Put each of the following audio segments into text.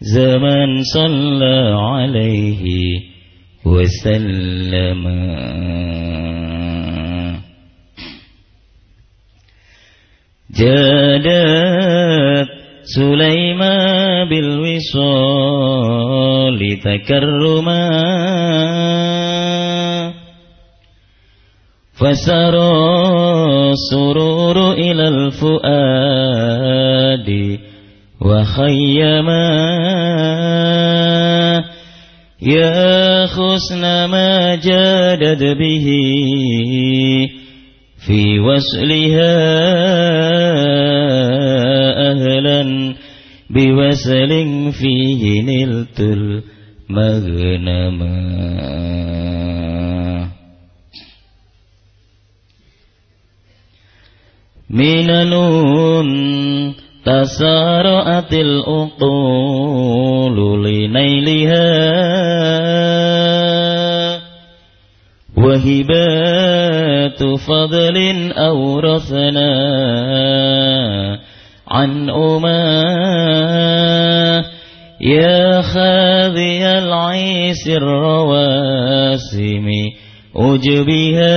زمن صلى عليه وسلم. جادت سليمان بالوصال تكرما. فسرى السرور إلى الفؤاد وخيما. يا حسن ما جادد به في وصلها أهلا بوسل فيه نلت المغنما. minanun تسارعت الأقول لنيلها. وهبات فضل أورثنا عن أما يا خاذي العيس الرواسم أجبها.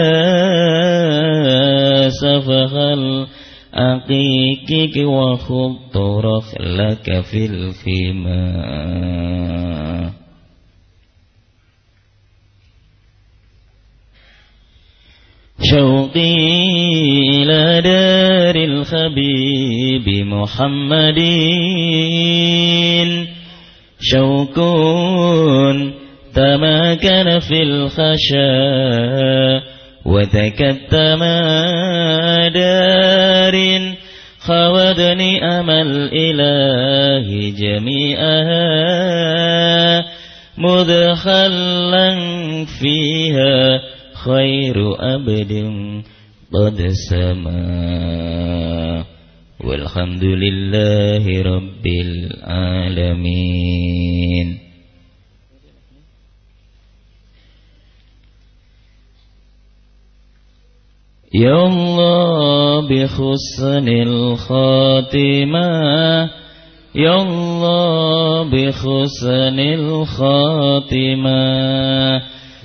سفخ الأرض الأقيك وخض رخلك في الخمار. شوقي إلى دار الخبيب محمد شوق تماكن في الخشاء. وتكتم دار خودني أمل إله جميعها مدخلا فيها خير أبد قد سما. والحمد لله رب العالمين. يا الله بحسن الخاتمة. يا الله بحسن الخاتمة.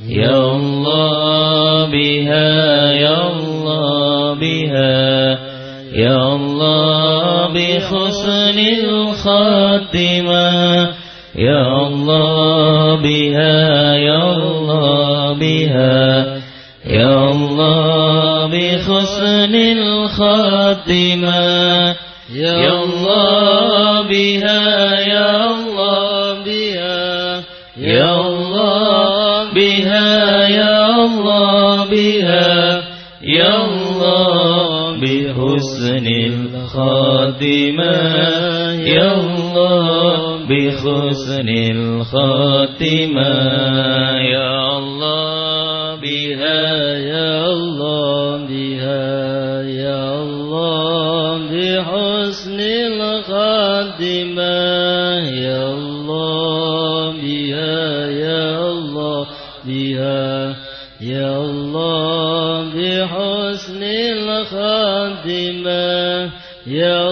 يا الله بها يا الله بها. يا الله بحسن الخاتمة. يا الله بها يا الله بها. يا الله بحسن الخاتمة. يا الله بها يا الله بها. يا الله بها يا الله بها. يا الله بحسن الخاتمة. يا الله بحسن الخاتمة. يا بحسن الخاتمة يا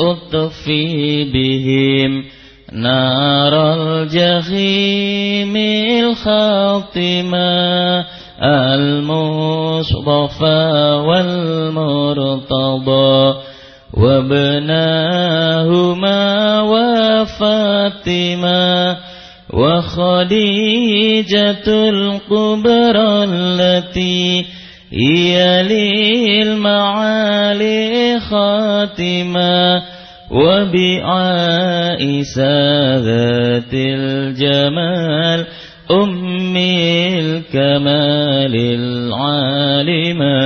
أطفي بهم. نار الجحيم الخاتمة المصطفى والمرتضى. وابناهما وفاطمة وخديجة الكبرى التي يلي المعالي خاتما وبعائسة ذات الجمال أم الكمال العالما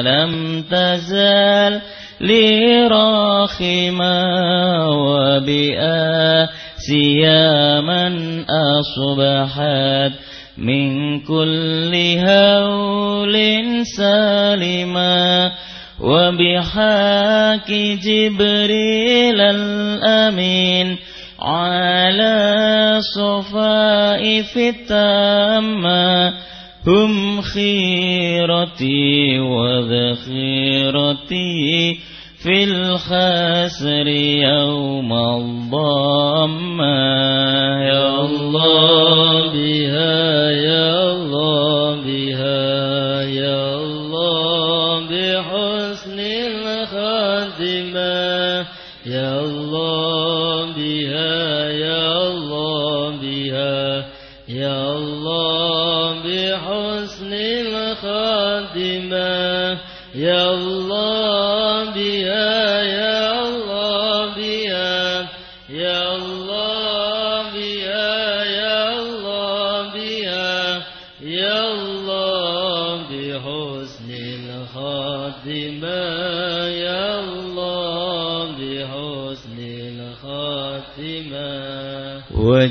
لم تزال لي راخما وبآسيا من أصبحت من كل هول سالما وبحاك جبريل الأمين على صفاء في التامة هم خيرتي وذخيرتي في الخاسر يوم الضامة. يا الله بها.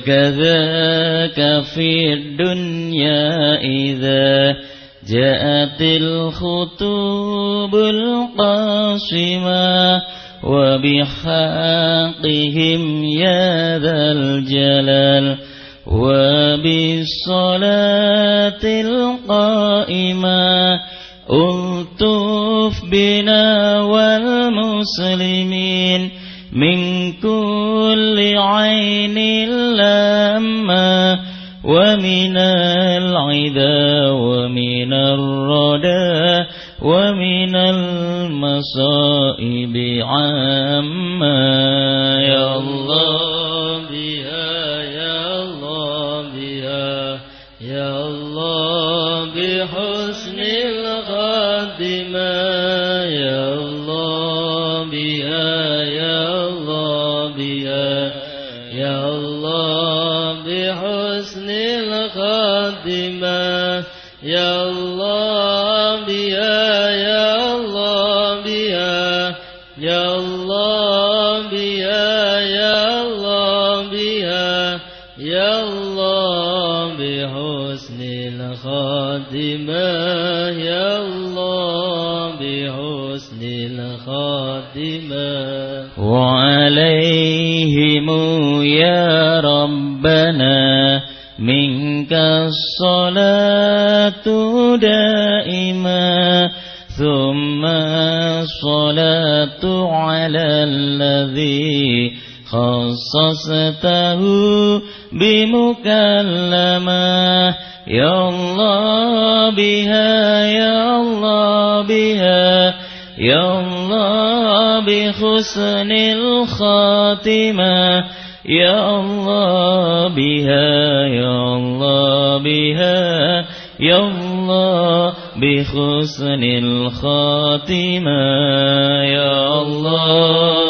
وكذاك في الدنيا إذا جاءت الخطوب القاصمة وبحقهم يا ذا الجلال وبالصلاة القائمة ألطف بنا والمسلمين من كل عين لما ومن العدا ومن الردى ومن المصائب عما الصلاة دائما ثم الصلاة على الذي خصصته بمكلمة. يا الله بها يا الله بها يا الله بحسن الخاتمة. يا الله بها يا بها يا الله بحسن الخاتمة يا الله.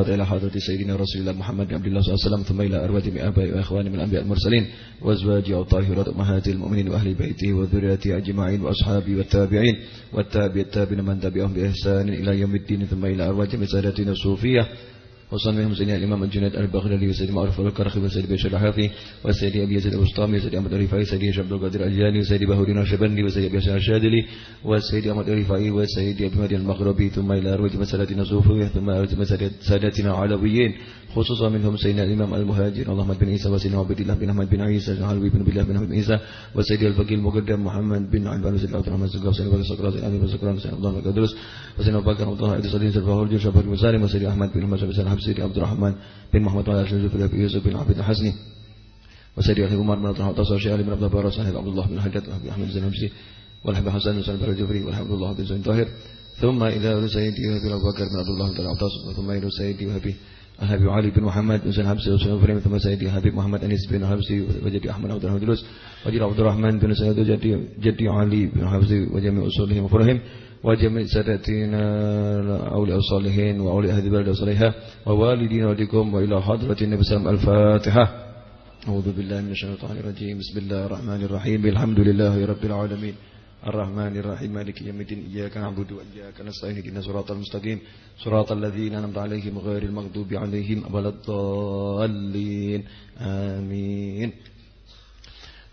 الفاتحة إلى حضرة سيدنا رسول الله محمد بن عبد الله صلى الله عليه وسلم ثم إلى أرواح آبائي وإخواني من الأنبياء المرسلين وأزواجه الطاهرات أمهات المؤمنين وأهل بيته وذريته أجمعين وأصحابه والتابعين والتابع التابعين من تبعهم بإحسان إلى يوم الدين ثم إلى أرواح سادتنا الصوفية. وصل منهم سيدنا الإمام الجنيد البغدادي وسيدي معروف الكرخي وسيدي بشير الحافي وسيدي أبي يزيد البسطامي وسيدي أحمد الرفاعي وسيدي عبد القادر الجاني وسيدي بهورين الشبندي وسيدي أبي حسن الشاذلي وسيدي أحمد الرفاعي وسيدي أبي مدين المغربي ثم إلى أرواح مسألتنا الصوفية ثم أرواح سادتنا العلويين خصوصا منهم سيدنا الإمام المهاجر محمد بن عيسى وسيدنا عبد الله بن أحمد بن عيسى العلوي بن بالله بن أحمد بن عيسى وسيدي الفقيه المقدم محمد بن عبد وسيدنا عبد الرحمن الزكاة وسيدنا بن سكرات الأمي بن سكران وسيدنا عبد الله بن وسيدنا أبو بكر عبد الله بن سعيد سلفه الجيش شباب المسالم وسيدي أحمد بن محمد بن حبسي عبد الرحمن بن محمد بن عبد بن يوسف بن عبد الحسني وسيدي أخي عمر بن عبد الرحمن وسيدي علي بن عبد البر وسيدي عبد الله بن حجة وأبي أحمد الزنبسي والحب حسن وسيدنا بن الجبري والحمد لله بن زين طاهر ثم إلى سيدي أبو بكر بن عبد الله بن عباس ثم إلى سيدي وأبي أبي علي بن محمد وسن حمزة وسن فريم ثم سيدي حبيب محمد أنيس بن حمزي وجدي أحمد عبد الرحمن دلوس وجدي عبد الرحمن بن سعد وجدي جدي علي بن حمزي وجميع أصولهم وفرهم وجميع سادتنا أولياء الصالحين وأولياء هذه البلد وصالحها ووالدين ولدكم وإلى حضرة النبي صلى الله عليه وسلم الفاتحة أعوذ بالله من الشيطان الرجيم بسم الله الرحمن الرحيم الحمد لله رب العالمين الرحمن الرحيم مالك يوم الدين إياك نعبد وإياك نستعين اهدنا صراط المستقيم صراط الذين أنعمت عليهم غير المغضوب عليهم ولا الضالين آمين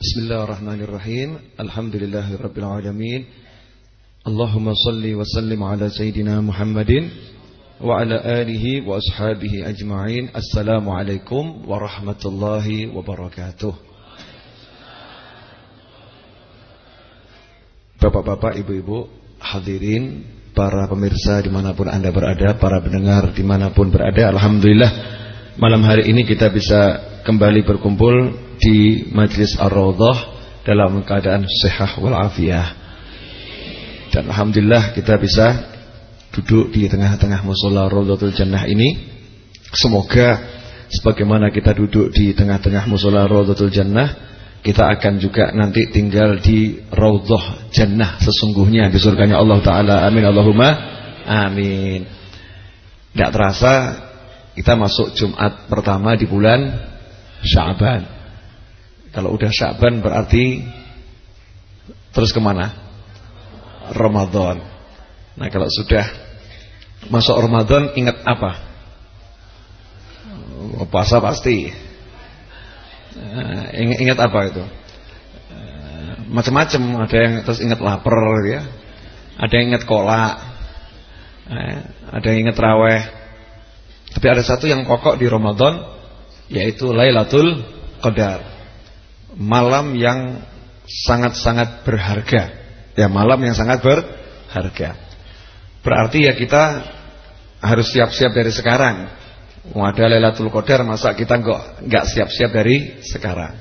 بسم الله الرحمن الرحيم الحمد لله رب العالمين اللهم صل وسلم على سيدنا محمد وعلى آله وأصحابه أجمعين السلام عليكم ورحمة الله وبركاته Bapak-bapak, ibu-ibu, hadirin, para pemirsa di mana pun anda berada, para pendengar di mana pun berada, Alhamdulillah malam hari ini kita bisa kembali berkumpul di Majlis Ar-Rawdah dalam keadaan sehat walafiat. Dan Alhamdulillah kita bisa duduk di tengah-tengah musola Rawdatul Jannah ini. Semoga sebagaimana kita duduk di tengah-tengah musola Rawdatul Jannah kita akan juga nanti tinggal di Raudhah Jannah sesungguhnya di surganya Allah Ta'ala. Amin. Allahumma Amin. Tidak terasa kita masuk Jumat pertama di bulan Syaban. Kalau udah Syaban berarti Terus ke mana? Ramadan. Nah kalau sudah Masuk Ramadan ingat apa? Puasa pasti ingat, ingat apa itu? Uh, Macam-macam. Ada yang terus ingat lapar, ya. Ada yang ingat kolak. Uh, ada yang ingat raweh. Tapi ada satu yang pokok di Ramadan, yaitu Lailatul Qadar. Malam yang sangat-sangat berharga. Ya, malam yang sangat berharga. Berarti ya kita harus siap-siap dari sekarang ada Lailatul Qadar masa kita enggak enggak siap-siap dari sekarang.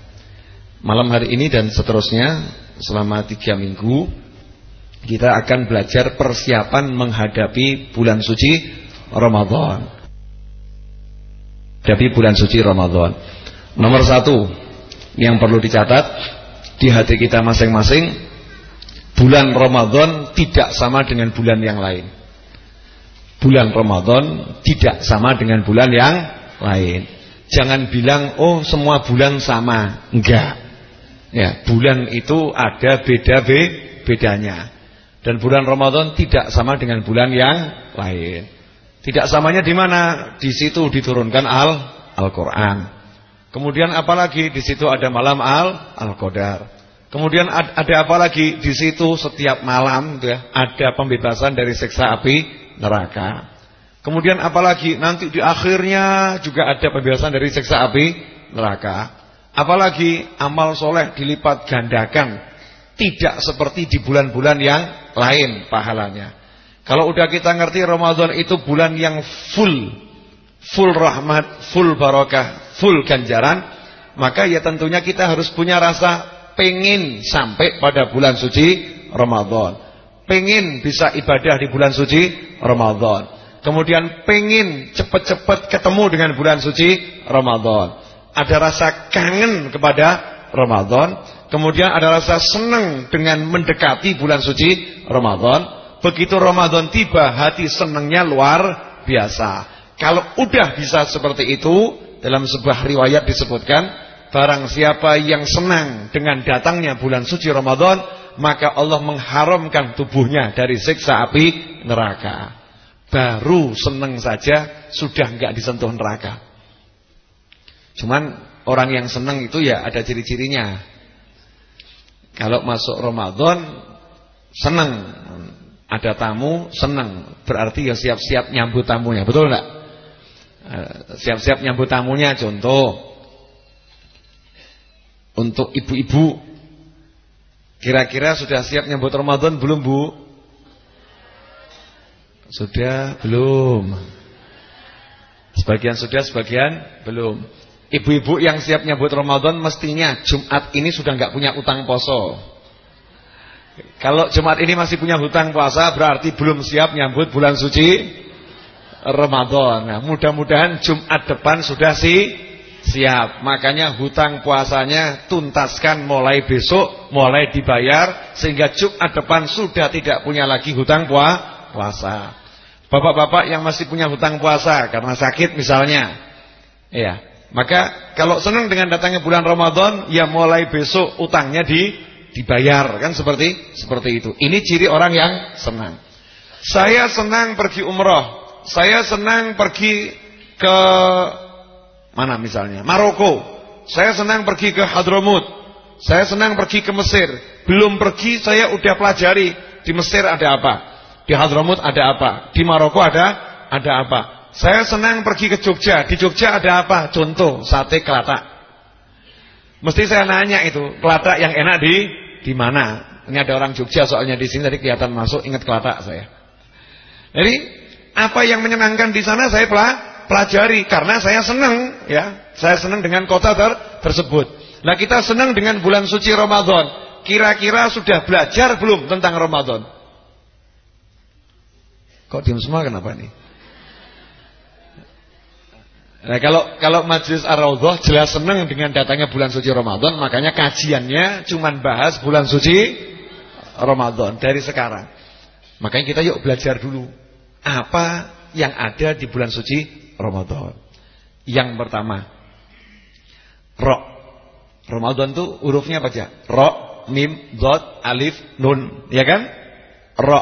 Malam hari ini dan seterusnya selama tiga minggu kita akan belajar persiapan menghadapi bulan suci Ramadan. Menghadapi bulan suci Ramadan. Nomor satu yang perlu dicatat di hati kita masing-masing, bulan Ramadan tidak sama dengan bulan yang lain bulan Ramadan tidak sama dengan bulan yang lain. Jangan bilang oh semua bulan sama. Enggak. Ya, bulan itu ada beda be bedanya. Dan bulan Ramadan tidak sama dengan bulan yang lain. Tidak samanya di mana? Di situ diturunkan Al Al-Qur'an. Kemudian apalagi di situ ada malam Al Al-Qadar. Kemudian ada apa lagi di situ setiap malam ya, ada pembebasan dari siksa api neraka. Kemudian apalagi nanti di akhirnya juga ada pembebasan dari siksa api neraka. Apalagi amal soleh dilipat gandakan. Tidak seperti di bulan-bulan yang lain pahalanya. Kalau udah kita ngerti Ramadan itu bulan yang full. Full rahmat, full barakah, full ganjaran. Maka ya tentunya kita harus punya rasa pengen sampai pada bulan suci Ramadan pengen bisa ibadah di bulan suci Ramadan. Kemudian pengen cepat-cepat ketemu dengan bulan suci Ramadan. Ada rasa kangen kepada Ramadan. Kemudian ada rasa senang dengan mendekati bulan suci Ramadan. Begitu Ramadan tiba, hati senangnya luar biasa. Kalau udah bisa seperti itu, dalam sebuah riwayat disebutkan, barang siapa yang senang dengan datangnya bulan suci Ramadan, maka Allah mengharamkan tubuhnya dari siksa api neraka. Baru seneng saja sudah enggak disentuh neraka. Cuman orang yang seneng itu ya ada ciri-cirinya. Kalau masuk Ramadan seneng, ada tamu seneng, berarti ya siap-siap nyambut tamunya, betul enggak? Eh, siap-siap nyambut tamunya contoh untuk ibu-ibu kira-kira sudah siap nyambut Ramadan belum Bu? Sudah belum. Sebagian sudah, sebagian belum. Ibu-ibu yang siap nyambut Ramadan mestinya Jumat ini sudah nggak punya utang poso. Kalau Jumat ini masih punya hutang puasa berarti belum siap nyambut bulan suci Ramadan. Nah, mudah-mudahan Jumat depan sudah sih siap. Makanya hutang puasanya tuntaskan mulai besok, mulai dibayar sehingga Jumat depan sudah tidak punya lagi hutang puasa. Bapak-bapak yang masih punya hutang puasa karena sakit misalnya. Ya. Maka kalau senang dengan datangnya bulan Ramadan, ya mulai besok utangnya di dibayar kan seperti seperti itu. Ini ciri orang yang senang. Saya senang pergi umroh saya senang pergi ke mana misalnya? Maroko. Saya senang pergi ke Hadramut. Saya senang pergi ke Mesir. Belum pergi saya udah pelajari di Mesir ada apa? Di Hadramut ada apa? Di Maroko ada ada apa? Saya senang pergi ke Jogja. Di Jogja ada apa? Contoh sate kelatak. Mesti saya nanya itu, kelatak yang enak di di mana? Ini ada orang Jogja soalnya di sini tadi kelihatan masuk ingat kelatak saya. Jadi apa yang menyenangkan di sana saya pelajari karena saya senang ya. Saya senang dengan kota ter tersebut. Nah, kita senang dengan bulan suci Ramadan. Kira-kira sudah belajar belum tentang Ramadan? Kok diam semua kenapa nih? Nah, kalau kalau Majelis Ar-Raudhah jelas senang dengan datangnya bulan suci Ramadan, makanya kajiannya cuman bahas bulan suci Ramadan dari sekarang. Makanya kita yuk belajar dulu apa yang ada di bulan suci Ramadan. Yang pertama, ro. Ramadan itu hurufnya apa aja? Ro, mim, dot, alif, nun, ya kan? Ro,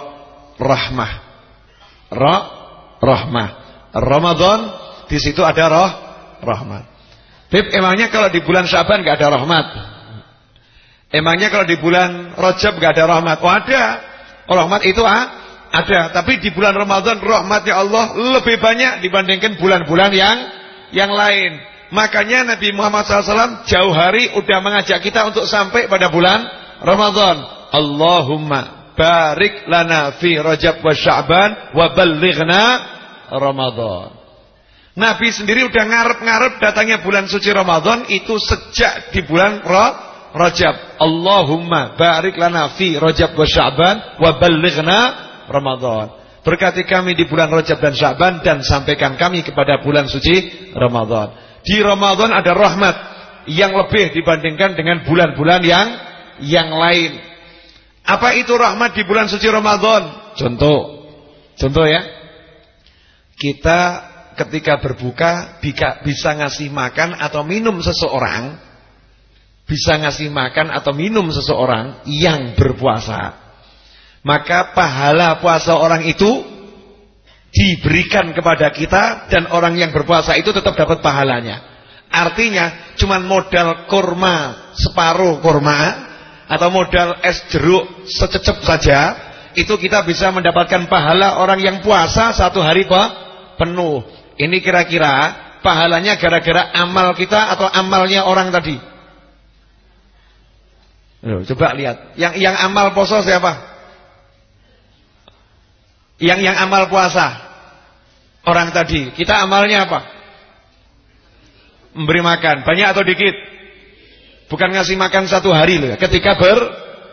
rahmah. Ro, rahmah. Ramadan di situ ada roh, rahmat. Bib, emangnya kalau di bulan Syaban gak ada rahmat? Emangnya kalau di bulan Rajab gak ada rahmat? Oh ada. Rahmat itu ah, ada, tapi di bulan Ramadan rahmatnya Allah lebih banyak dibandingkan bulan-bulan yang yang lain. Makanya Nabi Muhammad SAW jauh hari udah mengajak kita untuk sampai pada bulan Ramadan. Allahumma barik lana fi Rajab wa Sya'ban wa ballighna Ramadan. Nabi sendiri udah ngarep-ngarep datangnya bulan suci Ramadan itu sejak di bulan Rajab. Allahumma barik lana fi Rajab wa Sya'ban wa ballighna Ramadan. Berkati kami di bulan Rajab dan Syaban dan sampaikan kami kepada bulan suci Ramadan. Di Ramadan ada rahmat yang lebih dibandingkan dengan bulan-bulan yang yang lain. Apa itu rahmat di bulan suci Ramadan? Contoh. Contoh ya. Kita ketika berbuka bisa ngasih makan atau minum seseorang bisa ngasih makan atau minum seseorang yang berpuasa maka pahala puasa orang itu diberikan kepada kita dan orang yang berpuasa itu tetap dapat pahalanya. Artinya cuman modal kurma separuh kurma atau modal es jeruk sececep saja itu kita bisa mendapatkan pahala orang yang puasa satu hari penuh. Ini kira-kira pahalanya gara-gara amal kita atau amalnya orang tadi? coba lihat. Yang yang amal poso siapa? Yang yang amal puasa. Orang tadi, kita amalnya apa? Memberi makan, banyak atau dikit? Bukan ngasih makan satu hari loh. Ketika ber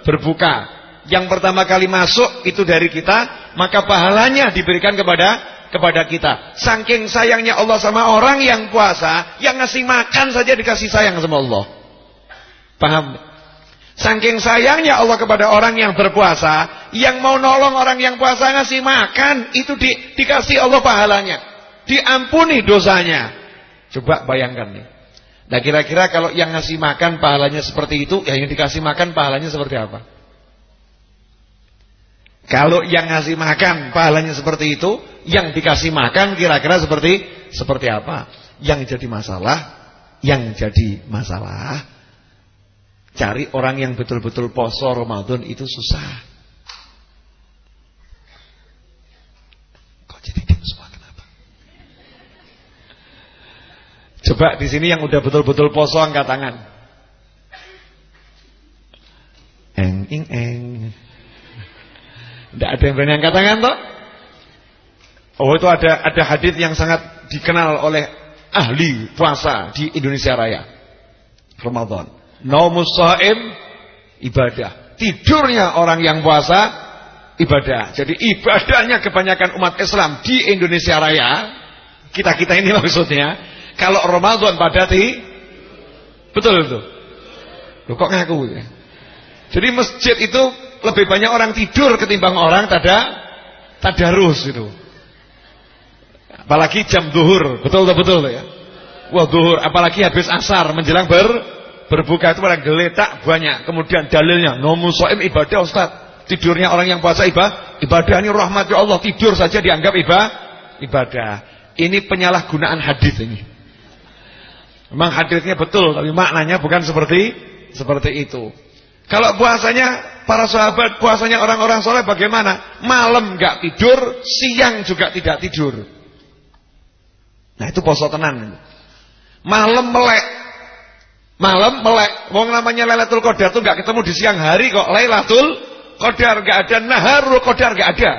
berbuka. Yang pertama kali masuk itu dari kita, maka pahalanya diberikan kepada kepada kita. Saking sayangnya Allah sama orang yang puasa, yang ngasih makan saja dikasih sayang sama Allah. Paham? Saking sayangnya Allah kepada orang yang berpuasa, yang mau nolong orang yang puasa ngasih makan, itu di, dikasih Allah pahalanya. Diampuni dosanya. Coba bayangkan nih. Nah kira-kira kalau yang ngasih makan pahalanya seperti itu, ya yang dikasih makan pahalanya seperti apa? Kalau yang ngasih makan pahalanya seperti itu, yang dikasih makan kira-kira seperti seperti apa? Yang jadi masalah, yang jadi masalah Cari orang yang betul-betul poso Ramadan itu susah. Kok jadi diam semua kenapa? Coba di sini yang udah betul-betul poso angkat tangan. Eng ing eng. Tidak ada yang berani angkat tangan toh? Oh itu ada ada hadis yang sangat dikenal oleh ahli puasa di Indonesia Raya. Ramadan. Naumus shaim ibadah. Tidurnya orang yang puasa ibadah. Jadi ibadahnya kebanyakan umat Islam di Indonesia Raya, kita-kita ini maksudnya, kalau Ramadan padati betul itu. Loh kok ngaku ya? Jadi masjid itu lebih banyak orang tidur ketimbang orang tada tadarus itu. Apalagi jam duhur, betul betul ya. Wah duhur, apalagi habis asar menjelang ber berbuka itu pada geletak banyak. Kemudian dalilnya nomu soim ibadah Ustaz. Tidurnya orang yang puasa ibadah, ibadah ini rahmat ya Allah, tidur saja dianggap ibadah. Ibadah. Ini penyalahgunaan hadis ini. Memang hadisnya betul, tapi maknanya bukan seperti seperti itu. Kalau puasanya para sahabat, puasanya orang-orang soleh bagaimana? Malam nggak tidur, siang juga tidak tidur. Nah itu poso tenan. Malam melek, malam melek. Wong namanya Lailatul Qadar tuh nggak ketemu di siang hari kok. Lailatul Qadar nggak ada, Naharul Qadar nggak ada.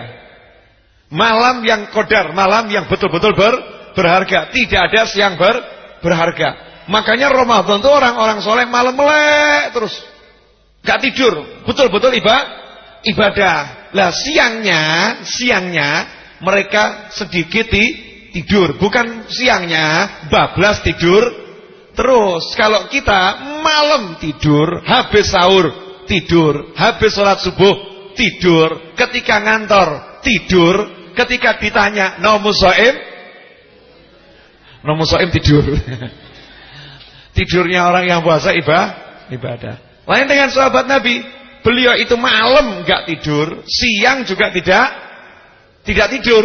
Malam yang Qadar, malam yang betul-betul ber, berharga. Tidak ada siang ber, berharga. Makanya Ramadan itu orang-orang soleh malam melek terus. Gak tidur. Betul-betul ibadah. ibadah. Lah siangnya, siangnya mereka sedikit tidur. Bukan siangnya bablas tidur terus. Kalau kita malam tidur, habis sahur tidur, habis sholat subuh tidur, ketika ngantor tidur, ketika ditanya nomor soim Nomor soim tidur. Tidurnya orang yang puasa ibadah, ibadah. Lain dengan sahabat Nabi, beliau itu malam nggak tidur, siang juga tidak tidak tidur.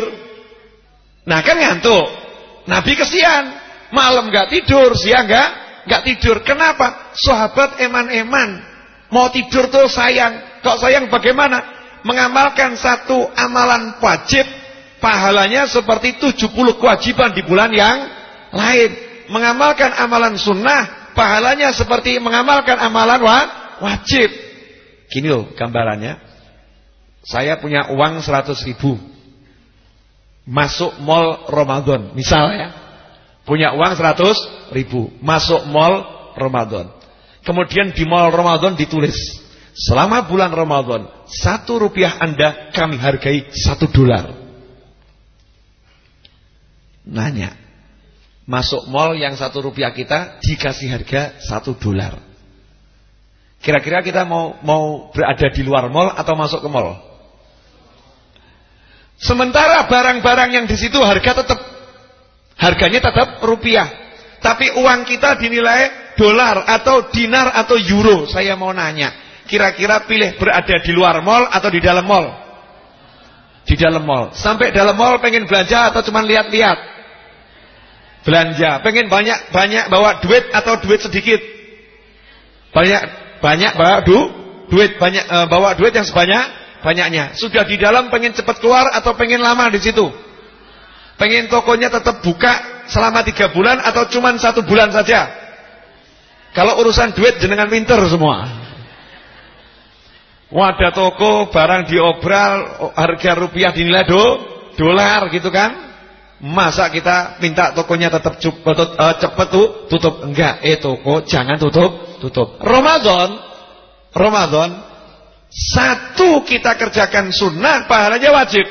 Nah kan ngantuk. Nabi kesian, malam nggak tidur, siang nggak nggak tidur. Kenapa? Sahabat eman-eman mau tidur tuh sayang. Kok sayang bagaimana? Mengamalkan satu amalan wajib pahalanya seperti 70 kewajiban di bulan yang lain. Mengamalkan amalan sunnah, pahalanya seperti mengamalkan amalan wa, wajib. Gini loh gambarannya. Saya punya uang 100 ribu. Masuk mall Ramadan. Misal ya. Punya uang 100 ribu. Masuk mall Ramadan. Kemudian di mall Ramadan ditulis. Selama bulan Ramadan. Satu rupiah anda kami hargai satu dolar. Nanya. Masuk mall yang satu rupiah kita dikasih harga satu dolar. Kira-kira kita mau mau berada di luar mall atau masuk ke mall? Sementara barang-barang yang di situ harga tetap harganya tetap rupiah, tapi uang kita dinilai dolar atau dinar atau euro. Saya mau nanya, kira-kira pilih berada di luar mall atau di dalam mall? Di dalam mall. Sampai dalam mall pengen belanja atau cuma lihat-lihat? belanja, pengen banyak banyak bawa duit atau duit sedikit? Banyak banyak bawa du, duit banyak e, bawa duit yang sebanyak banyaknya. Sudah di dalam pengen cepat keluar atau pengen lama di situ? Pengen tokonya tetap buka selama tiga bulan atau cuma satu bulan saja? Kalau urusan duit jenengan pinter semua. Wadah toko barang diobral harga rupiah dinilai do dolar gitu kan? Masa kita minta tokonya tetap cepet, uh, cepet tuh tutup? Enggak, eh toko jangan tutup, tutup. Ramadan, Ramadan, satu kita kerjakan sunnah, pahalanya wajib.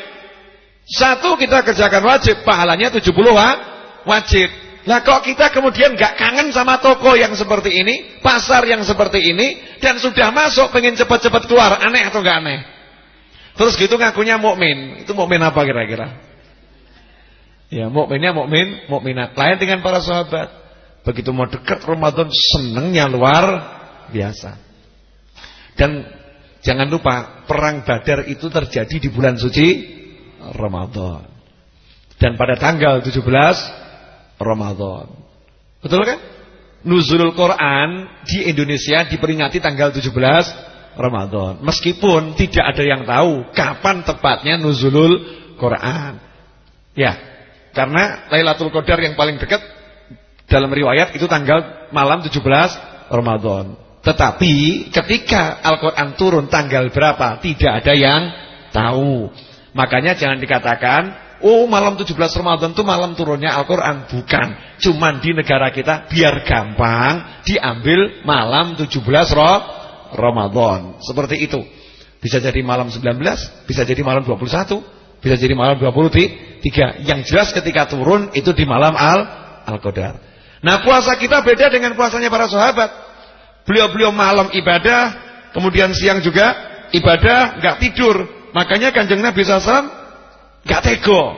Satu kita kerjakan wajib, pahalanya 70 wa, wajib. Lah kok kita kemudian enggak kangen sama toko yang seperti ini, pasar yang seperti ini, dan sudah masuk pengen cepat-cepat keluar, aneh atau enggak aneh? Terus gitu ngakunya mukmin. Itu mukmin apa kira-kira? Ya, mukminnya mukmin, mukminat. Lain dengan para sahabat. Begitu mau dekat Ramadan senengnya luar biasa. Dan jangan lupa perang Badar itu terjadi di bulan suci Ramadan. Dan pada tanggal 17 Ramadan. Betul kan? Nuzulul Quran di Indonesia diperingati tanggal 17 Ramadan. Meskipun tidak ada yang tahu kapan tepatnya nuzulul Quran. Ya, karena Lailatul Qadar yang paling dekat Dalam riwayat itu tanggal malam 17 Ramadan. Tetapi ketika Al-Quran turun tanggal berapa tidak ada yang tahu. Makanya jangan dikatakan, oh malam 17 Ramadan itu malam turunnya Al-Quran. Bukan. Cuman di negara kita biar gampang diambil malam 17 Ramadan. Seperti itu. Bisa jadi malam 19, bisa jadi malam 21, bisa jadi malam 23. Yang jelas ketika turun itu di malam Al-Qadar. Nah puasa kita beda dengan puasanya para sahabat. Beliau-beliau malam ibadah, kemudian siang juga ibadah, nggak tidur. Makanya kanjeng Nabi SAW nggak tego.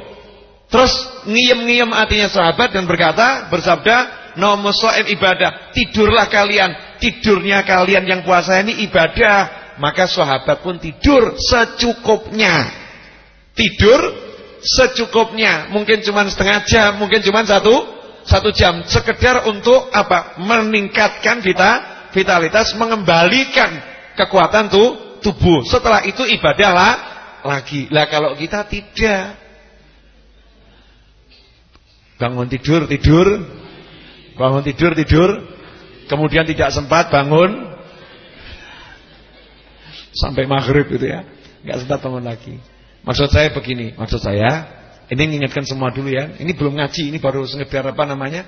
Terus ngiem-ngiem hatinya sahabat dan berkata, bersabda, nomosoem ibadah, tidurlah kalian. Tidurnya kalian yang puasa ini ibadah. Maka sahabat pun tidur secukupnya. Tidur secukupnya. Mungkin cuma setengah jam, mungkin cuma satu satu jam sekedar untuk apa? Meningkatkan kita vitalitas, mengembalikan kekuatan tuh tubuh. Setelah itu ibadahlah lagi. Lah kalau kita tidak bangun tidur tidur, bangun tidur tidur, kemudian tidak sempat bangun sampai maghrib gitu ya, nggak sempat bangun lagi. Maksud saya begini, maksud saya ini mengingatkan semua dulu ya. Ini belum ngaji, ini baru sekedar apa namanya?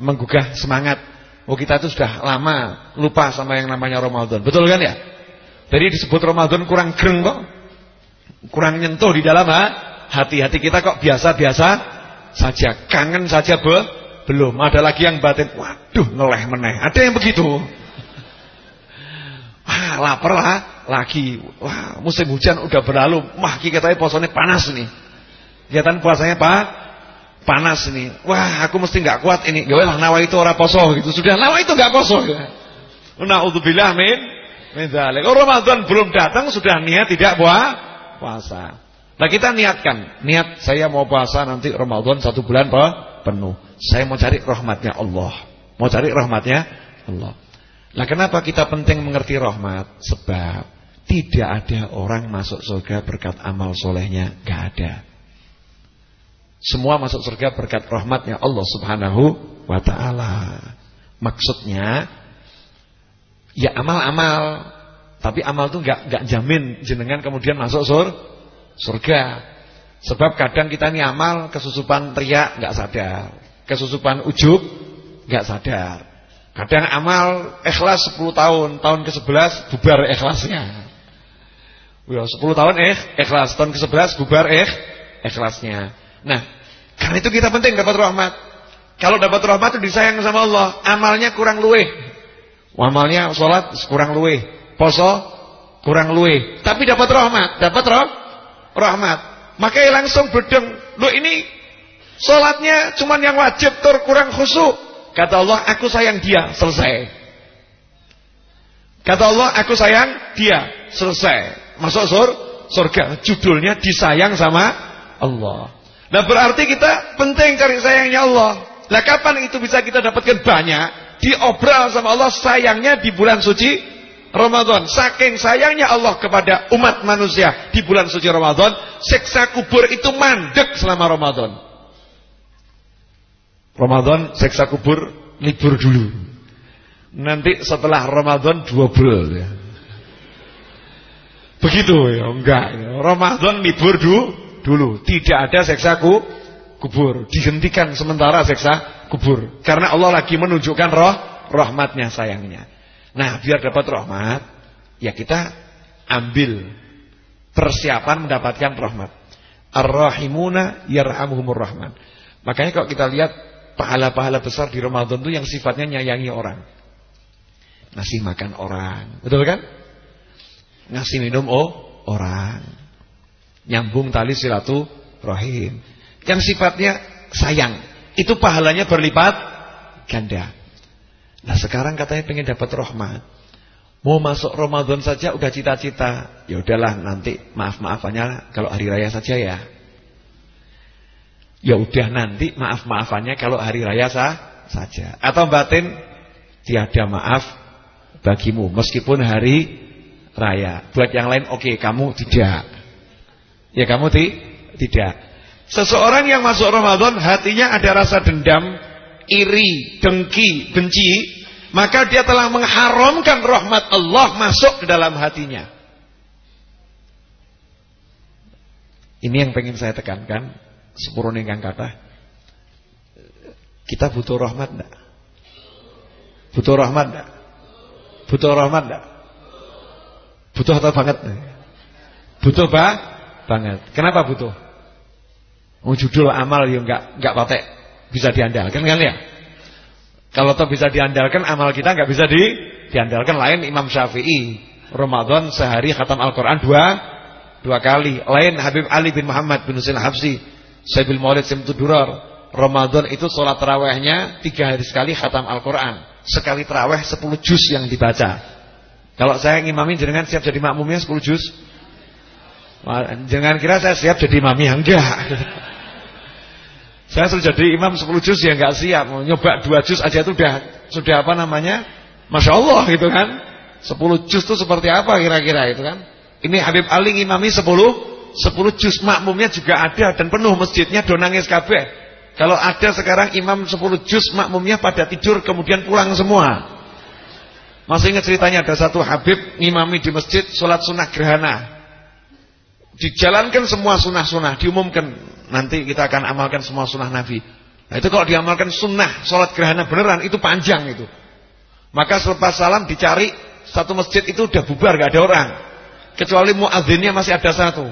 Menggugah semangat. Oh kita itu sudah lama lupa sama yang namanya Ramadan. Betul kan ya? Jadi disebut Ramadan kurang greng kok. Kurang nyentuh di dalam hati-hati kita kok biasa-biasa saja. Kangen saja be belum. Ada lagi yang batin, waduh ngeleh meneh. Ada yang begitu. Wah, lapar lah lagi. Wah, musim hujan udah berlalu. Wah, kita posone panas nih. Kelihatan puasanya Pak panas ini. Wah, aku mesti nggak kuat ini. Gawe lah nawa itu orang poso gitu. Sudah nawa itu nggak poso. Nauzubillah min min dzalik. Oh, Ramadan belum datang sudah niat tidak buah puasa. Nah kita niatkan, niat saya mau puasa nanti Ramadan satu bulan penuh. Saya mau cari rahmatnya Allah. Mau cari rahmatnya Allah. Nah kenapa kita penting mengerti rahmat? Sebab tidak ada orang masuk surga berkat amal solehnya. Gak ada. Semua masuk surga berkat rahmatnya Allah subhanahu wa ta'ala. Maksudnya, ya amal-amal. Tapi amal itu gak, gak jamin jenengan kemudian masuk sur, surga. Sebab kadang kita ini amal kesusupan teriak gak sadar. Kesusupan ujub gak sadar. Kadang amal ikhlas 10 tahun, tahun ke-11 bubar ikhlasnya. Ya, 10 tahun eh, ikhlas, tahun ke-11 bubar eh, ikhlasnya. Nah, karena itu kita penting dapat rahmat. Kalau dapat rahmat itu disayang sama Allah, amalnya kurang luwe. Amalnya sholat kurang luwe, poso kurang luwe. Tapi dapat rahmat, dapat roh, rahmat. Makanya langsung bedeng, lo ini sholatnya cuma yang wajib tur kurang khusyuk. Kata Allah, aku sayang dia, selesai. Kata Allah, aku sayang dia, selesai. Masuk sur, surga. Judulnya disayang sama Allah. Nah berarti kita penting cari sayangnya Allah. Nah kapan itu bisa kita dapatkan banyak? Diobral sama Allah sayangnya di bulan suci Ramadan. Saking sayangnya Allah kepada umat manusia di bulan suci Ramadan, seksa kubur itu mandek selama Ramadan. Ramadan seksa kubur libur dulu. Nanti setelah Ramadan double ya. Begitu ya, enggak. Ramadan libur dulu dulu. Tidak ada seksa kubur. Dihentikan sementara seksa kubur. Karena Allah lagi menunjukkan roh, rahmatnya sayangnya. Nah, biar dapat rahmat, ya kita ambil persiapan mendapatkan rahmat. Ar-rahimuna yarhamuhumur rahman. Makanya kalau kita lihat pahala-pahala besar di Ramadan itu yang sifatnya nyayangi orang. Ngasih makan orang. Betul kan? Ngasih minum oh orang. Nyambung tali silaturahim. Yang sifatnya sayang. Itu pahalanya berlipat ganda. Nah sekarang katanya pengen dapat rahmat. Mau masuk Ramadan saja udah cita-cita. Ya udahlah nanti maaf-maafannya kalau hari raya saja ya. Ya udah nanti maaf-maafannya kalau hari raya sah saja. Atau batin tiada maaf bagimu meskipun hari raya. Buat yang lain oke, okay, kamu tidak. Ya kamu ti tidak. Seseorang yang masuk Ramadan hatinya ada rasa dendam, iri, dengki, benci, maka dia telah mengharamkan rahmat Allah masuk ke dalam hatinya. Ini yang pengen saya tekankan, sepurun ingkang kata. Kita butuh rahmat enggak? Butuh rahmat enggak? Butuh rahmat enggak? Butuh atau banget? Butuh ba? banget. Kenapa butuh? Oh, judul amal yang enggak enggak patek bisa diandalkan kan ya? Kalau toh bisa diandalkan amal kita enggak bisa di diandalkan lain Imam Syafi'i Ramadan sehari khatam Al-Qur'an dua dua kali. Lain Habib Ali bin Muhammad bin Husain Habsi Saibil Maulid Simtud Durar Ramadan itu sholat terawihnya tiga hari sekali khatam Al-Quran. Sekali terawih sepuluh juz yang dibaca. Kalau saya ngimamin jenengan siap jadi makmumnya sepuluh juz? Jangan kira saya siap jadi imamnya enggak. Saya sudah jadi imam sepuluh juz ya enggak siap. Nyoba dua juz aja itu sudah sudah apa namanya? Masya Allah gitu kan. Sepuluh juz itu seperti apa kira-kira itu kan? Ini Habib Ali ngimami sepuluh sepuluh juz makmumnya juga ada dan penuh masjidnya donangis kabeh. Kalau ada sekarang imam 10 juz makmumnya pada tidur kemudian pulang semua. Masih ingat ceritanya ada satu Habib ngimami di masjid sholat sunnah gerhana. Dijalankan semua sunnah-sunnah, diumumkan nanti kita akan amalkan semua sunnah Nabi. Nah itu kalau diamalkan sunnah sholat gerhana beneran itu panjang itu. Maka selepas salam dicari satu masjid itu udah bubar gak ada orang. Kecuali muadzinnya masih ada satu.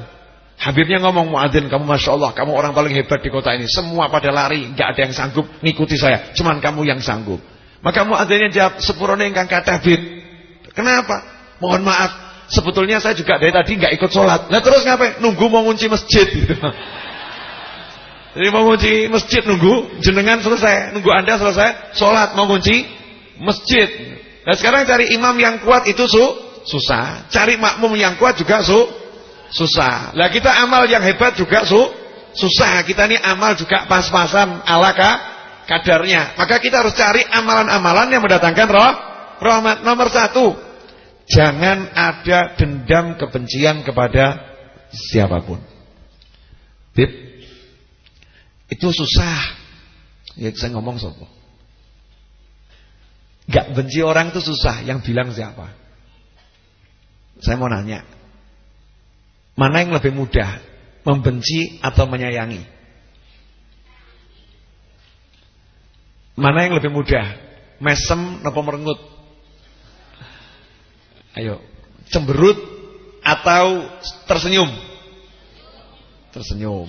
Habibnya ngomong muadzin, kamu masya Allah, kamu orang paling hebat di kota ini. Semua pada lari, nggak ada yang sanggup ngikuti saya. Cuman kamu yang sanggup. Maka muadzinnya jawab, sepurone engkang kata Habib. Kenapa? Mohon maaf, sebetulnya saya juga dari tadi nggak ikut sholat. Nah terus ngapain? Nunggu mau ngunci masjid. Gitu. Jadi mau ngunci masjid nunggu, jenengan selesai, nunggu anda selesai, sholat mau ngunci masjid. Nah sekarang cari imam yang kuat itu su susah, cari makmum yang kuat juga su susah. Lah kita amal yang hebat juga su susah. Kita ini amal juga pas-pasan ala kadarnya. Maka kita harus cari amalan-amalan yang mendatangkan roh rahmat. Nomor satu, jangan ada dendam kebencian kepada siapa pun. Bib, itu susah. Ya saya ngomong sopo. Gak benci orang itu susah. Yang bilang siapa? Saya mau nanya. Mana yang lebih mudah? Membenci atau menyayangi? Mana yang lebih mudah? Mesem atau merengut? Ayo, cemberut atau tersenyum? Tersenyum.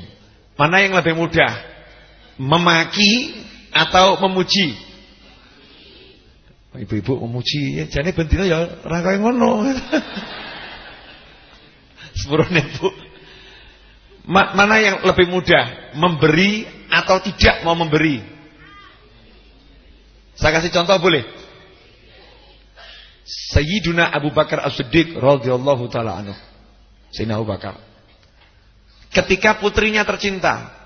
Mana yang lebih mudah? Memaki atau memuji? Ibu-ibu memuji, ya jane bentino ya ora kaya ngono. Sepurone Bu. Ma mana yang lebih mudah? Memberi atau tidak mau memberi? Saya kasih contoh boleh? Sayyiduna Abu Bakar As-Siddiq radhiyallahu taala anhu. Sayyidina Abu Bakar. Ketika putrinya tercinta,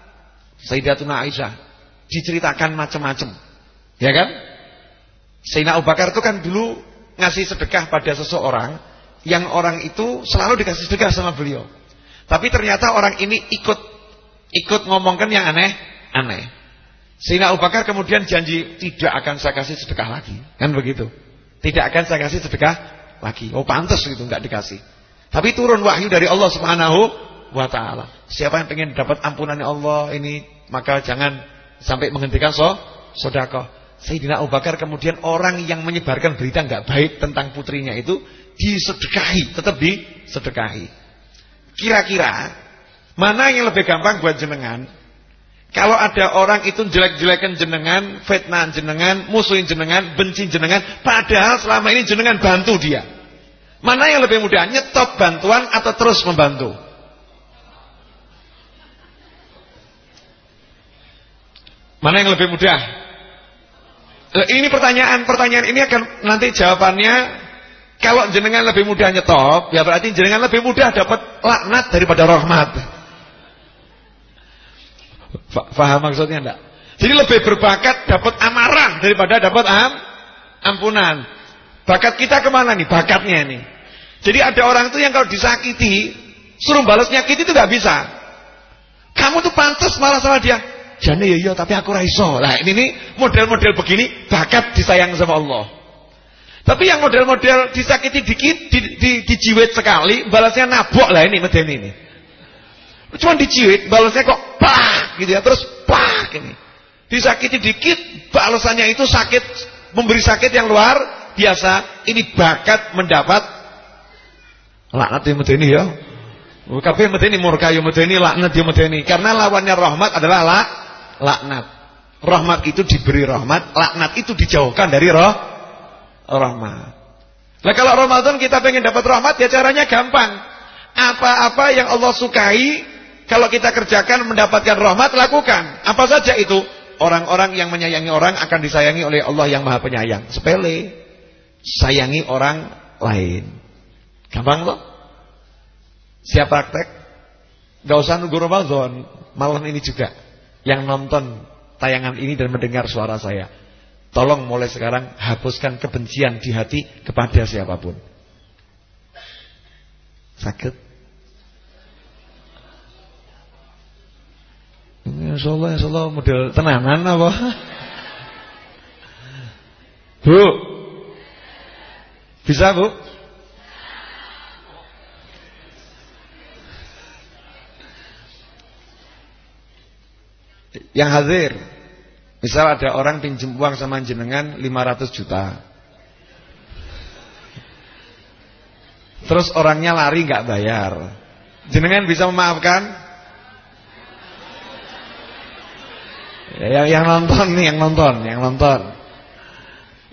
Sayyidatuna Aisyah diceritakan macam-macam. Ya kan? Sayyidina Abu Bakar itu kan dulu ngasih sedekah pada seseorang yang orang itu selalu dikasih sedekah sama beliau. Tapi ternyata orang ini ikut ikut ngomongkan yang aneh-aneh. Sehingga Abu Bakar kemudian janji tidak akan saya kasih sedekah lagi. Kan begitu. Tidak akan saya kasih sedekah lagi. Oh pantas gitu nggak dikasih. Tapi turun wahyu dari Allah Subhanahu wa taala. Siapa yang pengen dapat ampunannya Allah ini maka jangan sampai menghentikan so sedekah. Sayyidina Abu Bakar kemudian orang yang menyebarkan berita nggak baik tentang putrinya itu disedekahi, tetap disedekahi. Kira-kira mana yang lebih gampang buat jenengan? Kalau ada orang itu jelek-jelekan jenengan, fitnah jenengan, musuhin jenengan, benci jenengan, padahal selama ini jenengan bantu dia. Mana yang lebih mudah? Nyetop bantuan atau terus membantu? Mana yang lebih mudah? Ini pertanyaan, pertanyaan ini akan nanti jawabannya kalau jenengan lebih mudah nyetop, ya berarti jenengan lebih mudah dapat laknat daripada rahmat. Faham maksudnya enggak? Jadi lebih berbakat dapat amarah daripada dapat am ampunan. Bakat kita ke mana nih? Bakatnya nih. Jadi ada orang itu yang kalau disakiti, suruh balas nyakiti itu nggak bisa. Kamu tuh pantas malah sama dia. Jane ya iya tapi aku ora iso. Lah ini model-model begini bakat disayang sama Allah. Tapi yang model-model disakiti dikit, di, di, dijiwit sekali, balasnya nabok lah ini medeni ini. Cuma dijiwit, balasnya kok pak gitu ya, terus pak ini. Disakiti dikit, balasannya itu sakit, memberi sakit yang luar biasa. Ini bakat mendapat laknat yang medeni ya. Kabeh medeni murka yo medeni laknat yo medeni. Karena lawannya rahmat adalah la, laknat. Rahmat itu diberi rahmat, laknat itu dijauhkan dari roh rahmat. Nah kalau Ramadan kita pengen dapat rahmat ya caranya gampang. Apa-apa yang Allah sukai kalau kita kerjakan mendapatkan rahmat lakukan. Apa saja itu? Orang-orang yang menyayangi orang akan disayangi oleh Allah yang Maha Penyayang. Sepele. Sayangi orang lain. Gampang loh. Siap praktek? Gak usah nunggu Ramadan. Malam ini juga. Yang nonton tayangan ini dan mendengar suara saya. Tolong mulai sekarang hapuskan kebencian di hati kepada siapa pun. Sakit? Insya Allah, insya Allah model tenanan apa? Bu, bisa bu? Yang hadir. Misal ada orang pinjam uang sama jenengan 500 juta. Terus orangnya lari nggak bayar. Jenengan bisa memaafkan? Ya, yang, yang nonton nih, yang nonton, yang nonton.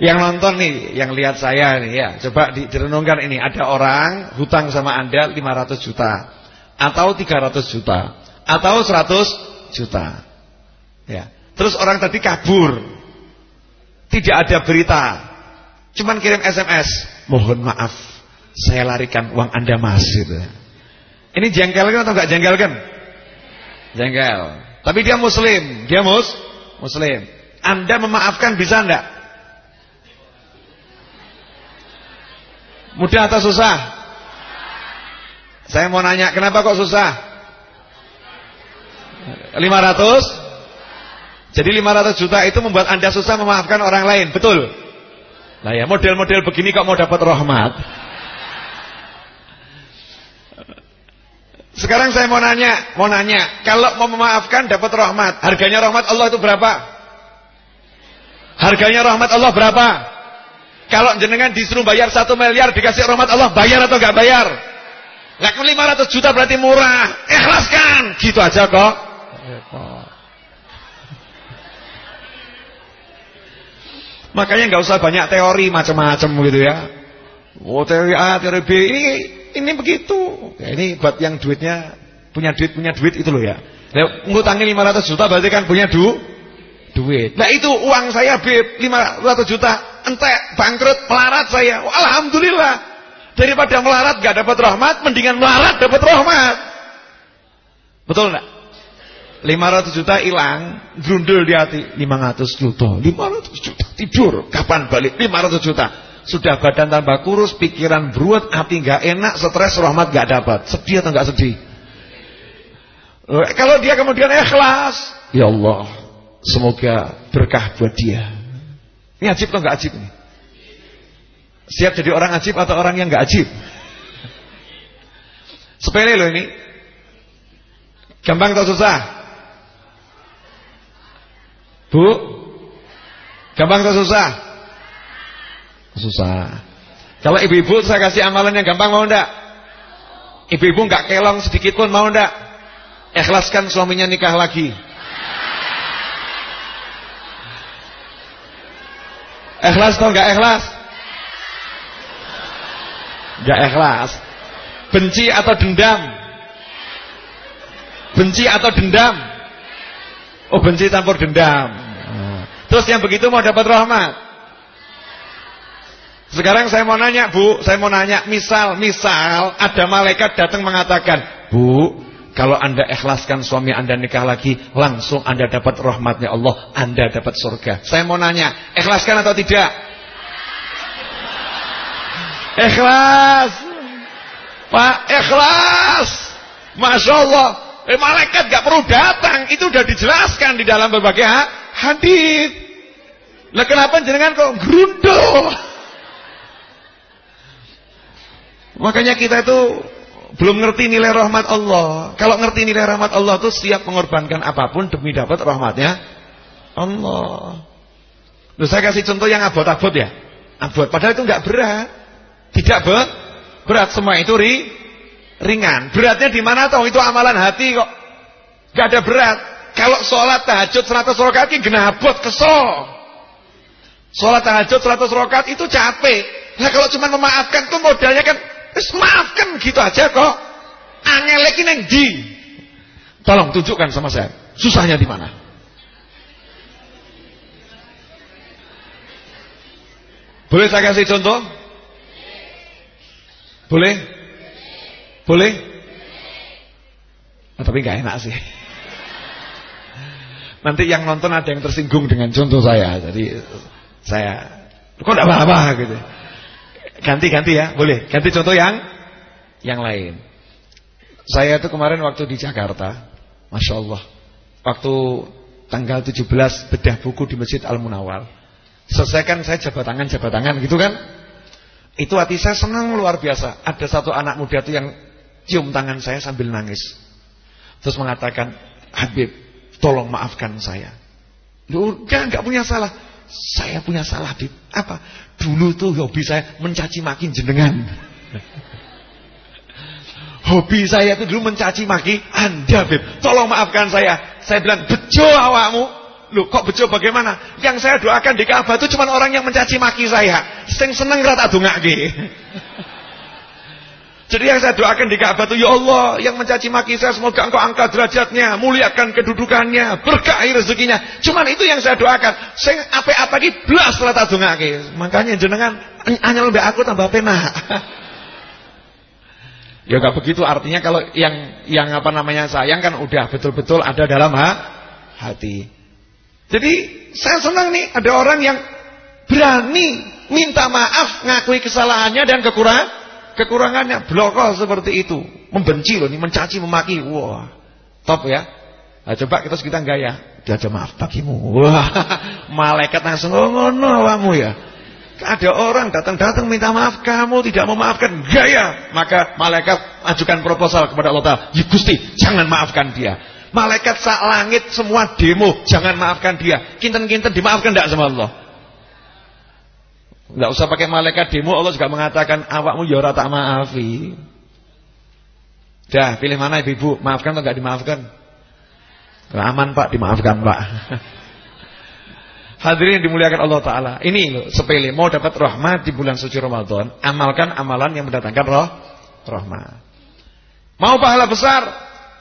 Yang nonton nih, yang lihat saya nih ya. Coba direnungkan ini. Ada orang hutang sama anda 500 juta. Atau 300 juta. Atau 100 juta Ya. Terus orang tadi kabur. Tidak ada berita. Cuman kirim SMS. Mohon maaf. Saya larikan uang Anda mas. Gitu. Ini jengkel kan atau enggak jengkel kan? Jengkel. Tapi dia muslim. Dia mus muslim. Anda memaafkan bisa enggak? Mudah atau susah? Saya mau nanya, kenapa kok susah? 500 jadi 500 juta itu membuat Anda susah memaafkan orang lain, betul? Nah ya, model-model begini kok mau dapat rahmat? Sekarang saya mau nanya, mau nanya, kalau mau memaafkan dapat rahmat, harganya rahmat Allah itu berapa? Harganya rahmat Allah berapa? Kalau jenengan disuruh bayar 1 miliar dikasih rahmat Allah, bayar atau enggak bayar? Lah 500 juta berarti murah. Ikhlaskan. Gitu aja kok. Makanya nggak usah banyak teori macam-macam gitu ya. Oh teori A, teori B ini ini begitu. Ya, ini buat yang duitnya punya duit punya duit itu loh ya. Nah, ngutangin 500 juta berarti kan punya du duit. Nah itu uang saya B 500 juta entek bangkrut melarat saya. Oh, Alhamdulillah. Daripada melarat gak dapat rahmat, mendingan melarat dapat rahmat. Betul enggak? 500 juta hilang, grundul di hati 500 juta, 500 juta tidur, kapan balik 500 juta. Sudah badan tambah kurus, pikiran beruat, hati nggak enak, stres, rahmat nggak dapat. Sedih atau nggak sedih? Eh, kalau dia kemudian ikhlas, ya Allah, semoga berkah buat dia. Ini ajib atau nggak ajib nih? Siap jadi orang ajib atau orang yang nggak ajib? Sepele loh ini. Gampang atau susah? Bu Gampang atau susah? Susah Kalau ibu-ibu saya kasih amalan yang gampang mau enggak? Ibu-ibu enggak kelong sedikit pun mau enggak? Ikhlaskan suaminya nikah lagi Ikhlas atau enggak ikhlas? Enggak ikhlas Benci atau dendam? Benci atau dendam? Oh benci campur dendam. Terus yang begitu mau dapat rahmat. Sekarang saya mau nanya Bu, saya mau nanya, misal, misal ada malaikat datang mengatakan, Bu, kalau anda ikhlaskan suami anda nikah lagi, langsung anda dapat rahmatnya Allah, anda dapat surga. Saya mau nanya, ikhlaskan atau tidak? Ikhlas. Pak, ikhlas. Masya Allah. Eh, malaikat gak perlu datang, itu udah dijelaskan di dalam berbagai hadis. Lah kenapa jenengan kok grundul? Makanya kita itu belum ngerti nilai rahmat Allah. Kalau ngerti nilai rahmat Allah itu siap mengorbankan apa pun demi dapat rahmatnya Allah. Loh, saya kasih contoh yang abot-abot ya. Abot, padahal itu nggak berat. Tidak berat. Berat semua itu ri, ringan. Beratnya di mana toh? Itu amalan hati kok. Gak ada berat. Kalau sholat tahajud 100 rakaat ini abot kesel. Sholat tahajud 100 rakaat itu capek. Nah kalau cuma memaafkan tuh modalnya kan maafkan gitu aja kok. Angel iki ning di. Tolong tunjukkan sama saya. Susahnya di mana? Boleh saya kasih contoh? Boleh? Boleh? Oh, tapi nggak enak sih. Nanti yang nonton ada yang tersinggung dengan contoh saya. Jadi saya kok enggak apa-apa gitu. Ganti-ganti ya, boleh. Ganti contoh yang yang lain. Saya itu kemarin waktu di Jakarta, Masya Allah. Waktu tanggal 17 bedah buku di Masjid Al-Munawal. Selesaikan saya jabat tangan, jabat tangan gitu kan. Itu hati saya senang luar biasa. Ada satu anak muda itu yang cium tangan saya sambil nangis. Terus mengatakan, Habib, tolong maafkan saya. Udah, nggak punya salah. Saya punya salah, Bib. Apa? Dulu tuh hobi saya mencaci maki jenengan. hobi saya itu dulu mencaci maki Anda, Bib. Tolong maafkan saya. Saya bilang, bejo awakmu. Loh, kok bejo bagaimana? Yang saya doakan di Ka'bah itu cuma orang yang mencaci maki saya. Sing seneng rata dongake. Jadi yang saya doakan di Ka'bah itu, Ya Allah, yang mencaci maki saya, semoga engkau angkat derajatnya, muliakan kedudukannya, berkahi rezekinya. Cuman itu yang saya doakan. Saya apa-apa ini belas rata dongake. Makanya jenengan, hanya lebih aku tambah pena. ya gak begitu, artinya kalau yang yang apa namanya sayang kan udah betul-betul ada dalam ha, hati. Jadi saya senang nih, ada orang yang berani minta maaf, ngakui kesalahannya dan kekurangan kekurangannya blokol seperti itu. Membenci loh, ini mencaci, memaki. Wah, top ya. Nah, coba kita kita gaya. Dia aja maaf bagimu. Wah, malaikat langsung oh, ngono kamu ya. Ada orang datang-datang minta maaf kamu tidak memaafkan gaya, maka malaikat ajukan proposal kepada Allah Taala. Ya Gusti, jangan maafkan dia. Malaikat sak langit semua demo, jangan maafkan dia. Kinten-kinten dimaafkan tidak sama Allah. Enggak usah pakai malaikat demo Allah juga mengatakan awakmu ya ora tak maafi. Dah, pilih mana ibu-ibu? Maafkan atau enggak dimaafkan? Aman Pak, dimaafkan Pak. Hadirin dimuliakan Allah Ta'ala Ini loh, sepele Mau dapat rahmat di bulan suci Ramadan Amalkan amalan yang mendatangkan roh rahmat Mau pahala besar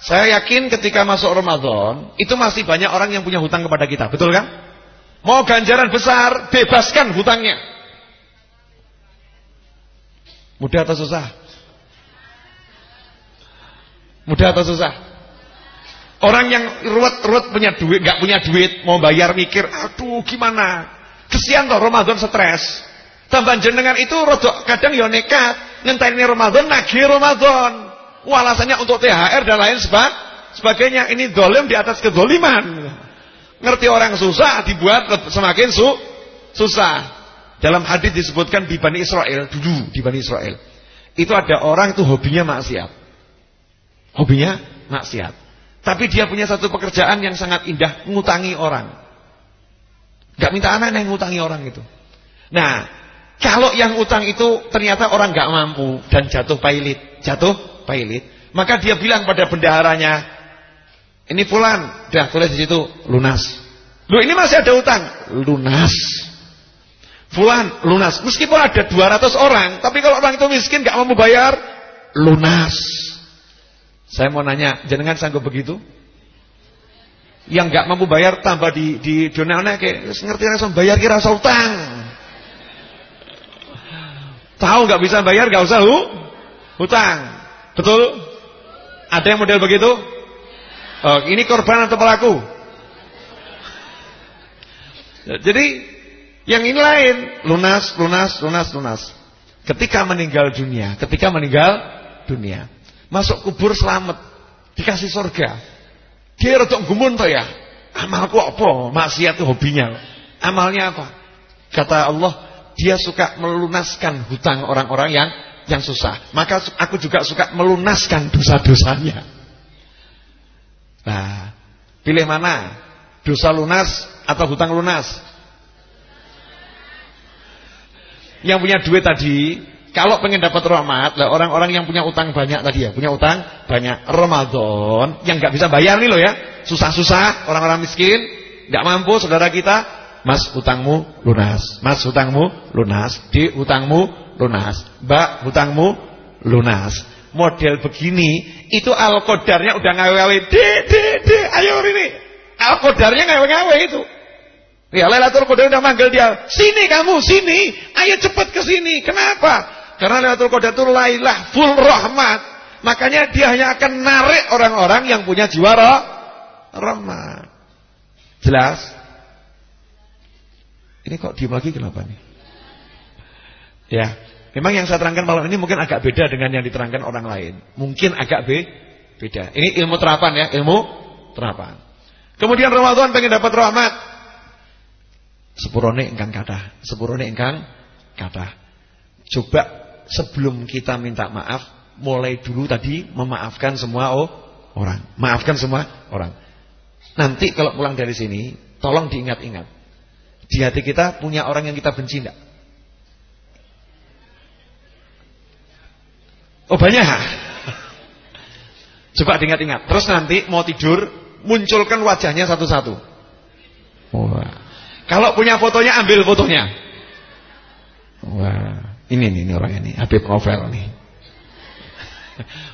Saya yakin ketika masuk Ramadan Itu masih banyak orang yang punya hutang kepada kita Betul kan? Mau ganjaran besar Bebaskan hutangnya Mudah atau susah? Mudah atau susah? Orang yang ruwet-ruwet punya duit, nggak punya duit, mau bayar mikir, aduh gimana? Kesian toh Ramadan stres. Tambah jenengan itu rodok kadang ya nekat, ngenteni Ramadan nagih Ramadan. Walasannya untuk THR dan lain sebagainya. Ini dolim di atas kedoliman. Ngerti orang susah dibuat semakin su susah. Dalam hadis disebutkan di Bani Israel, dulu di Bani Israel. Itu ada orang itu hobinya maksiat. Hobinya maksiat. Tapi dia punya satu pekerjaan yang sangat indah, ngutangi orang. Gak minta anak yang ngutangi orang itu. Nah, kalau yang utang itu ternyata orang gak mampu dan jatuh pailit, jatuh pailit, maka dia bilang pada bendaharanya, ini fulan, dah tulis di situ lunas. Lu ini masih ada utang, lunas. Fulan lunas. Meskipun ada 200 orang, tapi kalau orang itu miskin gak mau bayar, lunas. Saya mau nanya, jenengan sanggup begitu? Yang gak mampu bayar tambah di di dunia kayak ngerti langsung bayar kira usah utang. Tahu gak bisa bayar gak usah hu? Hutang. Betul? Ada yang model begitu? Oh, ini korban atau pelaku? Jadi yang ini lain, lunas, lunas, lunas, lunas. Ketika meninggal dunia, ketika meninggal dunia, masuk kubur selamat. dikasih surga. Dia rada gumun to ya. Amalku apa? Maksiat itu hobinya. Amalnya apa? Kata Allah, dia suka melunaskan hutang orang-orang yang yang susah. Maka aku juga suka melunaskan dosa-dosanya. Nah, pilih mana? Dosa lunas atau hutang lunas? Yang punya duit tadi, kalau pengen dapat rahmat, lah orang-orang yang punya utang banyak tadi ya, punya utang banyak. Ramadan yang nggak bisa bayar nih loh ya, susah-susah, orang-orang miskin, nggak mampu, saudara kita, Mas hutangmu lunas, Mas hutangmu lunas, di hutangmu lunas, Mbak hutangmu lunas. Model begini itu al-qadarnya udah ngawe-ngawe, de de de, ayo ini. Al-qadarnya ngawe-ngawe itu. Ya Lailatul Qadar udah manggil dia, "Sini kamu, sini. Ayo cepat ke sini." Kenapa? Karena Lailatul Qadar itu lailah full rahmat. Makanya dia hanya akan narik orang-orang yang punya jiwa roh, rahmat. Jelas? Ini kok diem lagi kenapa nih? Ya, memang yang saya terangkan malam ini mungkin agak beda dengan yang diterangkan orang lain. Mungkin agak be beda. Ini ilmu terapan ya, ilmu terapan. Kemudian Ramadan pengen dapat rahmat. Sepurone engkang kata, sepurone engkang kata. Coba sebelum kita minta maaf, mulai dulu tadi memaafkan semua oh, orang. Maafkan semua orang. Nanti kalau pulang dari sini, tolong diingat-ingat. Di hati kita punya orang yang kita benci enggak? Oh banyak. Coba diingat-ingat. Terus nanti mau tidur, munculkan wajahnya satu-satu. Wah. Kalau punya fotonya ambil fotonya. Wah, ini nih ini orang ini, Habib Novel nih.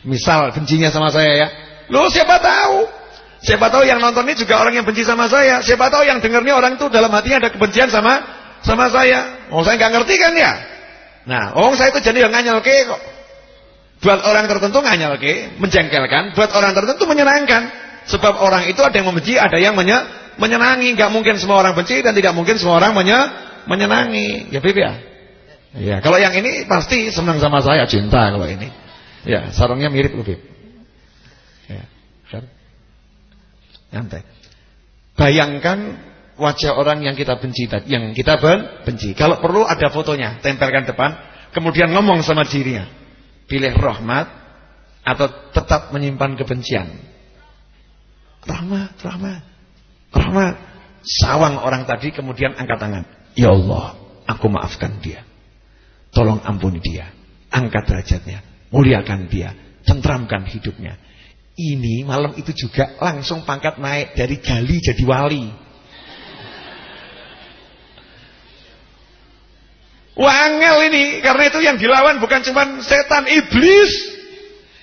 Misal bencinya sama saya ya. Loh siapa tahu? Siapa tahu yang nonton ini juga orang yang benci sama saya. Siapa tahu yang dengarnya orang itu dalam hatinya ada kebencian sama sama saya. Oh saya nggak ngerti kan ya. Nah, oh saya itu jadi yang nganyelke kok. Buat orang tertentu nganyelke, menjengkelkan. Buat orang tertentu menyenangkan. Sebab orang itu ada yang membenci, ada yang menye menyenangi. Gak mungkin semua orang benci dan tidak mungkin semua orang menye menyenangi. Ya Bib ya. Ya, kalau yang ini pasti senang sama saya, cinta kalau ini. Ya, sarungnya mirip Bib. Ya, kan? Nyantai. Bayangkan wajah orang yang kita benci yang kita benci. Kalau perlu ada fotonya, tempelkan depan, kemudian ngomong sama dirinya. Pilih rahmat atau tetap menyimpan kebencian. Rahmat, rahmat. Rahmat. Sawang orang tadi kemudian angkat tangan. Ya Allah, aku maafkan dia. Tolong ampuni dia. Angkat derajatnya. Muliakan dia. Tentramkan hidupnya. Ini malam itu juga langsung pangkat naik dari gali jadi wali. Wangel ini karena itu yang dilawan bukan cuma setan iblis.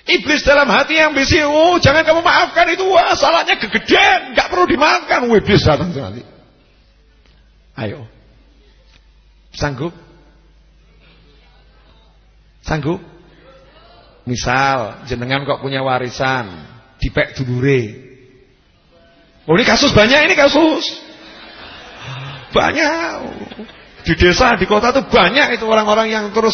Iblis dalam hati yang bisi, oh jangan kamu maafkan itu, wah salahnya kegedean, nggak perlu dimaafkan. Wah, iblis datang nanti. Ayo, sanggup? Sanggup? Misal jenengan kok punya warisan, dipek dulure. Oh ini kasus banyak ini kasus. Banyak. Di desa, di kota tuh banyak itu orang-orang yang terus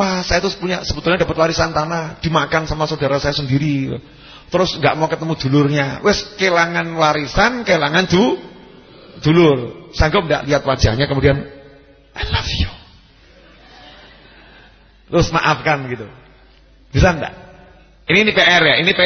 Wah, saya tuh punya sebetulnya dapat warisan tanah, dimakan sama saudara saya sendiri. Terus nggak mau ketemu dulurnya. Wes kelangan warisan, kelangan du dulur. Sanggup enggak lihat wajahnya kemudian I love you. Terus maafkan gitu. Bisa enggak? Ini ini PR ya, ini P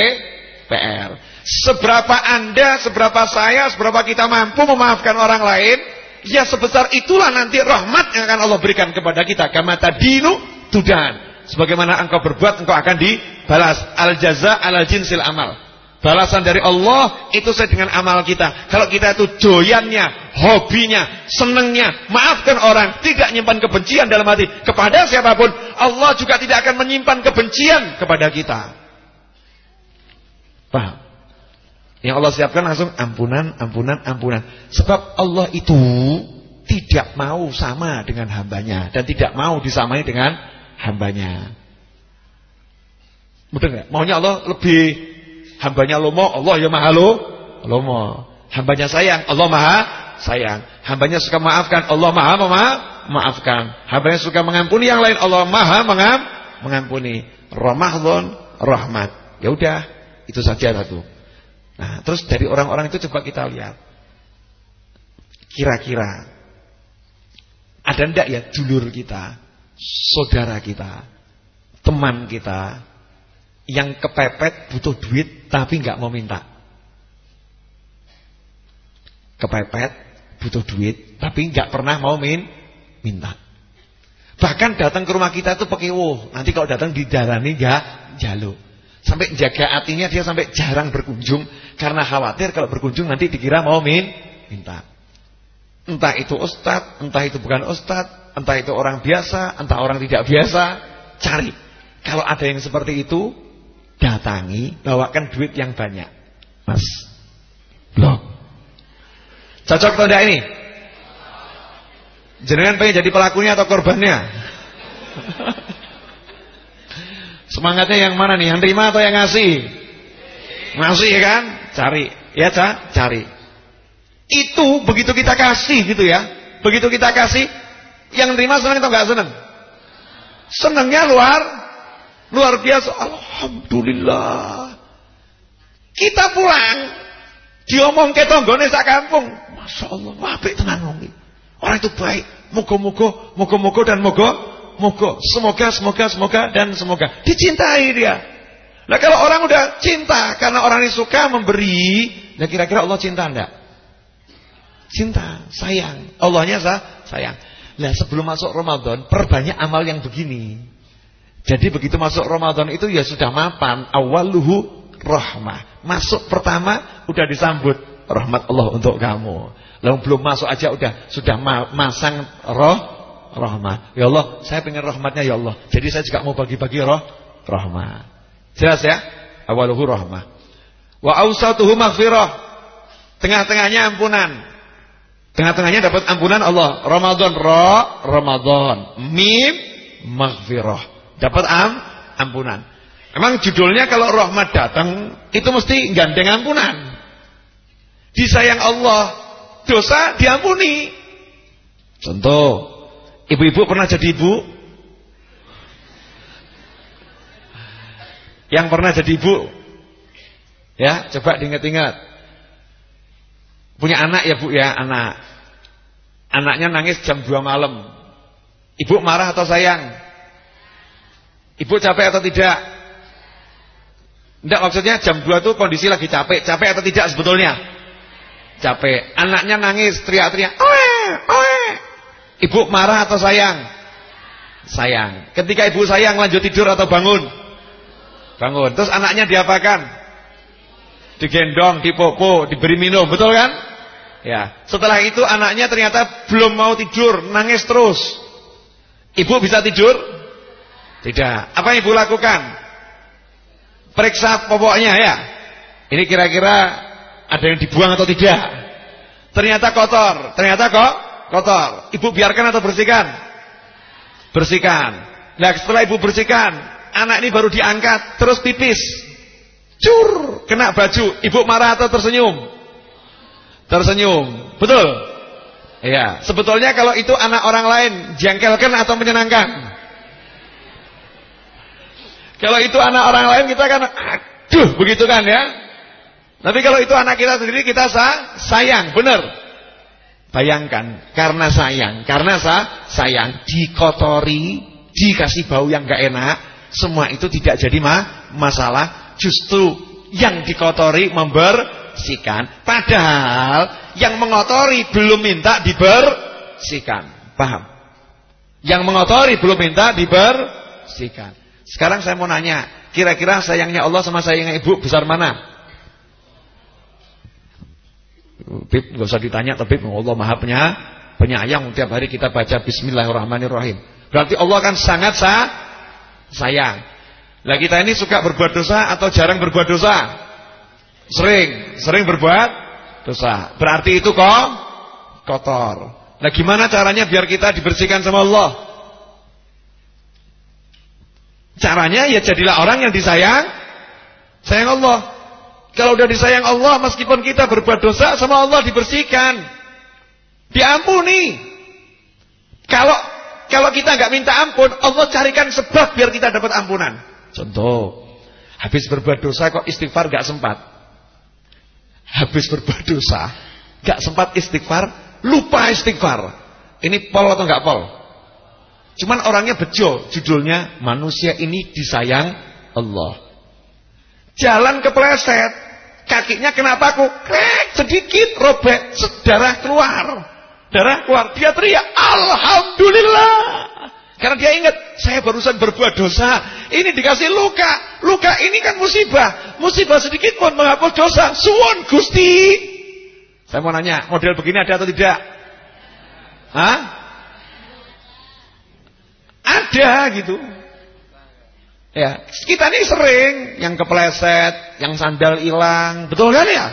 PR. Seberapa Anda, seberapa saya, seberapa kita mampu memaafkan orang lain, ya sebesar itulah nanti rahmat yang akan Allah berikan kepada kita. Kama tadinu tudan. Sebagaimana engkau berbuat engkau akan dibalas. Al jaza al jinsil amal. Balasan dari Allah itu sesuai dengan amal kita. Kalau kita itu doyannya, hobinya, senengnya, maafkan orang, tidak menyimpan kebencian dalam hati kepada siapa pun, Allah juga tidak akan menyimpan kebencian kepada kita. Paham? Yang Allah siapkan langsung ampunan, ampunan, ampunan. Sebab Allah itu tidak mau sama dengan hambanya dan tidak mau disamai dengan hambanya. Betul nggak? Maunya Allah lebih hambanya lomo, Allah ya maha lo, lomo. Hambanya sayang, Allah maha sayang. Hambanya suka maafkan, Allah maha mema maafkan. Hambanya suka mengampuni yang lain, Allah maha mengam mengampuni. Ramadan rahmat. Ya udah, Itu saja satu. Nah, terus dari orang-orang itu coba kita lihat. Kira-kira ada ndak ya dulur kita, saudara kita, teman kita yang kepepet butuh duit tapi nggak mau minta. Kepepet butuh duit tapi nggak pernah mau min minta. Bahkan datang ke rumah kita tuh pakai wow, nanti kalau datang di didarani nggak jaluk. Sampai jaga hatinya dia sampai jarang berkunjung karena khawatir kalau berkunjung nanti dikira mau min minta. Entah itu ustadz, entah itu bukan ustadz, entah itu orang biasa, entah orang tidak biasa, cari. Kalau ada yang seperti itu, datangi, bawakan duit yang banyak. Mas. Loh. Cocok atau tidak ini? Jenengan pengen jadi pelakunya atau korbannya? Semangatnya yang mana nih? Yang terima atau yang ngasih? Ngasih ya kan? Cari. Ya, cari. Itu begitu kita kasih gitu ya. Begitu kita kasih, yang terima senang atau enggak senang? Senangnya luar luar biasa. Alhamdulillah. Kita pulang diomong ke tonggone sak kampung. Masya Allah, apik tenan wong Orang itu baik. Moga-moga, moga-moga dan moga moga, semoga, semoga, semoga dan semoga dicintai dia. Nah kalau orang udah cinta karena orang ini suka memberi, nah kira-kira Allah cinta enggak? Cinta, sayang. Allahnya sah, sayang. Nah sebelum masuk Ramadan, perbanyak amal yang begini. Jadi begitu masuk Ramadan itu ya sudah mapan. Awaluhu rahmah. Masuk pertama udah disambut rahmat Allah untuk kamu. Lalu belum masuk aja udah sudah masang roh rahmat. Ya Allah, saya pengen rahmatnya ya Allah. Jadi saya juga mau bagi-bagi roh rahmat. Jelas ya? Awaluhu rahmah. Wa awsatuhu maghfirah. Tengah-tengahnya ampunan. Tengah-tengahnya dapat ampunan Allah. Ramadan ra, Ramadan. Mim maghfirah. Dapat am ampunan. Emang judulnya kalau rahmat datang itu mesti gandeng ampunan. Disayang Allah, dosa diampuni. Contoh, Ibu-ibu pernah jadi ibu? Yang pernah jadi ibu? Ya, coba diingat-ingat. Punya anak ya bu ya, anak. Anaknya nangis jam 2 malam. Ibu marah atau sayang? Ibu capek atau tidak? Tidak maksudnya jam 2 itu kondisi lagi capek. Capek atau tidak sebetulnya? Capek. Anaknya nangis, teriak-teriak. Ibu marah atau sayang? Sayang. Ketika ibu sayang lanjut tidur atau bangun? Bangun. Terus anaknya diapakan? Digendong, dipopo, diberi minum, betul kan? Ya. Setelah itu anaknya ternyata belum mau tidur, nangis terus. Ibu bisa tidur? Tidak. Apa yang ibu lakukan? Periksa popoknya ya. Ini kira-kira ada yang dibuang atau tidak? Ternyata kotor. Ternyata kok kotor. Ibu biarkan atau bersihkan? Bersihkan. Nah setelah ibu bersihkan, anak ini baru diangkat, terus pipis. Cur, kena baju. Ibu marah atau tersenyum? Tersenyum. Betul? Iya. Sebetulnya kalau itu anak orang lain, jengkelkan atau menyenangkan? Kalau itu anak orang lain kita kan aduh begitu kan ya. Tapi kalau itu anak kita sendiri kita sah, sayang, benar. Bayangkan, karena sayang, karena sa sayang dikotori, dikasih bau yang gak enak, semua itu tidak jadi ma masalah. Justru yang dikotori membersihkan. Padahal yang mengotori belum minta dibersihkan. Paham? Yang mengotori belum minta dibersihkan. Sekarang saya mau nanya, kira-kira sayangnya Allah sama sayangnya ibu besar mana? Bib nggak usah ditanya tapi Allah Maha penyayang tiap hari kita baca bismillahirrahmanirrahim. Berarti Allah kan sangat sa sayang. Lah kita ini suka berbuat dosa atau jarang berbuat dosa? Sering, sering berbuat dosa. Berarti itu kok kotor. Nah gimana caranya biar kita dibersihkan sama Allah? Caranya ya jadilah orang yang disayang sayang Allah. Kalau udah disayang Allah meskipun kita berbuat dosa sama Allah dibersihkan. Diampuni. Kalau kalau kita nggak minta ampun, Allah carikan sebab biar kita dapat ampunan. Contoh, Habis berbuat dosa kok istighfar gak sempat. Habis berbuat dosa gak sempat istighfar, lupa istighfar. Ini pol atau gak pol? Cuman orangnya bejo, judulnya manusia ini disayang Allah. Jalan kepleset, kakinya kenapa aku krek sedikit robek, darah keluar. Darah keluar, dia teriak, Alhamdulillah. Karena dia ingat, saya barusan berbuat dosa. Ini dikasih luka. Luka ini kan musibah. Musibah sedikit pun menghapus dosa. Suwon Gusti. Saya mau nanya, model begini ada atau tidak? Hah? Ada gitu. Ya, kita ini sering yang kepleset, yang sandal hilang, betul kan ya?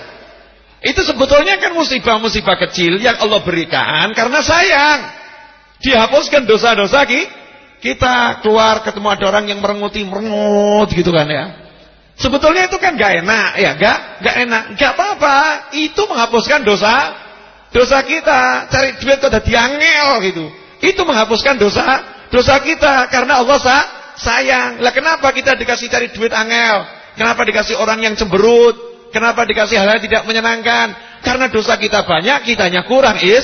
Itu sebetulnya kan musibah-musibah kecil yang Allah berikan karena sayang. Dihapuskan dosa-dosa kita keluar ketemu ada orang yang merenguti merengut gitu kan ya. Sebetulnya itu kan gak enak ya, gak gak enak, gak apa-apa. Itu menghapuskan dosa dosa kita. Cari duit kok udah diangel gitu. Itu menghapuskan dosa dosa kita karena Allah sa sayang. Lah kenapa kita dikasih cari duit angel? Kenapa dikasih orang yang cemberut? Kenapa dikasih hal yang tidak menyenangkan? Karena dosa kita banyak, kitanya kurang is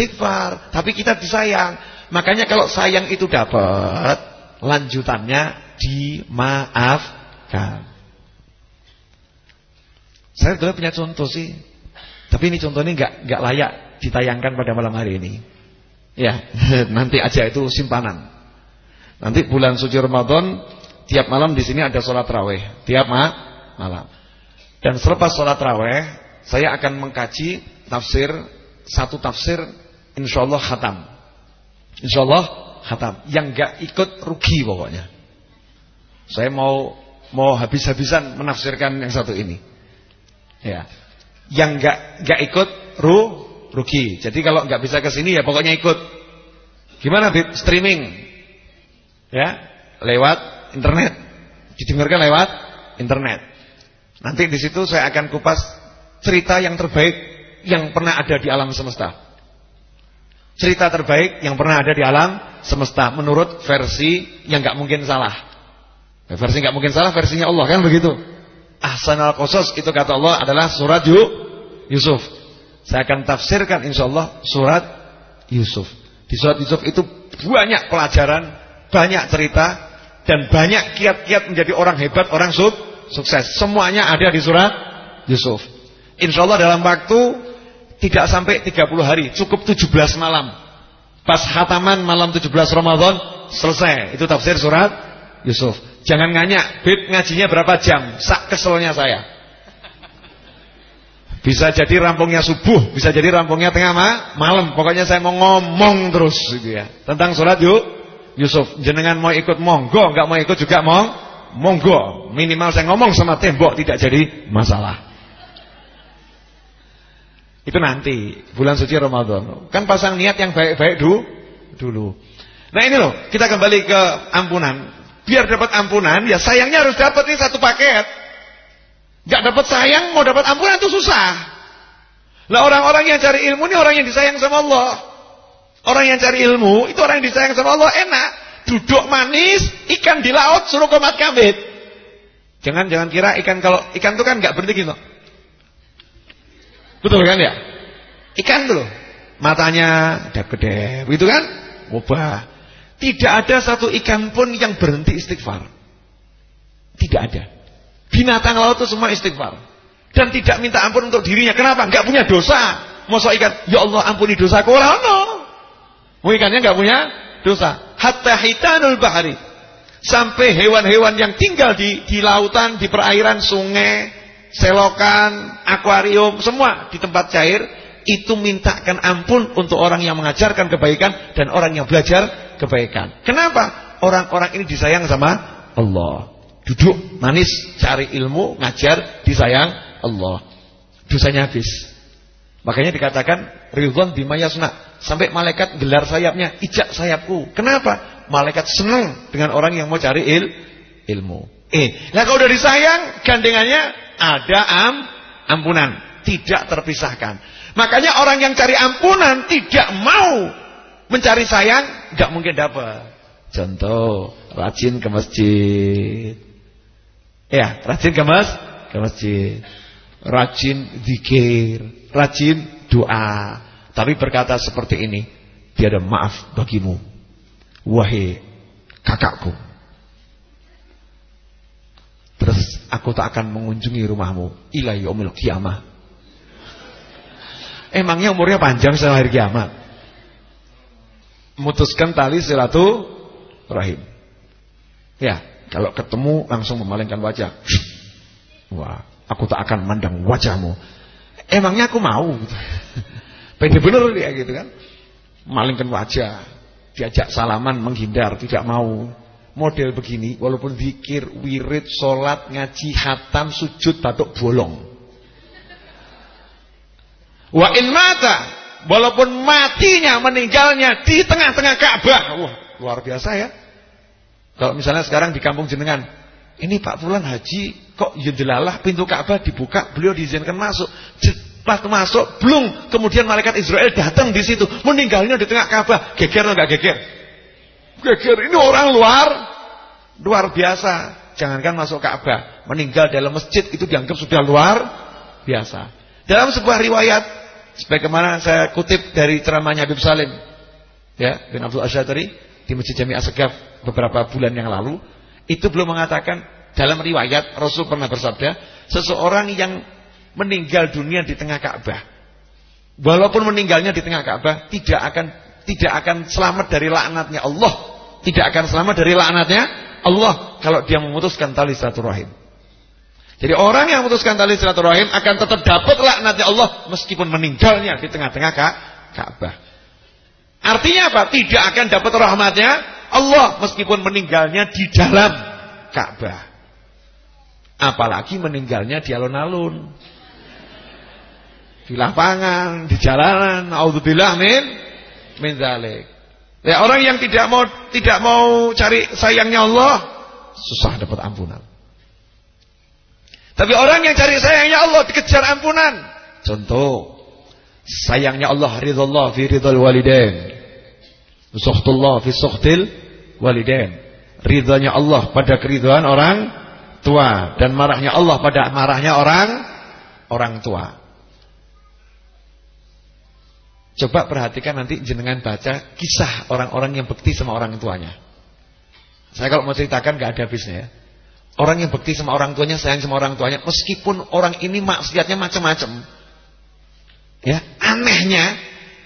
istighfar. Tapi kita disayang. Makanya kalau sayang itu dapat, lanjutannya dimaafkan. Saya dulu punya contoh sih. Tapi ini contohnya nggak nggak layak ditayangkan pada malam hari ini. Ya, nanti aja itu simpanan. Nanti bulan suci Ramadan tiap malam di sini ada sholat raweh tiap ma malam. Dan selepas sholat raweh, saya akan mengkaji tafsir satu tafsir, insya Allah khatam. Insya Allah khatam. Yang gak ikut rugi pokoknya. Saya mau mau habis-habisan menafsirkan yang satu ini. Ya, yang gak gak ikut ru rugi. Jadi kalau nggak bisa ke sini ya pokoknya ikut. Gimana Bib? Streaming. Ya, lewat internet. Didengarkan lewat internet. Nanti di situ saya akan kupas cerita yang terbaik yang pernah ada di alam semesta. Cerita terbaik yang pernah ada di alam semesta menurut versi yang nggak mungkin salah. Ya, versi nggak mungkin salah versinya Allah kan begitu. Ahsanal qasas itu kata Allah adalah surat Yusuf. Saya akan tafsirkan insyaallah surat Yusuf. Di surat Yusuf itu banyak pelajaran, banyak cerita dan banyak kiat-kiat menjadi orang hebat, orang sukses. Semuanya ada di surat Yusuf. Insya Allah dalam waktu tidak sampai 30 hari, cukup 17 malam. Pas khataman malam 17 Ramadan selesai. Itu tafsir surat Yusuf. Jangan nganya, bib ngajinya berapa jam? Sak keselnya saya. Bisa jadi rampungnya subuh, bisa jadi rampungnya tengah ma malam. Pokoknya saya mau ngomong terus gitu ya. Tentang surat yuk Yusuf. Jenengan mau ikut monggo, nggak mau ikut juga mong monggo minimal saya ngomong sama tembok tidak jadi masalah itu nanti bulan suci Ramadan. Kan pasang niat yang baik-baik dulu dulu. Nah ini loh kita kembali ke ampunan. Biar dapat ampunan ya sayangnya harus dapat ini satu paket. Gak dapat sayang mau dapat ampunan itu susah. Lah orang-orang yang cari ilmu ini orang yang disayang sama Allah. Orang yang cari ilmu itu orang yang disayang sama Allah enak. Duduk manis, ikan di laut suruh komat kabit. Jangan jangan kira ikan kalau ikan itu kan nggak berhenti gitu. Betul kan ya? Ikan tuh matanya kedep-kedep, gitu kan? Wabah. Tidak ada satu ikan pun yang berhenti istighfar. Tidak ada. Binatang laut itu semua istighfar. Dan tidak minta ampun untuk dirinya. Kenapa? Enggak punya dosa. Masa ikan, ya Allah ampuni dosaku. Ora ono. Mau ikannya enggak punya dosa. Hatta hitanul bahari. Sampai hewan-hewan yang tinggal di, di lautan, di perairan, sungai, selokan, akuarium, semua di tempat cair. Itu mintakan ampun untuk orang yang mengajarkan kebaikan dan orang yang belajar kebaikan. Kenapa? Orang-orang ini disayang sama Allah. Duduk, manis, cari ilmu, ngajar, disayang Allah. Dosanya habis. Makanya dikatakan ridwan bima yasna. Sampai malaikat gelar sayapnya, ijak sayapku. Kenapa? Malaikat senang dengan orang yang mau cari il, ilmu. Eh, nah kalau udah disayang, gandengannya ada am, ampunan. Tidak terpisahkan. Makanya orang yang cari ampunan tidak mau mencari sayang, nggak mungkin dapat. Contoh, rajin ke masjid. Ya, rajin ke mas, ke masjid. Rajin zikir, rajin doa. Tapi berkata seperti ini, tiada maaf bagimu. Wahai kakakku. Terus aku tak akan mengunjungi rumahmu ila yaumil kiamah. Emangnya umurnya panjang sampai hari kiamat? Memutuskan tali silaturahim. Ya, kalau ketemu langsung memalingkan wajah. Wah, aku tak akan mandang wajahmu. Emangnya aku mau. Pede bener dia gitu kan. Malingkan wajah, diajak salaman menghindar, tidak mau. Model begini walaupun zikir, wirid, sholat, ngaji, hatam, sujud, batuk bolong. Wa in mata walaupun matinya meninggalnya di tengah-tengah Ka'bah. Wah, luar biasa ya. Kalau misalnya sekarang di kampung jenengan, ini Pak Fulan haji kok jendelalah pintu Ka'bah dibuka, beliau diizinkan masuk. Pas masuk, belum kemudian malaikat Israel datang di situ, meninggalnya di tengah Ka'bah. Geger atau enggak geger? Geger. Ini orang luar luar biasa. Jangankan masuk Ka'bah, meninggal dalam masjid itu dianggap sudah luar biasa. Dalam sebuah riwayat sebagaimana saya kutip dari ceramahnya Habib Salim ya, bin Abdul Asyadari di Masjid Jami Asgaf beberapa bulan yang lalu itu belum mengatakan dalam riwayat Rasul pernah bersabda seseorang yang meninggal dunia di tengah Ka'bah walaupun meninggalnya di tengah Ka'bah tidak akan tidak akan selamat dari laknatnya Allah tidak akan selamat dari laknatnya Allah kalau dia memutuskan tali silaturahim jadi orang yang memutuskan tali silaturahim akan tetap dapat laknatnya Allah meskipun meninggalnya di tengah-tengah Ka'bah Artinya apa? Tidak akan dapat rahmatnya Allah meskipun meninggalnya di dalam Ka'bah. Apalagi meninggalnya di alun-alun. Di lapangan, di jalanan, auzubillah min min zalik. Ya, orang yang tidak mau tidak mau cari sayangnya Allah susah dapat ampunan. Tapi orang yang cari sayangnya Allah dikejar ampunan. Contoh Sayangnya Allah ridallah fi ridal walidain. Sukhtullah fi sukhtil walidain. Ridhanya Allah pada keridhaan orang tua dan marahnya Allah pada marahnya orang orang tua. Coba perhatikan nanti jenengan baca kisah orang-orang yang bekti sama orang tuanya. Saya kalau mau ceritakan gak ada habisnya ya. Orang yang bekti sama orang tuanya, sayang sama orang tuanya, meskipun orang ini maksiatnya macam-macam, Ya, anehnya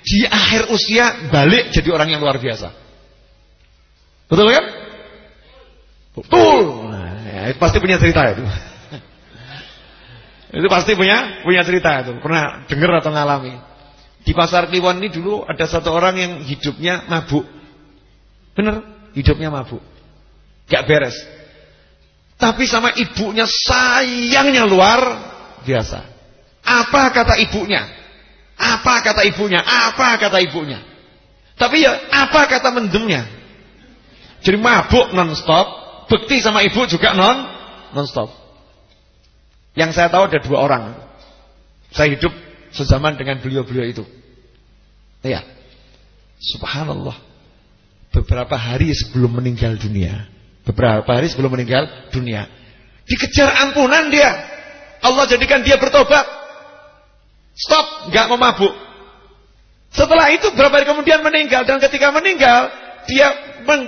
di akhir usia balik jadi orang yang luar biasa. Betul kan? Betul. Nah, ya, itu pasti punya cerita itu. itu pasti punya punya cerita itu. Pernah dengar atau ngalami? Di pasar Kliwon ini dulu ada satu orang yang hidupnya mabuk. Bener, hidupnya mabuk. Gak beres. Tapi sama ibunya sayangnya luar biasa. Apa kata ibunya? Apa kata ibunya? Apa kata ibunya? Tapi ya, apa kata mendemnya? Jadi mabuk non-stop, bekti sama ibu juga non non-stop. Yang saya tahu ada dua orang. Saya hidup sezaman dengan beliau-beliau itu. Ya. Subhanallah. Beberapa hari sebelum meninggal dunia. Beberapa hari sebelum meninggal dunia. Dikejar ampunan dia. Allah jadikan dia bertobat. Stop, nggak mau mabuk. Setelah itu berapa hari kemudian meninggal dan ketika meninggal dia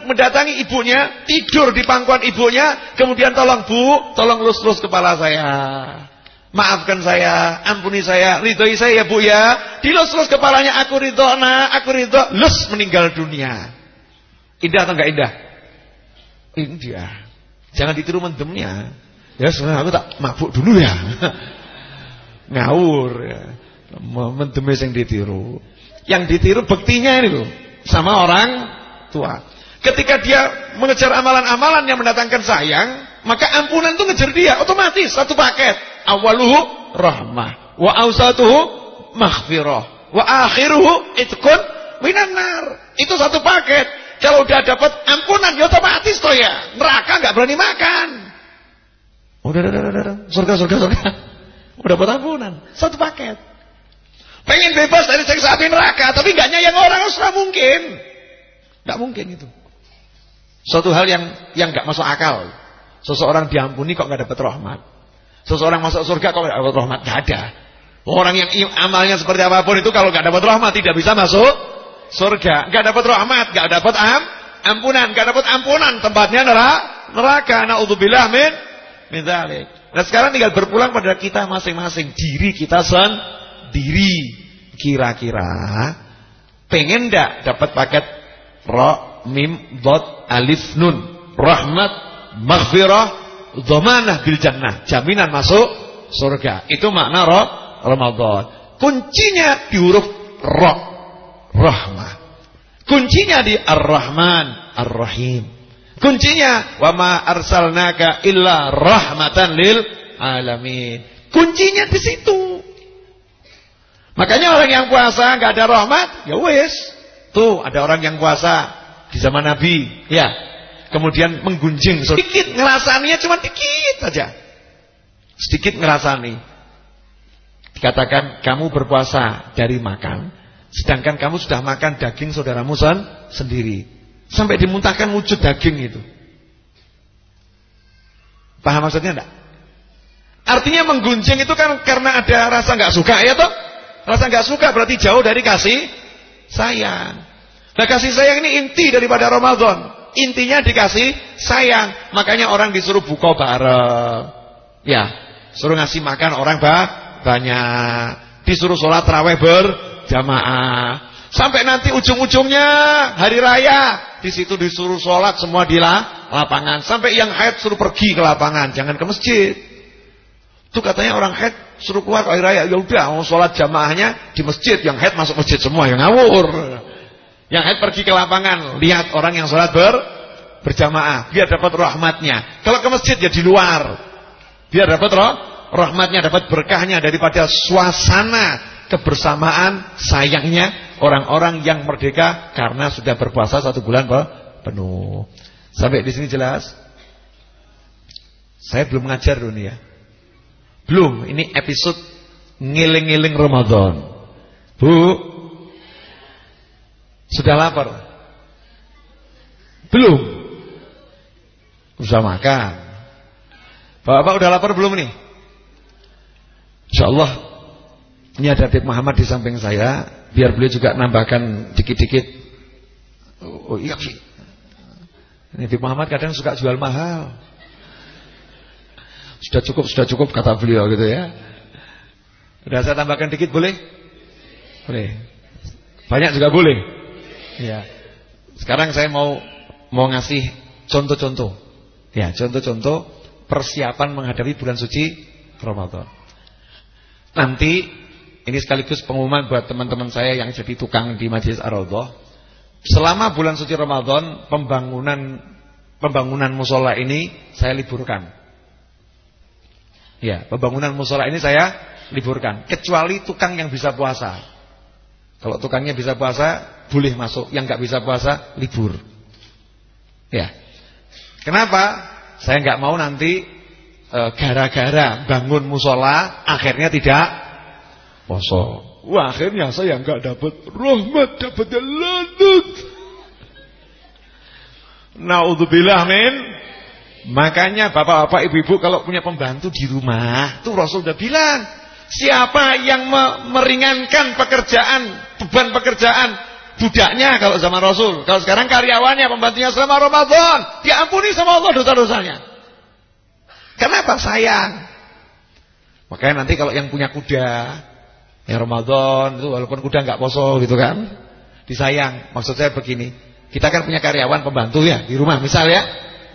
mendatangi ibunya, tidur di pangkuan ibunya, kemudian tolong Bu, tolong lus-lus kepala saya. Maafkan saya, ampuni saya, ridhoi saya ya Bu ya. Dilus-lus kepalanya, aku ridho nak, aku ridho. Lus meninggal dunia. Indah atau enggak indah? Indah. Jangan ditiru mendemnya. Ya sebenarnya aku tak mabuk dulu ya. ngawur ya. Mendemis yang ditiru. Yang ditiru buktinya ini loh sama orang tua. Ketika dia mengejar amalan-amalan yang mendatangkan sayang, maka ampunan itu ngejar dia otomatis satu paket. Awaluhu rahmah, wa ausatuhu maghfirah, wa akhiruhu itqun minan nar. Itu satu paket. Kalau udah dapat ampunan ya otomatis toh ya. Neraka nggak berani makan. Udah, udah, udah, udah. Surga, surga, surga. Udah dapat ampunan. Satu paket. Pengen bebas dari siksa api neraka. Tapi gak nyayang orang. Haruslah mungkin. Gak mungkin itu. Suatu hal yang yang gak masuk akal. Seseorang diampuni kok nggak dapat rahmat. Seseorang masuk surga kok nggak dapat rahmat? Nggak ada. Orang yang amalnya seperti apa pun itu kalau nggak dapat rahmat tidak bisa masuk surga. Nggak dapat rahmat, nggak dapat am, ampunan, nggak dapat ampunan. Tempatnya neraka. Neraka. Nauzubillah min min dzalik. Nah sekarang tinggal berpulang pada kita masing-masing. Diri kita sendiri. Kira-kira pengen ndak dapat paket ra mim dot alif nun rahmat maghfirah dhamanah bil jannah. Jaminan masuk surga. Itu makna ra Ramadan. Kuncinya di huruf ra rahmah. Kuncinya di ar-rahman ar-rahim. Kuncinya wa ma arsalnaka illa rahmatan lil alamin. Kuncinya di situ. Makanya orang yang puasa enggak ada rahmat ya wis. Tuh ada orang yang puasa di zaman Nabi, ya. Kemudian menggunjing sedikit ngerasaninya cuma dikit saja. Sedikit ngerasani. Dikatakan kamu berpuasa dari makan, sedangkan kamu sudah makan daging saudaramu sen sendiri. Sampai dimuntahkan wujud daging itu. Paham maksudnya enggak? Artinya menggunjing itu kan karena ada rasa enggak suka ya toh? Rasa enggak suka berarti jauh dari kasih sayang. Nah kasih sayang ini inti daripada Ramadan. Intinya dikasih sayang. Makanya orang disuruh buka bareng. Ya, suruh ngasih makan orang bah, banyak. Disuruh sholat terawih berjamaah. Sampai nanti ujung-ujungnya hari raya. Di situ disuruh sholat semua di lapangan. Sampai yang haid suruh pergi ke lapangan. Jangan ke masjid. Itu katanya orang haid suruh keluar ke hari raya. Ya udah, mau sholat jamaahnya di masjid. Yang haid masuk masjid semua. Yang ngawur. Yang haid pergi ke lapangan, lihat orang yang sholat ber berjamaah, biar dapat rahmatnya. Kalau ke masjid ya di luar, biar dapat roh, rahmatnya, dapat berkahnya daripada suasana kebersamaan sayangnya orang-orang yang merdeka karena sudah berpuasa satu bulan penuh. Sampai di sini jelas? Saya belum ngajar dunia. Belum, ini episode ngiling-ngiling Ramadan. Bu, sudah lapar? Belum? Usah makan. Bapak udah lapar belum nih? InsyaAllah Ini ada Tip Muhammad di samping saya Biar beliau juga nambahkan dikit-dikit Oh, oh iya Ini Tip Muhammad kadang suka jual mahal Sudah cukup, sudah cukup kata beliau gitu ya Udah saya tambahkan dikit boleh? Boleh Banyak juga boleh Ya. Sekarang saya mau mau ngasih contoh-contoh. Ya, contoh-contoh persiapan menghadapi bulan suci Ramadan. Nanti ini sekaligus pengumuman buat teman-teman saya yang jadi tukang di Majelis Ar-Raudhah. Selama bulan suci Ramadan, pembangunan pembangunan musola ini saya liburkan. Ya, pembangunan musola ini saya liburkan kecuali tukang yang bisa puasa. Kalau tukangnya bisa puasa, boleh masuk, yang nggak bisa puasa libur. Ya. Kenapa? Saya nggak mau nanti e, gara-gara e, bangun musola akhirnya tidak poso. Wah, akhirnya saya nggak dapat rahmat, dapat lanut. Naudzubillah min. Makanya bapak-bapak ibu-ibu kalau punya pembantu di rumah, tuh Rasul udah bilang, siapa yang meringankan pekerjaan, beban pekerjaan budaknya kalau zaman Rasul. Kalau sekarang karyawannya, pembantunya selama Ramadan. Diampuni sama Allah dosa-dosanya. Kenapa? Sayang. Makanya nanti kalau yang punya kuda, yang Ramadan itu walaupun kuda nggak poso gitu kan. Disayang. Maksud saya begini. Kita kan punya karyawan pembantu ya di rumah misal ya.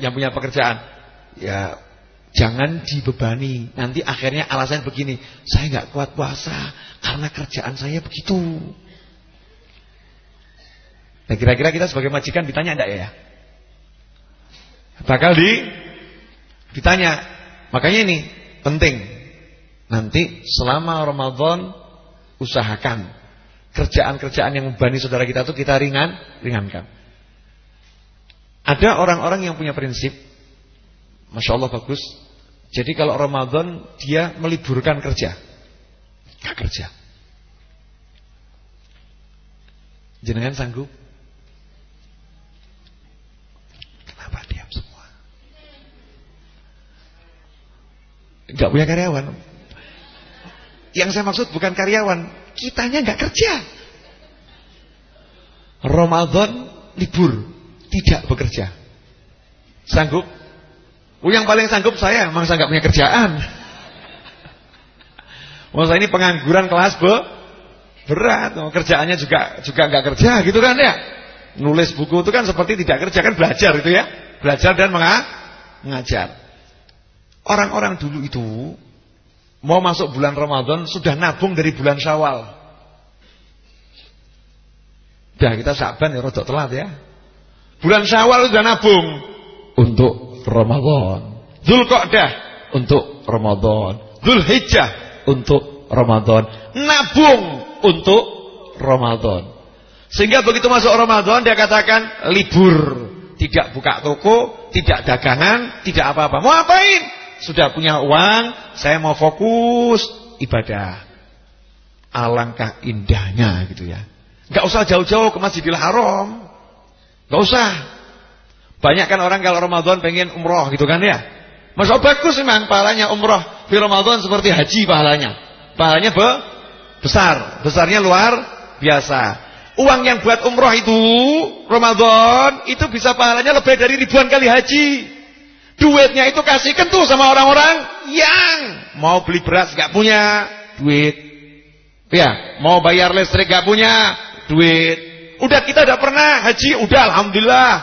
Yang punya pekerjaan. Ya jangan dibebani. Nanti akhirnya alasan begini. Saya nggak kuat puasa karena kerjaan saya begitu. Nah kira-kira kita sebagai majikan ditanya enggak ya? Bakal di ditanya. Makanya ini penting. Nanti selama Ramadan usahakan kerjaan-kerjaan yang membani saudara kita itu kita ringan, ringankan. Ada orang-orang yang punya prinsip Masya Allah bagus Jadi kalau Ramadan Dia meliburkan kerja Gak kerja Jenengan sanggup Enggak punya karyawan. Yang saya maksud bukan karyawan, kitanya enggak kerja. Ramadan libur, tidak bekerja. Sanggup? Yang paling sanggup saya, memang saya enggak punya kerjaan. Masa ini pengangguran kelas be berat, oh, kerjaannya juga juga enggak kerja gitu kan ya. Nulis buku itu kan seperti tidak kerja kan belajar itu ya. Belajar dan mengajar. Orang-orang dulu itu mau masuk bulan Ramadan sudah nabung dari bulan Syawal. Dah kita saban ya rodok telat ya. Bulan Syawal sudah nabung untuk Ramadan. Zulqa'dah untuk Ramadan. Zulhijjah untuk Ramadan. Nabung untuk Ramadan. Sehingga begitu masuk Ramadan dia katakan libur. Tidak buka toko, tidak dagangan, tidak apa-apa. Mau apain? Sudah punya uang, saya mau fokus ibadah. Alangkah indahnya gitu ya. Gak usah jauh-jauh ke Masjidil Haram. Gak usah. Banyak kan orang kalau Ramadan pengen umroh gitu kan ya. Masa bagus memang pahalanya umroh di Ramadan seperti haji pahalanya. Pahalanya be besar, besarnya luar biasa. Uang yang buat umroh itu Ramadan itu bisa pahalanya lebih dari ribuan kali haji. Duitnya itu kasihkan tuh sama orang-orang yang mau beli beras gak punya duit. Ya, mau bayar listrik gak punya duit. Udah kita udah pernah haji, udah alhamdulillah.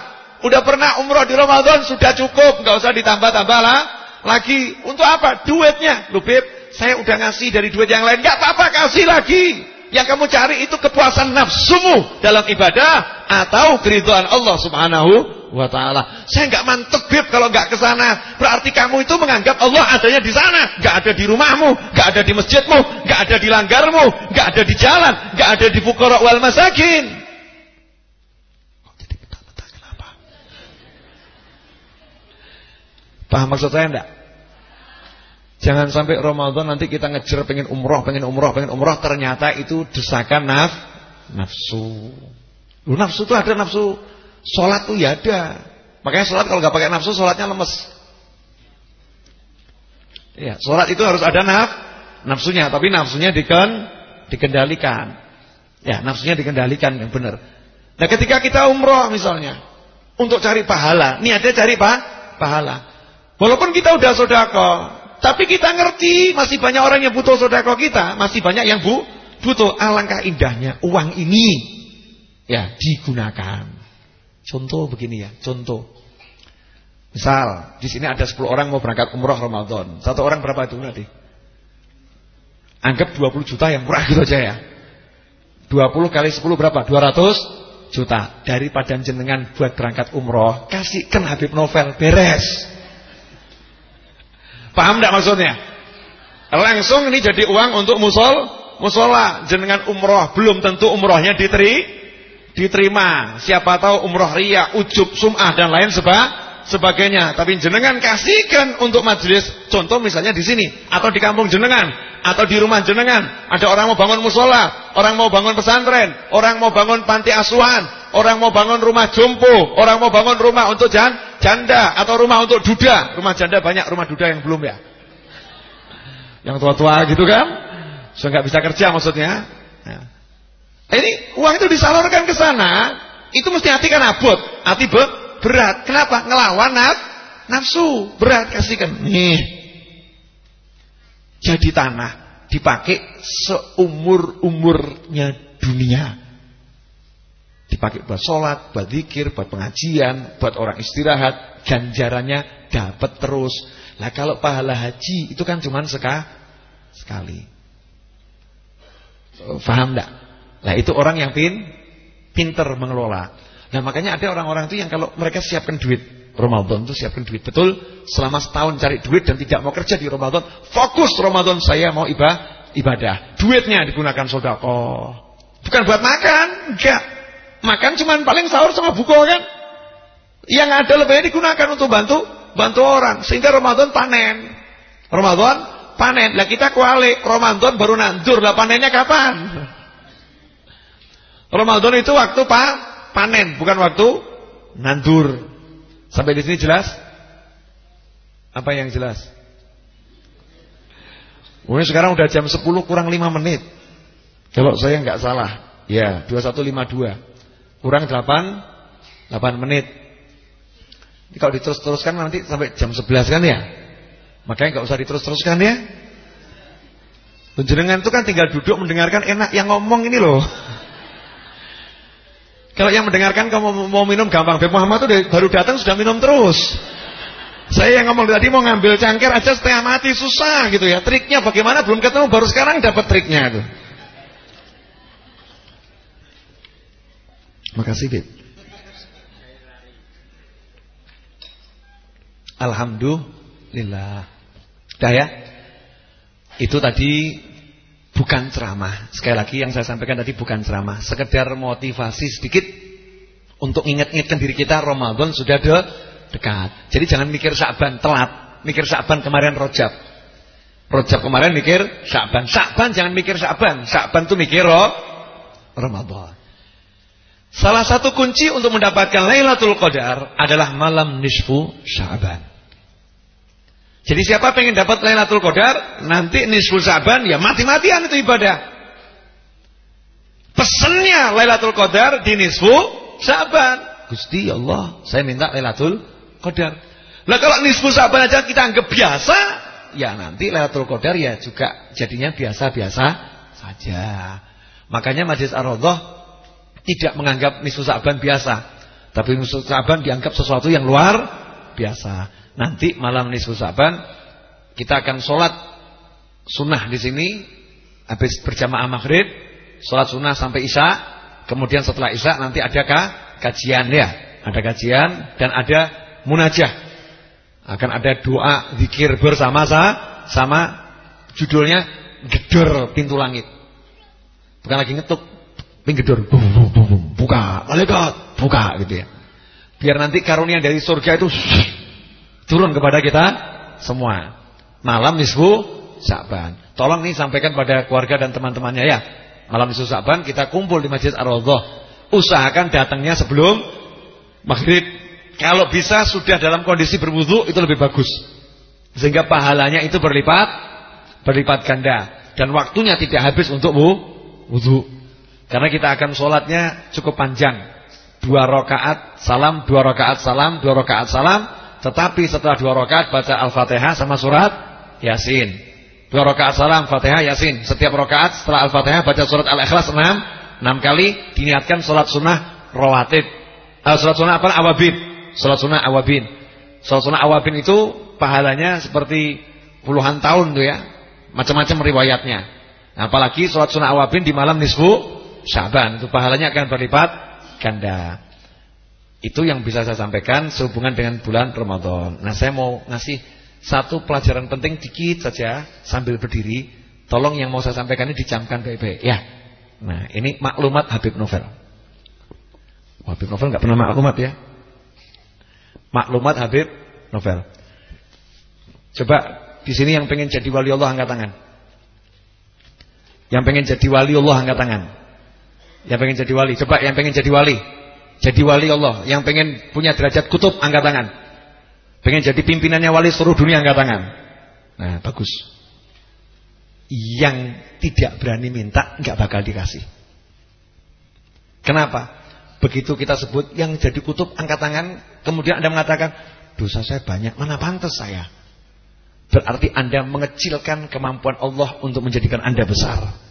Udah pernah umroh di Ramadan sudah cukup, nggak usah ditambah-tambah lah. Lagi untuk apa? Duitnya. Lu Beb, saya udah ngasih dari duit yang lain, nggak apa-apa kasih lagi. Yang kamu cari itu kepuasan nafsumu dalam ibadah atau keriduan Allah Subhanahu wa taala. Saya nggak mantep beb kalau nggak ke sana. Berarti kamu itu menganggap Allah adanya di sana, nggak ada di rumahmu, nggak ada di masjidmu, nggak ada di langgarmu, nggak ada di jalan, nggak ada di fuqara wal masakin. Paham maksud saya enggak? Jangan sampai Ramadan nanti kita ngejar pengen umroh, pengen umroh, pengen umroh ternyata itu desakan naf nafsu. Lu nafsu tuh ada nafsu sholat tuh ya ada. Makanya sholat kalau nggak pakai nafsu sholatnya lemes. Ya, sholat itu harus ada naf nafsunya, tapi nafsunya diken dikendalikan. Ya, nafsunya dikendalikan yang benar. Nah, ketika kita umroh misalnya untuk cari pahala, niatnya cari apa? Pahala. Walaupun kita udah sodako, tapi kita ngerti masih banyak orang yang butuh sodako kita, masih banyak yang bu butuh. Alangkah indahnya uang ini ya digunakan. Contoh begini ya, contoh. Misal di sini ada 10 orang mau berangkat umroh Ramadan. Satu orang berapa itu nanti? Anggap 20 juta yang murah gitu aja ya. 20 kali 10 berapa? 200 juta. Daripada jenengan buat berangkat umroh, kasihkan Habib Novel beres. Paham tidak maksudnya? Langsung ini jadi uang untuk musol, musola. Jenengan umroh belum tentu umrohnya diteri, diterima. Siapa tahu umroh ria, ujub, sum'ah dan lain seba, sebagainya. Tapi jenengan kasihkan untuk majelis. Contoh misalnya di sini atau di kampung jenengan atau di rumah jenengan. Ada orang mau bangun musola, orang mau bangun pesantren, orang mau bangun panti asuhan, orang mau bangun rumah jompo, orang mau bangun rumah untuk jan, janda atau rumah untuk duda. Rumah janda banyak, rumah duda yang belum ya. Yang tua-tua gitu kan? Sudah nggak bisa kerja maksudnya. Nah. Ini uang itu disalurkan ke sana, itu mesti hati kan abot, hati be, berat. Kenapa? Ngelawan naf, nafsu, berat kasihkan. Nih. Jadi tanah dipakai seumur-umurnya dunia. Dipakai buat sholat, buat zikir, buat pengajian, buat orang istirahat. Ganjarannya dapat terus. Lah kalau pahala haji itu kan cuma seka, sekali. Faham enggak? Nah itu orang yang pin, pinter mengelola. Nah makanya ada orang-orang itu yang kalau mereka siapkan duit Ramadan itu siapkan duit. Betul? Selama setahun cari duit dan tidak mau kerja di Ramadan fokus Ramadan saya mau ibadah ibadah. Duitnya digunakan sodako. Bukan buat makan? Enggak. Makan cuman paling sahur sama buka kan? Yang ada lebihnya digunakan untuk bantu bantu orang. Sehingga Ramadan panen. Ramadan panen. Lah kita kuali Ramadan baru nandur. Lah panennya kapan? Ramadan itu waktu pak panen bukan waktu nandur Sampai di sini jelas? Apa yang jelas? Mungkin sekarang udah jam 10 kurang 5 menit. Kalau saya nggak salah. Ya, 2152. Kurang 8 8 menit. Ini kalau diterus-teruskan nanti sampai jam 11 kan ya? Makanya nggak usah diterus-teruskan ya. Penjenengan itu kan tinggal duduk mendengarkan enak yang ngomong ini loh. Kalau yang mendengarkan kamu mau minum gampang. Beb Muhammad tuh baru datang sudah minum terus. Saya yang ngomong tadi mau ngambil cangkir aja setengah mati susah gitu ya. Triknya bagaimana belum ketemu baru sekarang dapat triknya tuh. Makasih Beb. Alhamdulillah. Dah ya. Itu tadi bukan ceramah. Sekali lagi yang saya sampaikan tadi bukan ceramah, sekedar motivasi sedikit untuk ingat-ingatkan diri kita Ramadan sudah de dekat. Jadi jangan mikir Sa'ban telat, mikir Sa'ban kemarin Rojab. Rojab kemarin mikir Sa'ban. Sa'ban jangan mikir Sa'ban. Sa'ban tuh mikir roh Ramadan. Salah satu kunci untuk mendapatkan Lailatul Qadar adalah malam nisfu Sa'ban. Jadi siapa pengen dapat Lailatul Qadar, nanti nisful Sa'ban ya mati-matian itu ibadah. Pesennya Lailatul Qadar di nisfu Sa'ban. Gusti Allah, saya minta Lailatul Qadar. Lah kalau nisfu Sa'ban aja kita anggap biasa, ya nanti Lailatul Qadar ya juga jadinya biasa-biasa saja. Makanya Majlis Ar-Raudhah tidak menganggap nisfu Sa'ban biasa, tapi nisfu Sa'ban dianggap sesuatu yang luar biasa. Nanti malam nisfu Sa'ban kita akan sholat sunnah di sini habis berjamaah maghrib, sholat sunnah sampai isya, kemudian setelah isya nanti adakah kajian ya, ada kajian dan ada munajah. Akan ada doa zikir bersama sama judulnya gedor pintu langit. Bukan lagi ngetuk, pinggedor, buka, malaikat, buka gitu ya. Biar nanti karunia dari surga itu turun kepada kita semua. Malam nisfu Sa'ban. Tolong nih sampaikan pada keluarga dan teman-temannya ya. Malam nisfu Sa'ban kita kumpul di Masjid Ar-Raudhah. Usahakan datangnya sebelum maghrib. Kalau bisa sudah dalam kondisi berwudu itu lebih bagus. Sehingga pahalanya itu berlipat berlipat ganda dan waktunya tidak habis untuk wudu. Karena kita akan sholatnya cukup panjang. Dua rakaat salam, dua rakaat salam, dua rakaat salam tetapi setelah dua rakaat baca Al-Fatihah sama surat Yasin. Dua rakaat salam Fatihah Yasin. Setiap rakaat setelah Al-Fatihah baca surat Al-Ikhlas enam, enam kali diniatkan salat sunnah rawatib. Uh, salat sunnah apa? Awabin. Salat sunnah awabin. Salat sunnah awabin itu pahalanya seperti puluhan tahun tuh ya. Macam-macam riwayatnya. Apalagi salat sunnah awabin di malam nisfu Syaban itu pahalanya akan berlipat ganda. Itu yang bisa saya sampaikan sehubungan dengan bulan Ramadan. Nah, saya mau ngasih satu pelajaran penting dikit saja sambil berdiri. Tolong yang mau saya sampaikan ini dicamkan baik-baik ya. Nah, ini maklumat Habib Novel. Habib Novel nggak pernah maklumat ya. Maklumat Habib Novel. Coba di sini yang pengen jadi wali Allah angkat tangan. Yang pengen jadi wali Allah angkat tangan. Yang pengen jadi wali, coba yang pengen jadi wali. Jadi wali Allah Yang pengen punya derajat kutub Angkat tangan. Pengen jadi pimpinannya wali seluruh dunia Angkat tangan. Nah bagus. Yang tidak berani minta nggak bakal dikasih. Kenapa? Begitu kita sebut Yang jadi kutub angkat tangan Kemudian anda mengatakan Dosa saya banyak Mana pantas saya? Berarti anda mengecilkan kemampuan Allah Untuk menjadikan anda besar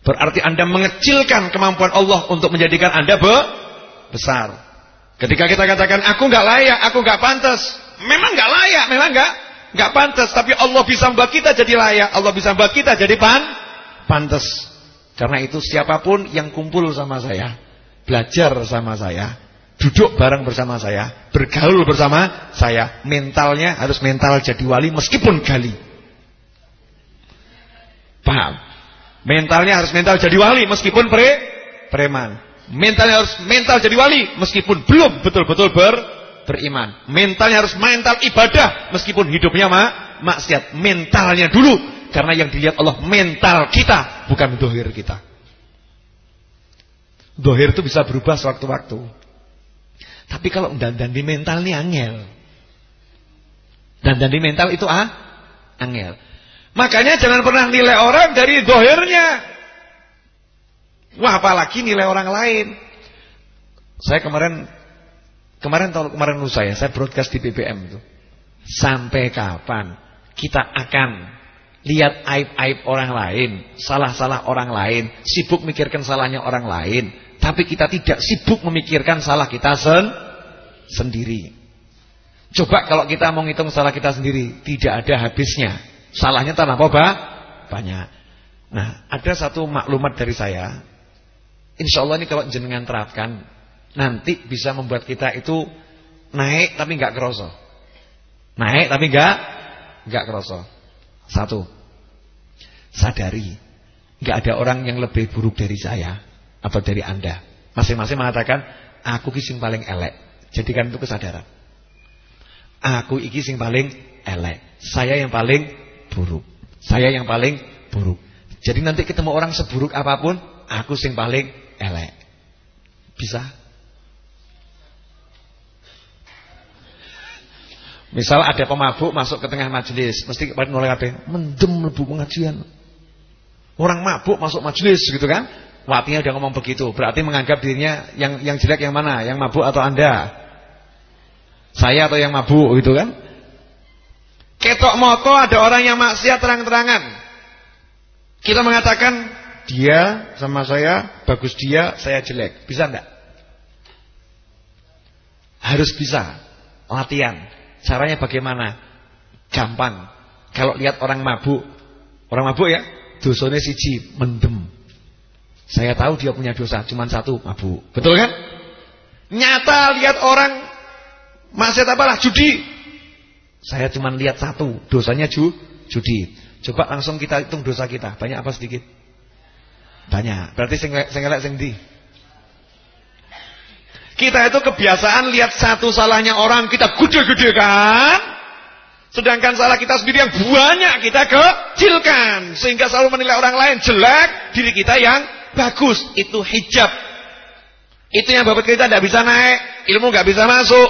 Berarti Anda mengecilkan kemampuan Allah untuk menjadikan Anda be besar. Ketika kita katakan aku nggak layak, aku nggak pantas, memang nggak layak, memang nggak nggak pantas, tapi Allah bisa membuat kita jadi layak, Allah bisa membuat kita jadi pan pantas. Karena itu siapa pun yang kumpul sama saya, belajar sama saya, duduk bareng bersama saya, bergaul bersama saya, mentalnya harus mental jadi wali meskipun gali. Paham? Mentalnya harus mental jadi wali meskipun pre preman. Mentalnya harus mental jadi wali meskipun belum betul-betul ber beriman. Mentalnya harus mental ibadah meskipun hidupnya mak maksiat. Mentalnya dulu karena yang dilihat Allah mental kita bukan dohir kita. Dohir itu bisa berubah sewaktu-waktu. Tapi kalau dandan di mental ini angel. Dandan di mental itu ah angel. Makanya jangan pernah nilai orang dari dohirnya. Wah apalagi nilai orang lain. Saya kemarin kemarin tahun kemarin lusa ya, saya broadcast di BBM itu. Sampai kapan kita akan lihat aib-aib orang lain, salah-salah orang lain, sibuk mikirkan salahnya orang lain, tapi kita tidak sibuk memikirkan salah kita sen sendiri. Coba kalau kita mau ngitung salah kita sendiri, tidak ada habisnya. Salahnya tanah apa, Banyak. Nah, ada satu maklumat dari saya. Insya Allah ini kalau jenengan terapkan, nanti bisa membuat kita itu naik tapi nggak kerosok. Naik tapi nggak nggak kerosok. Satu, sadari, nggak ada orang yang lebih buruk dari saya atau dari anda. Masing-masing mengatakan, aku kising paling elek. Jadikan itu kesadaran. Aku iki sing paling elek. Saya yang paling buruk. Saya yang paling buruk. Jadi nanti ketemu orang seburuk apa pun, aku sing paling elek. Bisa? Misal ada pemabuk masuk ke tengah majelis, mesti pada nolak apa? Mendem lebu pengajian. Orang mabuk masuk majelis gitu kan? Watinya udah ngomong begitu, berarti menganggap dirinya yang yang jelek yang mana? Yang mabuk atau Anda? Saya atau yang mabuk gitu kan? Ketok moto ada orang yang maksiat terang-terangan. Kita mengatakan dia sama saya bagus dia, saya jelek. Bisa enggak? Harus bisa. Latihan. Caranya bagaimana? Gampang. Kalau lihat orang mabuk, orang mabuk ya, dosanya siji, mendem. Saya tahu dia punya dosa, cuma satu, mabuk. Betul kan? Nyata lihat orang maksiat apalah judi, saya cuma lihat satu, dosanya ju, judi. Coba langsung kita hitung dosa kita, banyak apa sedikit? Banyak. Berarti sing sing elek. Kita itu kebiasaan lihat satu salahnya orang kita gede kan? Sedangkan salah kita sendiri yang banyak kita kecilkan sehingga selalu menilai orang lain jelek, diri kita yang bagus. Itu hijab. Itu yang babat kita tidak bisa naik, ilmu nggak bisa masuk,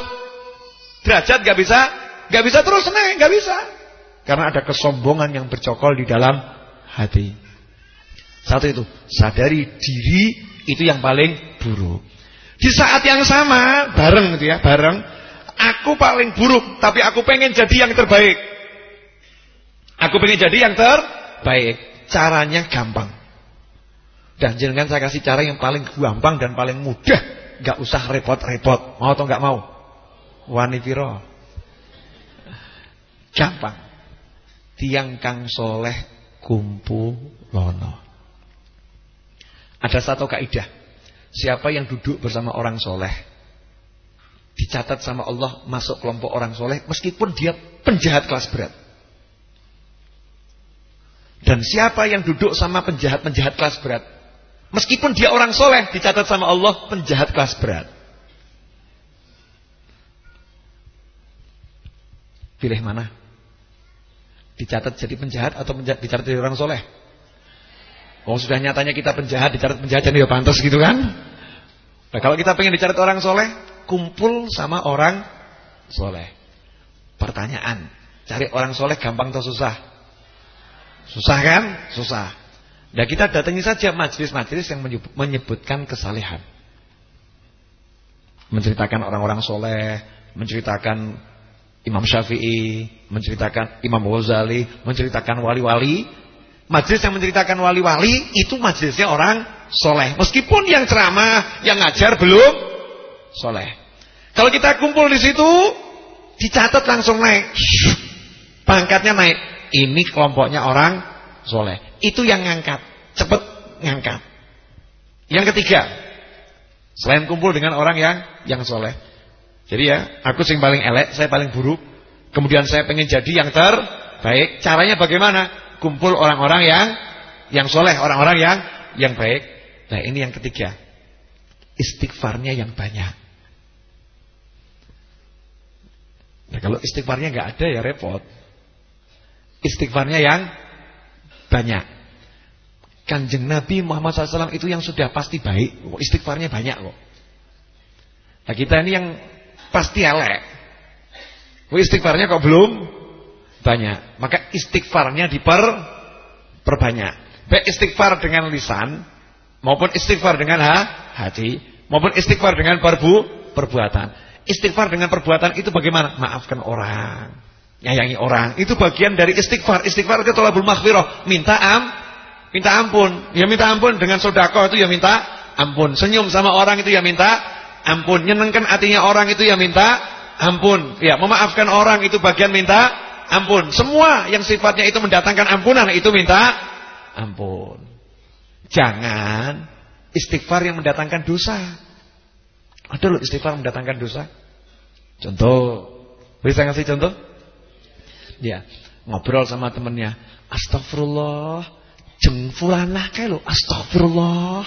derajat nggak bisa Gak bisa terus naik, gak bisa. Karena ada kesombongan yang bercokol di dalam hati. Satu itu, sadari diri itu yang paling buruk. Di saat yang sama, bareng gitu ya, bareng. Aku paling buruk, tapi aku pengen jadi yang terbaik. Aku pengen jadi yang terbaik. Caranya gampang. Dan jangan saya kasih cara yang paling gampang dan paling mudah. Gak usah repot-repot. Mau atau gak mau? Wani piro? Gampang. Tiang kang soleh kumpu lono. Ada satu kaidah. Siapa yang duduk bersama orang soleh. Dicatat sama Allah masuk kelompok orang soleh. Meskipun dia penjahat kelas berat. Dan siapa yang duduk sama penjahat-penjahat kelas berat. Meskipun dia orang soleh. Dicatat sama Allah penjahat kelas berat. Pilih mana? Dicatat jadi penjahat atau dicatat jadi orang soleh? Oh sudah nyatanya kita penjahat, dicatat penjahat jadi ya pantas gitu kan? Nah kalau kita pengen dicatat orang soleh, kumpul sama orang soleh. Pertanyaan, cari orang soleh gampang atau susah? Susah kan? Susah. Nah kita datangi saja majelis-majelis yang menyebutkan kesalehan. Menceritakan orang-orang soleh, menceritakan Imam Syafi'i, menceritakan Imam Ghazali, menceritakan wali-wali. Majelis yang menceritakan wali-wali itu majelisnya orang soleh. Meskipun yang ceramah, yang ngajar belum soleh. Kalau kita kumpul di situ, dicatat langsung naik. Pangkatnya naik. Ini kelompoknya orang soleh. Itu yang ngangkat. Cepat ngangkat. Yang ketiga, selain kumpul dengan orang yang yang soleh, jadi ya, aku sing paling elek, saya paling buruk. Kemudian saya pengen jadi yang terbaik. Caranya bagaimana? Kumpul orang-orang yang yang soleh, orang-orang yang yang baik. Nah ini yang ketiga. Istighfarnya yang banyak. Nah kalau istighfarnya nggak ada ya repot. Istighfarnya yang banyak. Kanjeng Nabi Muhammad SAW itu yang sudah pasti baik. Istighfarnya banyak kok. Nah kita ini yang pasti elek. Istighfarnya kok belum banyak. Maka istighfarnya diper perbanyak. Baik istighfar dengan lisan maupun istighfar dengan ha, hati maupun istighfar dengan perbu perbuatan. Istighfar dengan perbuatan itu bagaimana? Maafkan orang, nyayangi orang. Itu bagian dari istighfar. Istighfar itu tolabul maghfirah, minta am, minta ampun. Ya minta ampun dengan sodako itu ya minta ampun. Senyum sama orang itu ya minta ampun. Nyenengkan hatinya orang itu ya minta ampun. Ya, memaafkan orang itu bagian minta ampun. Semua yang sifatnya itu mendatangkan ampunan itu minta ampun. Jangan istighfar yang mendatangkan dosa. Ada loh istighfar mendatangkan dosa. Contoh, bisa ngasih contoh? Ya, ngobrol sama temennya. Astagfirullah, jeng fulanah kayak lo, astagfirullah.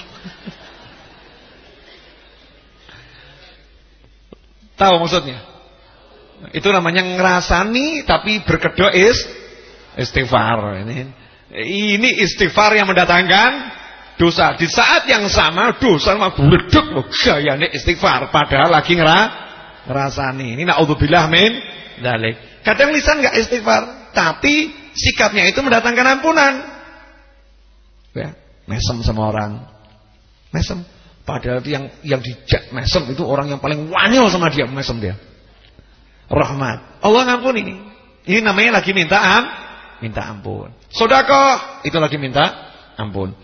Tahu maksudnya? Itu namanya ngerasani tapi berkedok is istighfar. Ini ini istighfar yang mendatangkan dosa. Di saat yang sama dosa mah bledek loh gayane istighfar padahal lagi ngera ngerasani. Ini naudzubillah min dalik. Kadang lisan enggak istighfar, tapi sikapnya itu mendatangkan ampunan. Ya, mesem sama orang. Mesem. Padahal yang yang dijak mesem itu orang yang paling wanyol sama dia, mesem dia rahmat. Allah ngampun ini. Ini namanya lagi minta am, minta ampun. Sodako itu lagi minta ampun.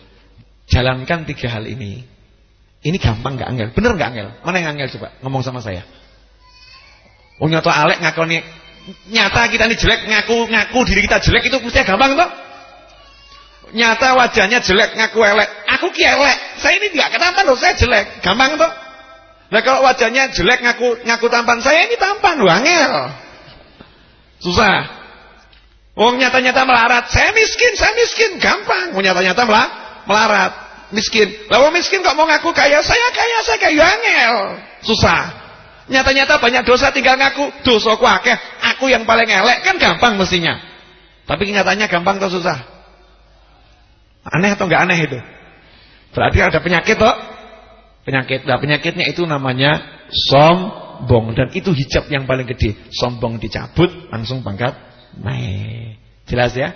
Jalankan tiga hal ini. Ini gampang nggak angel? Bener nggak angel? Mana yang angel coba ngomong sama saya? Oh nyata alek ngaku nih nyata kita ini jelek ngaku ngaku diri kita jelek itu mesti gampang toh? Nyata wajahnya jelek ngaku elek. Aku ki elek. Saya ini nggak kenapa loh saya jelek. Gampang toh? Nah kalau wajahnya jelek ngaku ngaku tampan, saya ini tampan loh angel. Susah. Wong nyata-nyata melarat, saya miskin, saya miskin, gampang. Wong nyata-nyata melarat, miskin. Lah wong miskin kok mau ngaku kaya, saya kaya, saya kaya angel. Susah. Nyata-nyata banyak dosa tinggal ngaku, dosaku akeh, aku yang paling elek kan gampang mestinya. Tapi kenyataannya gampang atau susah? Aneh atau enggak aneh itu? Berarti ada penyakit toh? Penyakit. Nah, penyakitnya itu namanya sombong dan itu hijab yang paling gede. Sombong dicabut, langsung pangkat naik. Jelas ya?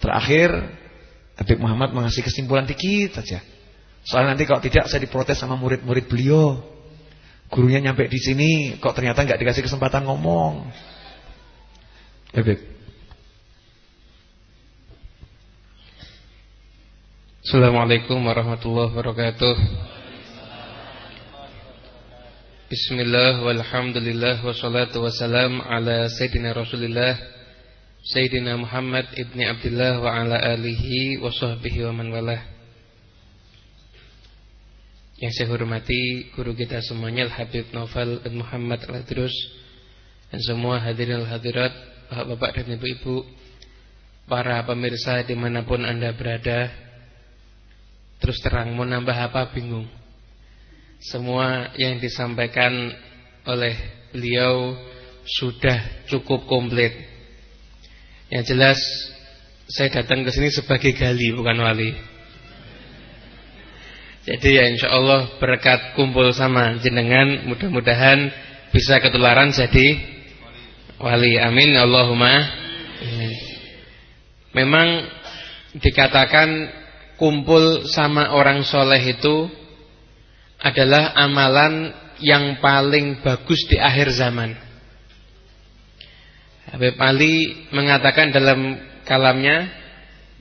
Terakhir Habib Muhammad mengasih kesimpulan dikit saja. Soalnya nanti kalau tidak saya diprotes sama murid-murid beliau. Gurunya nyampe di sini kok ternyata nggak dikasih kesempatan ngomong. Habib. Assalamualaikum warahmatullahi wabarakatuh. Bismillah walhamdulillah wassalatu wassalam ala Sayyidina Rasulillah Sayyidina Muhammad ibni Abdullah wa ala alihi wa sahbihi wa man walah Yang saya hormati guru kita semuanya Al-Habib Novel Muhammad Al-Adrus Dan semua hadirin al-hadirat Bapak dan ibu-ibu Para pemirsa di mana pun anda berada Terus terang mau nambah apa bingung semua yang disampaikan oleh beliau sudah cukup komplit. Yang jelas saya datang ke sini sebagai gali bukan wali. Jadi ya insya Allah berkat kumpul sama jenengan mudah-mudahan bisa ketularan jadi wali. Amin Allahumma. Memang dikatakan kumpul sama orang soleh itu adalah amalan yang paling bagus di akhir zaman. Habib Ali mengatakan dalam kalamnya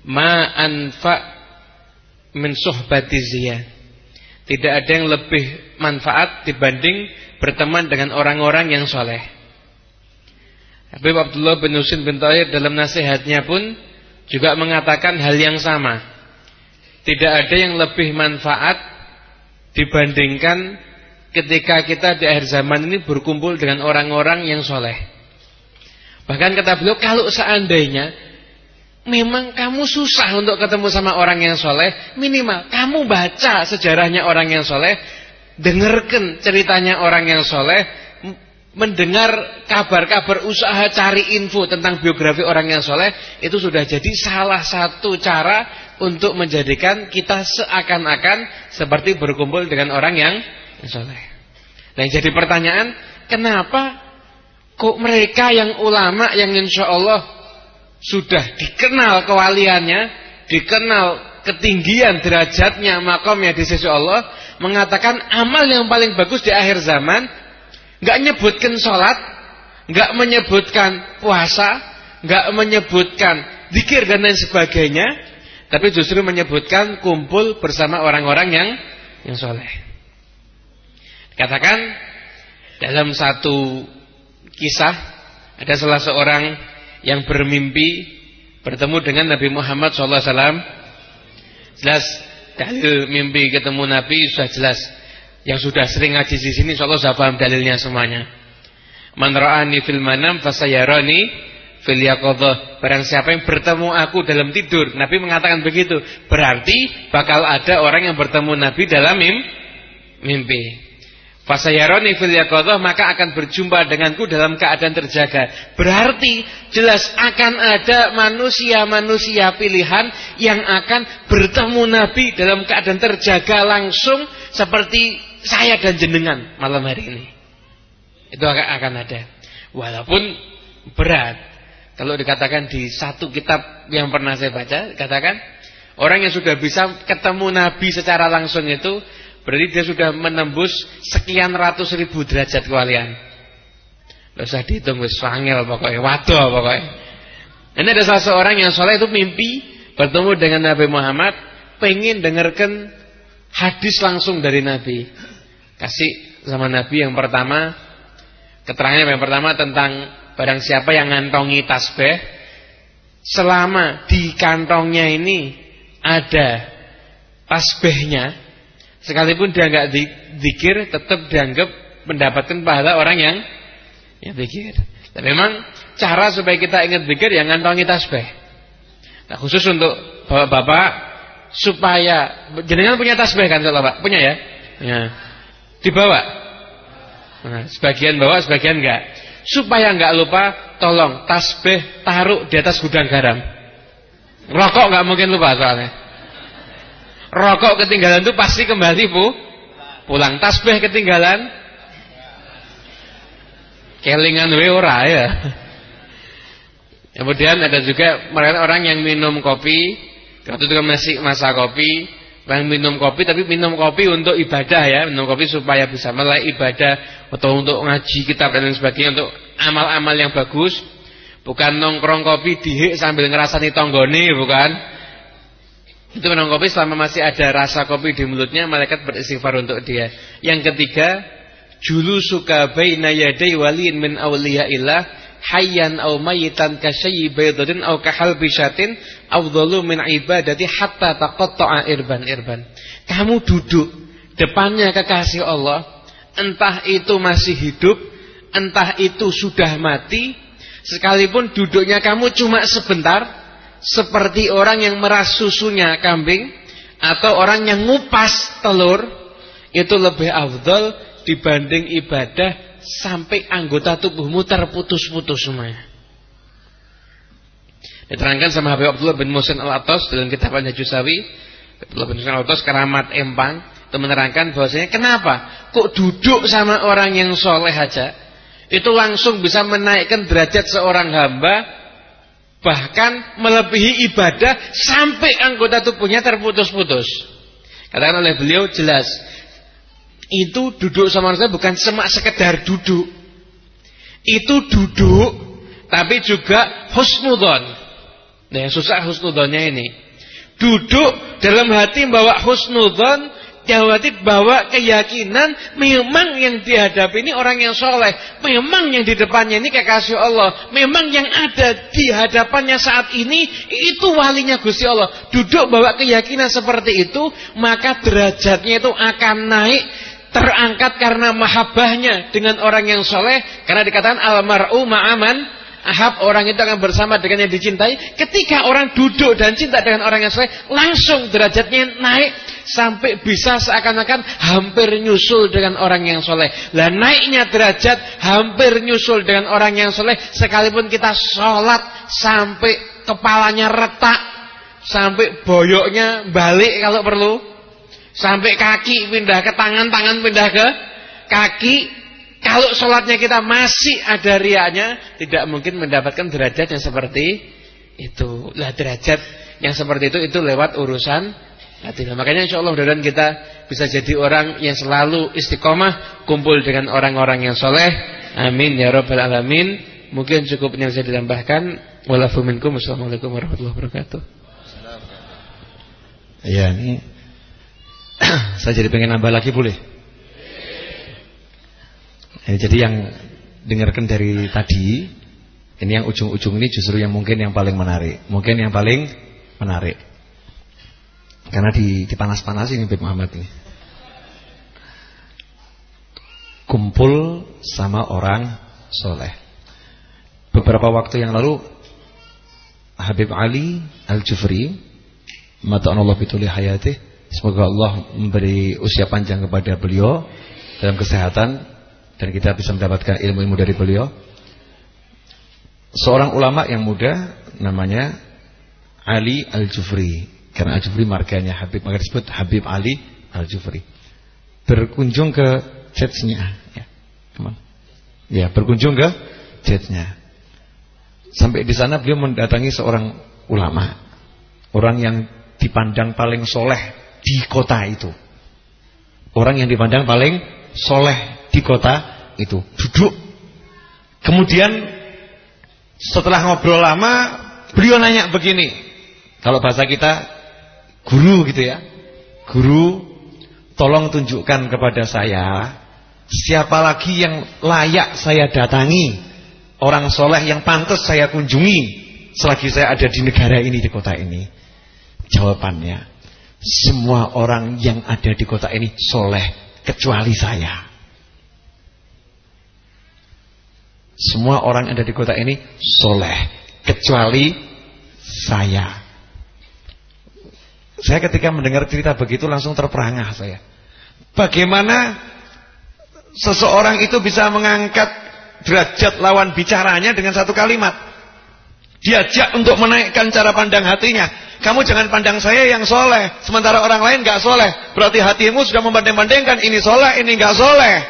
ma anfa min suhbati Tidak ada yang lebih manfaat dibanding berteman dengan orang-orang yang soleh. Habib Abdullah bin Husin bin Tahir dalam nasihatnya pun juga mengatakan hal yang sama. Tidak ada yang lebih manfaat dibandingkan ketika kita di akhir zaman ini berkumpul dengan orang-orang yang soleh. Bahkan kata beliau kalau seandainya memang kamu susah untuk ketemu sama orang yang soleh, minimal kamu baca sejarahnya orang yang soleh, dengarkan ceritanya orang yang soleh, mendengar kabar-kabar usaha cari info tentang biografi orang yang soleh, itu sudah jadi salah satu cara untuk menjadikan kita seakan-akan seperti berkumpul dengan orang yang soleh. Dan jadi pertanyaan, kenapa kok mereka yang ulama yang insya Allah sudah dikenal kewaliannya, dikenal ketinggian derajatnya, makamnya di sisi Allah, mengatakan amal yang paling bagus di akhir zaman, nggak nyebutkan sholat, nggak menyebutkan puasa, nggak menyebutkan zikir dan lain sebagainya, tapi justru menyebutkan kumpul bersama orang-orang yang yang soleh. Katakan dalam satu kisah ada salah seorang yang bermimpi bertemu dengan Nabi Muhammad SAW. Jelas dalil mimpi ketemu Nabi sudah jelas. Yang sudah sering ngaji di sini insyaallah sudah paham dalilnya semuanya. Man ra'ani fil manam fasayarani fil yaqadhah. Barang siapa yang bertemu aku dalam tidur, Nabi mengatakan begitu. Berarti bakal ada orang yang bertemu Nabi dalam mimpi. Fasayaroni fil yaqadhah maka akan berjumpa denganku dalam keadaan terjaga. Berarti jelas akan ada manusia-manusia pilihan yang akan bertemu Nabi dalam keadaan terjaga langsung seperti saya dan jenengan malam hari ini. Itu akan ada. Walaupun berat. Kalau dikatakan di satu kitab yang pernah saya baca, katakan orang yang sudah bisa ketemu Nabi secara langsung itu Berarti dia sudah menembus sekian ratus ribu derajat kewalian. Tidak usah dihitung wis pokoknya, waduh pokoknya. Ini ada salah seorang yang soleh itu mimpi bertemu dengan Nabi Muhammad, pengen dengarkan hadis langsung dari Nabi. Kasih sama Nabi yang pertama, keterangannya yang pertama tentang barang siapa yang ngantongi tasbih, selama di kantongnya ini ada tasbihnya, Sekalipun dia nggak zikir, tetap dianggap mendapatkan pahala orang yang ya zikir. Dan memang cara supaya kita ingat zikir yang ngantongi tasbih. Nah, khusus untuk bapak-bapak supaya jenengan punya tasbih kan kalau Pak? Punya ya? Ya. Dibawa. Nah, sebagian bawa, sebagian enggak. Supaya enggak lupa, tolong tasbih taruh di atas gudang garam. Rokok enggak mungkin lupa soalnya. Rokok ketinggalan itu pasti kembali bu pulang. Tasbih ketinggalan kelingan we ora ya. Kemudian ada juga orang yang minum kopi, waktu itu kan masih masa kopi, yang minum kopi tapi minum kopi untuk ibadah ya, minum kopi supaya bisa mulai ibadah atau untuk ngaji kitab dan lain sebagainya untuk amal-amal yang bagus. Bukan nongkrong kopi dihik sambil ngerasani tonggone, bukan. Itu minum kopi selama masih ada rasa kopi di mulutnya malaikat beristighfar untuk dia. Yang ketiga, julu suka baina yaday waliin min awliyaillah hayyan aw mayitan kasayyi baydatin aw kahal bisyatin afdalu min ibadati hatta taqatta'a irban irban. Kamu duduk depannya kekasih Allah, entah itu masih hidup, entah itu sudah mati, sekalipun duduknya kamu cuma sebentar, seperti orang yang meras susunya kambing atau orang yang ngupas telur itu lebih afdol dibanding ibadah sampai anggota tubuhmu terputus-putus semuanya. Diterangkan sama Habib Abdullah bin Musin Al-Atos dalam kitab Al-Hajusawi Abdullah bin Musin Al-Atos keramat empang itu menerangkan bahwasanya kenapa kok duduk sama orang yang soleh aja itu langsung bisa menaikkan derajat seorang hamba bahkan melebihi ibadah sampai anggota tubuhnya terputus-putus. Katakan oleh beliau jelas, itu duduk sama saya bukan semak sekedar duduk. Itu duduk, tapi juga husnudon. Nah, susah husnudonnya ini. Duduk dalam hati membawa husnudon, Jawati bahwa keyakinan memang yang dihadapi ini orang yang soleh. Memang yang di depannya ini kekasih Allah. Memang yang ada di hadapannya saat ini itu walinya Gusti Allah. Duduk bawa keyakinan seperti itu, maka derajatnya itu akan naik terangkat karena mahabbahnya dengan orang yang soleh. Karena dikatakan almaru ma'aman Ahab orang itu akan bersama dengan yang dicintai. Ketika orang duduk dan cinta dengan orang yang soleh, langsung derajatnya naik sampai bisa seakan-akan hampir nyusul dengan orang yang soleh. Lah naiknya derajat hampir nyusul dengan orang yang soleh, sekalipun kita sholat sampai kepalanya retak, sampai boyoknya balik kalau perlu, sampai kaki pindah ke tangan, tangan pindah ke kaki, Kalau sholatnya kita masih ada riaknya, tidak mungkin mendapatkan derajat yang seperti itu. Lah derajat yang seperti itu itu lewat urusan hati. Nah, makanya insya Allah mudah kita bisa jadi orang yang selalu istiqomah, kumpul dengan orang-orang yang soleh. Amin ya robbal alamin. Mungkin cukup yang bisa ditambahkan. Wassalamualaikum warahmatullahi wabarakatuh. Iya ini saya jadi pengen nambah lagi boleh? Ya, jadi yang dengarkan dari tadi ini yang ujung-ujung ini justru yang mungkin yang paling menarik, mungkin yang paling menarik. Karena di dipanas-panas ini Bib Muhammad ini. Kumpul sama orang soleh. Beberapa waktu yang lalu Habib Ali Al-Jufri Allah bituli hayati Semoga Allah memberi usia panjang kepada beliau Dalam kesehatan dan kita bisa mendapatkan ilmu-ilmu dari beliau. Seorang ulama yang muda namanya Ali Al-Jufri. Karena Al-Jufri marganya Habib, maka disebut Habib Ali Al-Jufri. Berkunjung ke jetsnya, ya. Ya, berkunjung ke jetsnya. Sampai di sana beliau mendatangi seorang ulama. Orang yang dipandang paling soleh di kota itu. Orang yang dipandang paling soleh di kota itu. Duduk. Kemudian setelah ngobrol lama, beliau nanya begini. Kalau bahasa kita guru gitu ya. Guru, tolong tunjukkan kepada saya siapa lagi yang layak saya datangi. Orang soleh yang pantas saya kunjungi selagi saya ada di negara ini, di kota ini. Jawabannya, semua orang yang ada di kota ini soleh kecuali saya. Semua orang yang ada di kota ini soleh kecuali saya. Saya ketika mendengar cerita begitu langsung terperangah saya. Bagaimana seseorang itu bisa mengangkat derajat lawan bicaranya dengan satu kalimat? Diajak untuk menaikkan cara pandang hatinya. Kamu jangan pandang saya yang soleh, sementara orang lain gak soleh. Berarti hatimu sudah membanding-bandingkan ini soleh, ini gak soleh.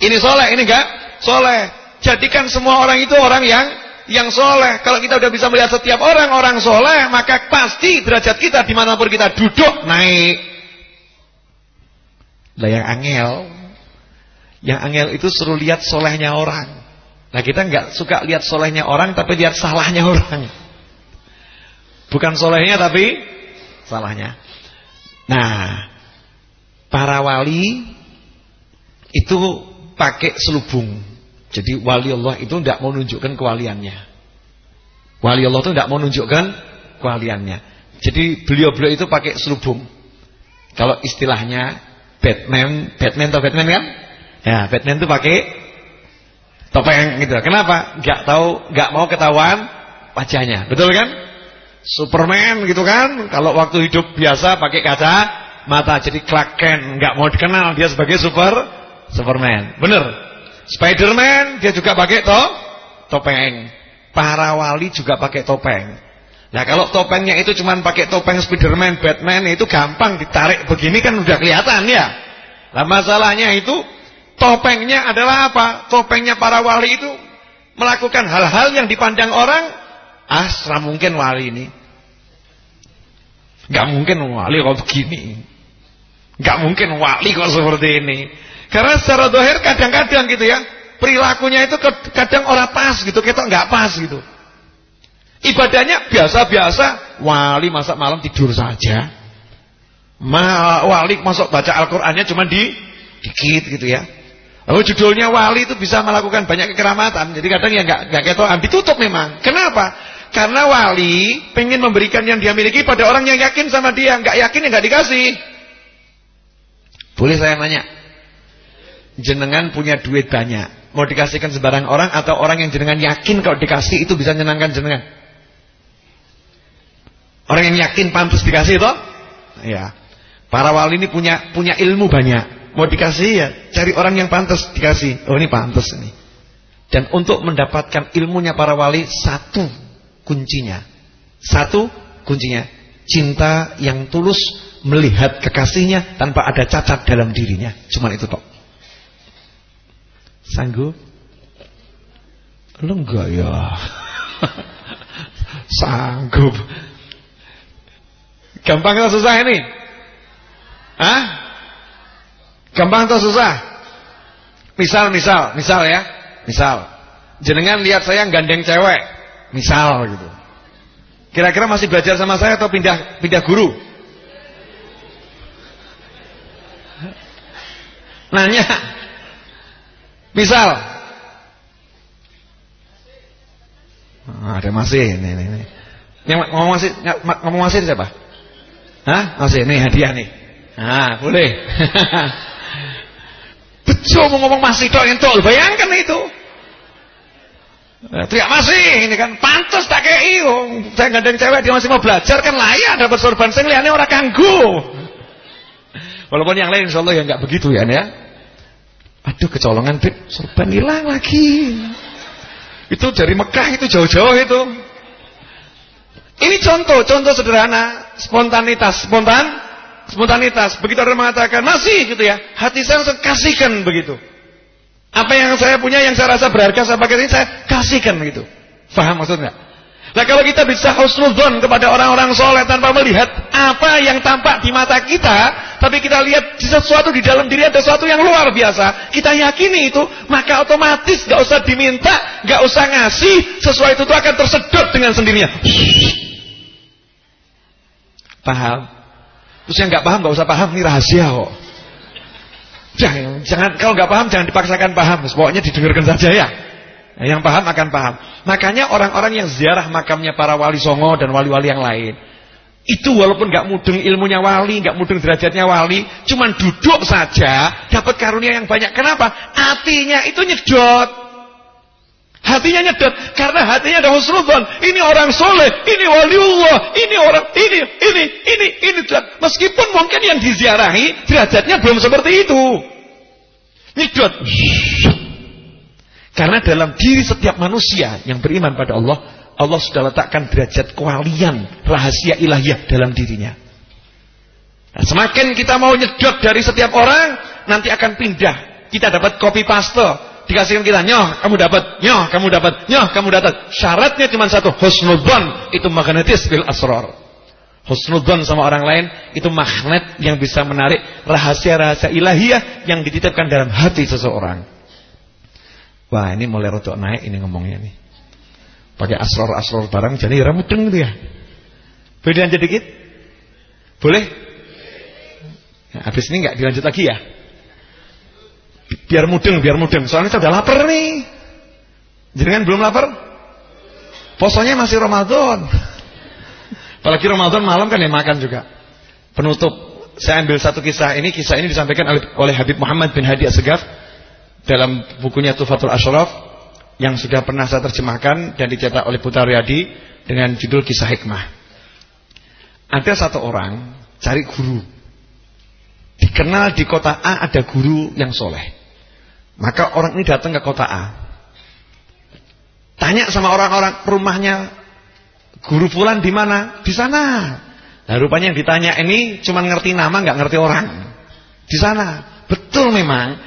Ini soleh, ini gak soleh. Jadikan semua orang itu orang yang yang soleh. Kalau kita udah bisa melihat setiap orang orang soleh, maka pasti derajat kita di mana pun kita duduk naik. Lah yang angel, yang angel itu suruh lihat solehnya orang. Nah kita nggak suka lihat solehnya orang, tapi lihat salahnya orang. Bukan solehnya tapi salahnya. Nah, para wali itu pakai selubung. Jadi wali Allah itu tidak mau menunjukkan kewaliannya. Wali Allah itu tidak mau menunjukkan kewaliannya. Jadi beliau-beliau itu pakai selubung. Kalau istilahnya Batman, Batman atau Batman kan? Ya, Batman itu pakai topeng gitu. Kenapa? Gak tahu, gak mau ketahuan wajahnya. Betul kan? Superman gitu kan? Kalau waktu hidup biasa pakai kaca mata jadi Clark Kent, nggak mau dikenal dia sebagai super Superman. Bener. Spiderman dia juga pakai to topeng. Para wali juga pakai topeng. Nah kalau topengnya itu cuma pakai topeng Spiderman, Batman itu gampang ditarik begini kan udah kelihatan ya. Nah masalahnya itu topengnya adalah apa? Topengnya para wali itu melakukan hal-hal yang dipandang orang asra mungkin wali ini. Gak mungkin wali kok begini. Gak mungkin wali kok seperti ini. Karena secara dohir kadang-kadang gitu ya, perilakunya itu kadang orang pas gitu, kita nggak pas gitu. Ibadahnya biasa-biasa, wali masa malam tidur saja. Ma, wali masuk baca Al-Qur'annya cuma di dikit gitu ya. Lalu judulnya wali itu bisa melakukan banyak kekeramatan. Jadi kadang ya nggak nggak ketoan, ditutup memang. Kenapa? Karena wali pengen memberikan yang dia miliki pada orang yang yakin sama dia, nggak yakin ya nggak dikasih. Boleh saya nanya? jenengan punya duit banyak, mau dikasihkan sebarang orang atau orang yang jenengan yakin kalau dikasih itu bisa menyenangkan jenengan? Orang yang yakin pantas dikasih itu? Ya. Para wali ini punya punya ilmu banyak. Mau dikasih ya cari orang yang pantas dikasih. Oh ini pantas ini. Dan untuk mendapatkan ilmunya para wali satu kuncinya. Satu kuncinya cinta yang tulus melihat kekasihnya tanpa ada cacat dalam dirinya. Cuma itu tok. Sanggup? Lu enggak ya? Sanggup. Gampang atau susah ini? Hah? Gampang atau susah? Misal, misal, misal ya. Misal. Jenengan lihat saya gandeng cewek. Misal gitu. Kira-kira masih belajar sama saya atau pindah pindah guru? Nanya. Misal. Oh, ada masih ini, ini, ini. Yang ngomong masih ngomong masih siapa? Hah? Masih nih hadiah nih. Nah, boleh. Bejo mau ngomong masih dok entok, bayangkan itu. Nah, teriak masih, ini kan pantas tak kei. Saya gandeng cewek dia masih mau belajar kan layak dapat sorban sing liyane orang kanggu. Walaupun yang lain insyaallah ya enggak begitu ya, ya. Aduh kecolongan Bib, sorban hilang lagi. Itu dari Mekah itu jauh-jauh itu. Ini contoh, contoh sederhana, spontanitas, spontan, spontanitas. Begitu orang mengatakan masih gitu ya, hati saya langsung kasihkan begitu. Apa yang saya punya, yang saya rasa berharga, saya pakai ini saya kasihkan begitu. Faham maksudnya? Nah kalau kita bisa husnudzon kepada orang-orang soleh tanpa melihat apa yang tampak di mata kita, tapi kita lihat sesuatu di dalam diri ada sesuatu yang luar biasa, kita yakini itu, maka otomatis gak usah diminta, gak usah ngasih, sesuatu itu akan tersedot dengan sendirinya. Paham? Terus yang gak paham gak usah paham, ini rahasia kok. Jangan, jangan kalau nggak paham jangan dipaksakan paham, pokoknya didengarkan saja ya. Nah, yang paham akan paham. Makanya orang-orang yang ziarah makamnya para wali songo dan wali-wali yang lain. Itu walaupun gak mudeng ilmunya wali, gak mudeng derajatnya wali, cuman duduk saja dapat karunia yang banyak. Kenapa? Hatinya itu nyedot. Hatinya nyedot karena hatinya ada husnudzon. Ini orang soleh, ini waliullah, ini orang ini ini ini ini. Meskipun mungkin yang diziarahi derajatnya belum seperti itu. Nyedot. Karena dalam diri setiap manusia yang beriman pada Allah, Allah sudah letakkan derajat kewalian, rahasia ilahiyah dalam dirinya. Nah, semakin kita mau nyedot dari setiap orang, nanti akan pindah. Kita dapat copy paste, dikasihkan kita, nyoh, kamu dapat, nyoh, kamu dapat, nyoh, kamu dapat. Syaratnya cuma satu, husnudzon, itu magnetis bil asrar. Husnudzon sama orang lain itu magnet yang bisa menarik rahasia-rahasia ilahiyah yang dititipkan dalam hati seseorang. Wah ini mulai rotok naik ini ngomongnya nih. Pakai asror-asror barang jadi ramudeng gitu ya. Beda aja dikit. Boleh? Nah, habis ini nggak dilanjut lagi ya? Biar mudeng, biar mudeng. Soalnya saya udah lapar nih. Jadi kan belum lapar? Posonya masih Ramadan. Apalagi Ramadan malam kan ya makan juga. Penutup. Saya ambil satu kisah ini. Kisah ini disampaikan oleh Habib Muhammad bin Hadi Asegaf dalam bukunya Tufatul Ashraf yang sudah pernah saya terjemahkan dan dicetak oleh Putra Riyadi dengan judul Kisah Hikmah. Ada satu orang cari guru. Dikenal di kota A ada guru yang soleh. Maka orang ini datang ke kota A. Tanya sama orang-orang rumahnya, guru Fulan di mana? Di sana. Nah rupanya yang ditanya ini cuma ngerti nama, nggak ngerti orang. Di sana. Betul memang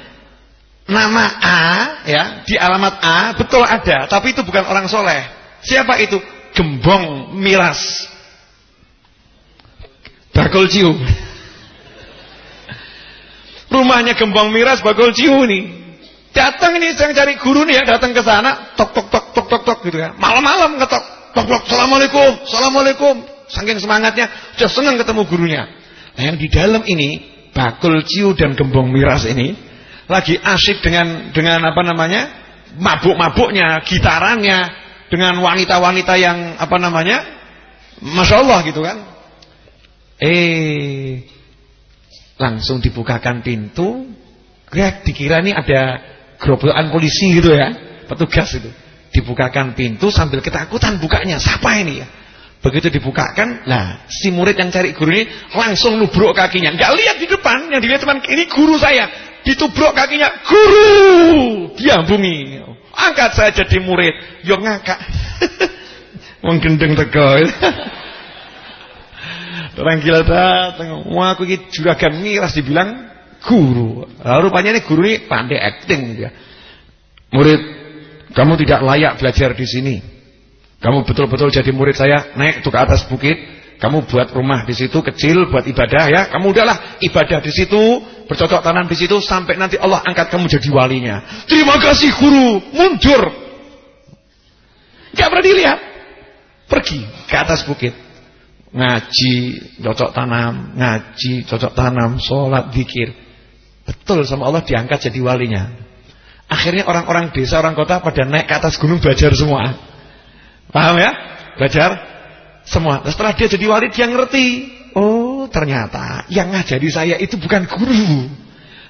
nama A ya di alamat A betul ada, tapi itu bukan orang soleh. Siapa itu? Gembong miras. Bakul ciu. Rumahnya gembong miras bakul ciu nih. Datang ini saya cari guru nih ya, datang ke sana, tok tok tok tok tok tok gitu ya. Malam-malam ngetok, tok tok, assalamualaikum, assalamualaikum. Saking semangatnya, sudah senang ketemu gurunya. Nah yang di dalam ini bakul ciu dan gembong miras ini lagi asik dengan dengan apa namanya mabuk-mabuknya, gitarannya, dengan wanita-wanita yang apa namanya, masya Allah gitu kan. Eh, langsung dibukakan pintu, grek dikira ini ada geroblokan polisi gitu ya, petugas itu. Dibukakan pintu sambil ketakutan bukanya, siapa ini ya? Begitu dibukakan, nah si murid yang cari guru ini langsung nubruk kakinya. Gak lihat di depan, yang dilihat teman ini guru saya ditubruk kakinya, guru, diambungi. Angkat saya jadi murid, yo ngakak. Wong gendeng teko. Orang gila datang, wah aku ini juragan miras dibilang guru. Lalu rupanya ini guru ini pandai acting dia. Murid, kamu tidak layak belajar di sini. Kamu betul-betul jadi murid saya, naik tuh ke atas bukit, kamu buat rumah di situ kecil buat ibadah ya. Kamu udahlah ibadah di situ, bercocok tanam di situ sampai nanti Allah angkat kamu jadi walinya. Terima kasih guru, mundur. Gak pernah dilihat. Pergi ke atas bukit. Ngaji, cocok tanam, ngaji, cocok tanam, sholat, zikir. Betul sama Allah diangkat jadi walinya. Akhirnya orang-orang desa, orang kota pada naik ke atas gunung belajar semua. Paham ya? Belajar semua. Nah, setelah dia jadi wali dia ngerti. Oh ternyata yang ngajari saya itu bukan guru.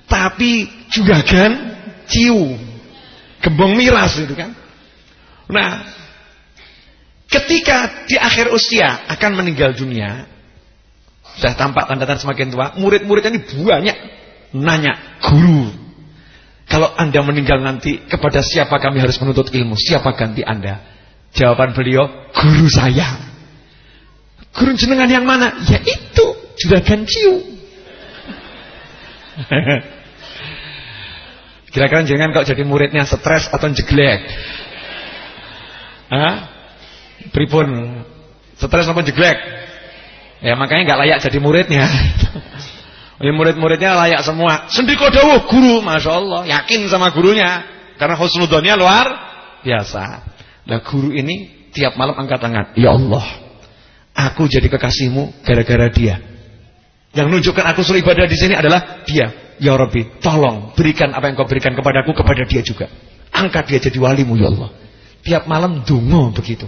Tapi kan ciu. Gembong miras itu kan. Nah ketika di akhir usia akan meninggal dunia. Sudah tampak tanda-tanda semakin tua. Murid-muridnya ini banyak nanya guru. Kalau anda meninggal nanti kepada siapa kami harus menuntut ilmu? Siapa ganti anda? Jawaban beliau, guru saya. Guru jenengan yang mana? Ya itu, juragan ciu. Kira-kira jangan kok jadi muridnya stres atau jeglek. Hah? Pripun? Stres atau jeglek? Ya makanya nggak layak jadi muridnya. Ya murid-muridnya layak semua. Sendiko dawuh guru, Masya Allah. Yakin sama gurunya. Karena husnudonnya luar biasa. Nah guru ini tiap malam angkat tangan. Ya Allah. Aku jadi kekasihmu gara-gara dia. Yang menunjukkan aku suruh ibadah di sini adalah dia. Ya Rabbi, tolong berikan apa yang kau berikan kepadaku kepada dia juga. Angkat dia jadi walimu ya Allah. Tiap malam dungo begitu.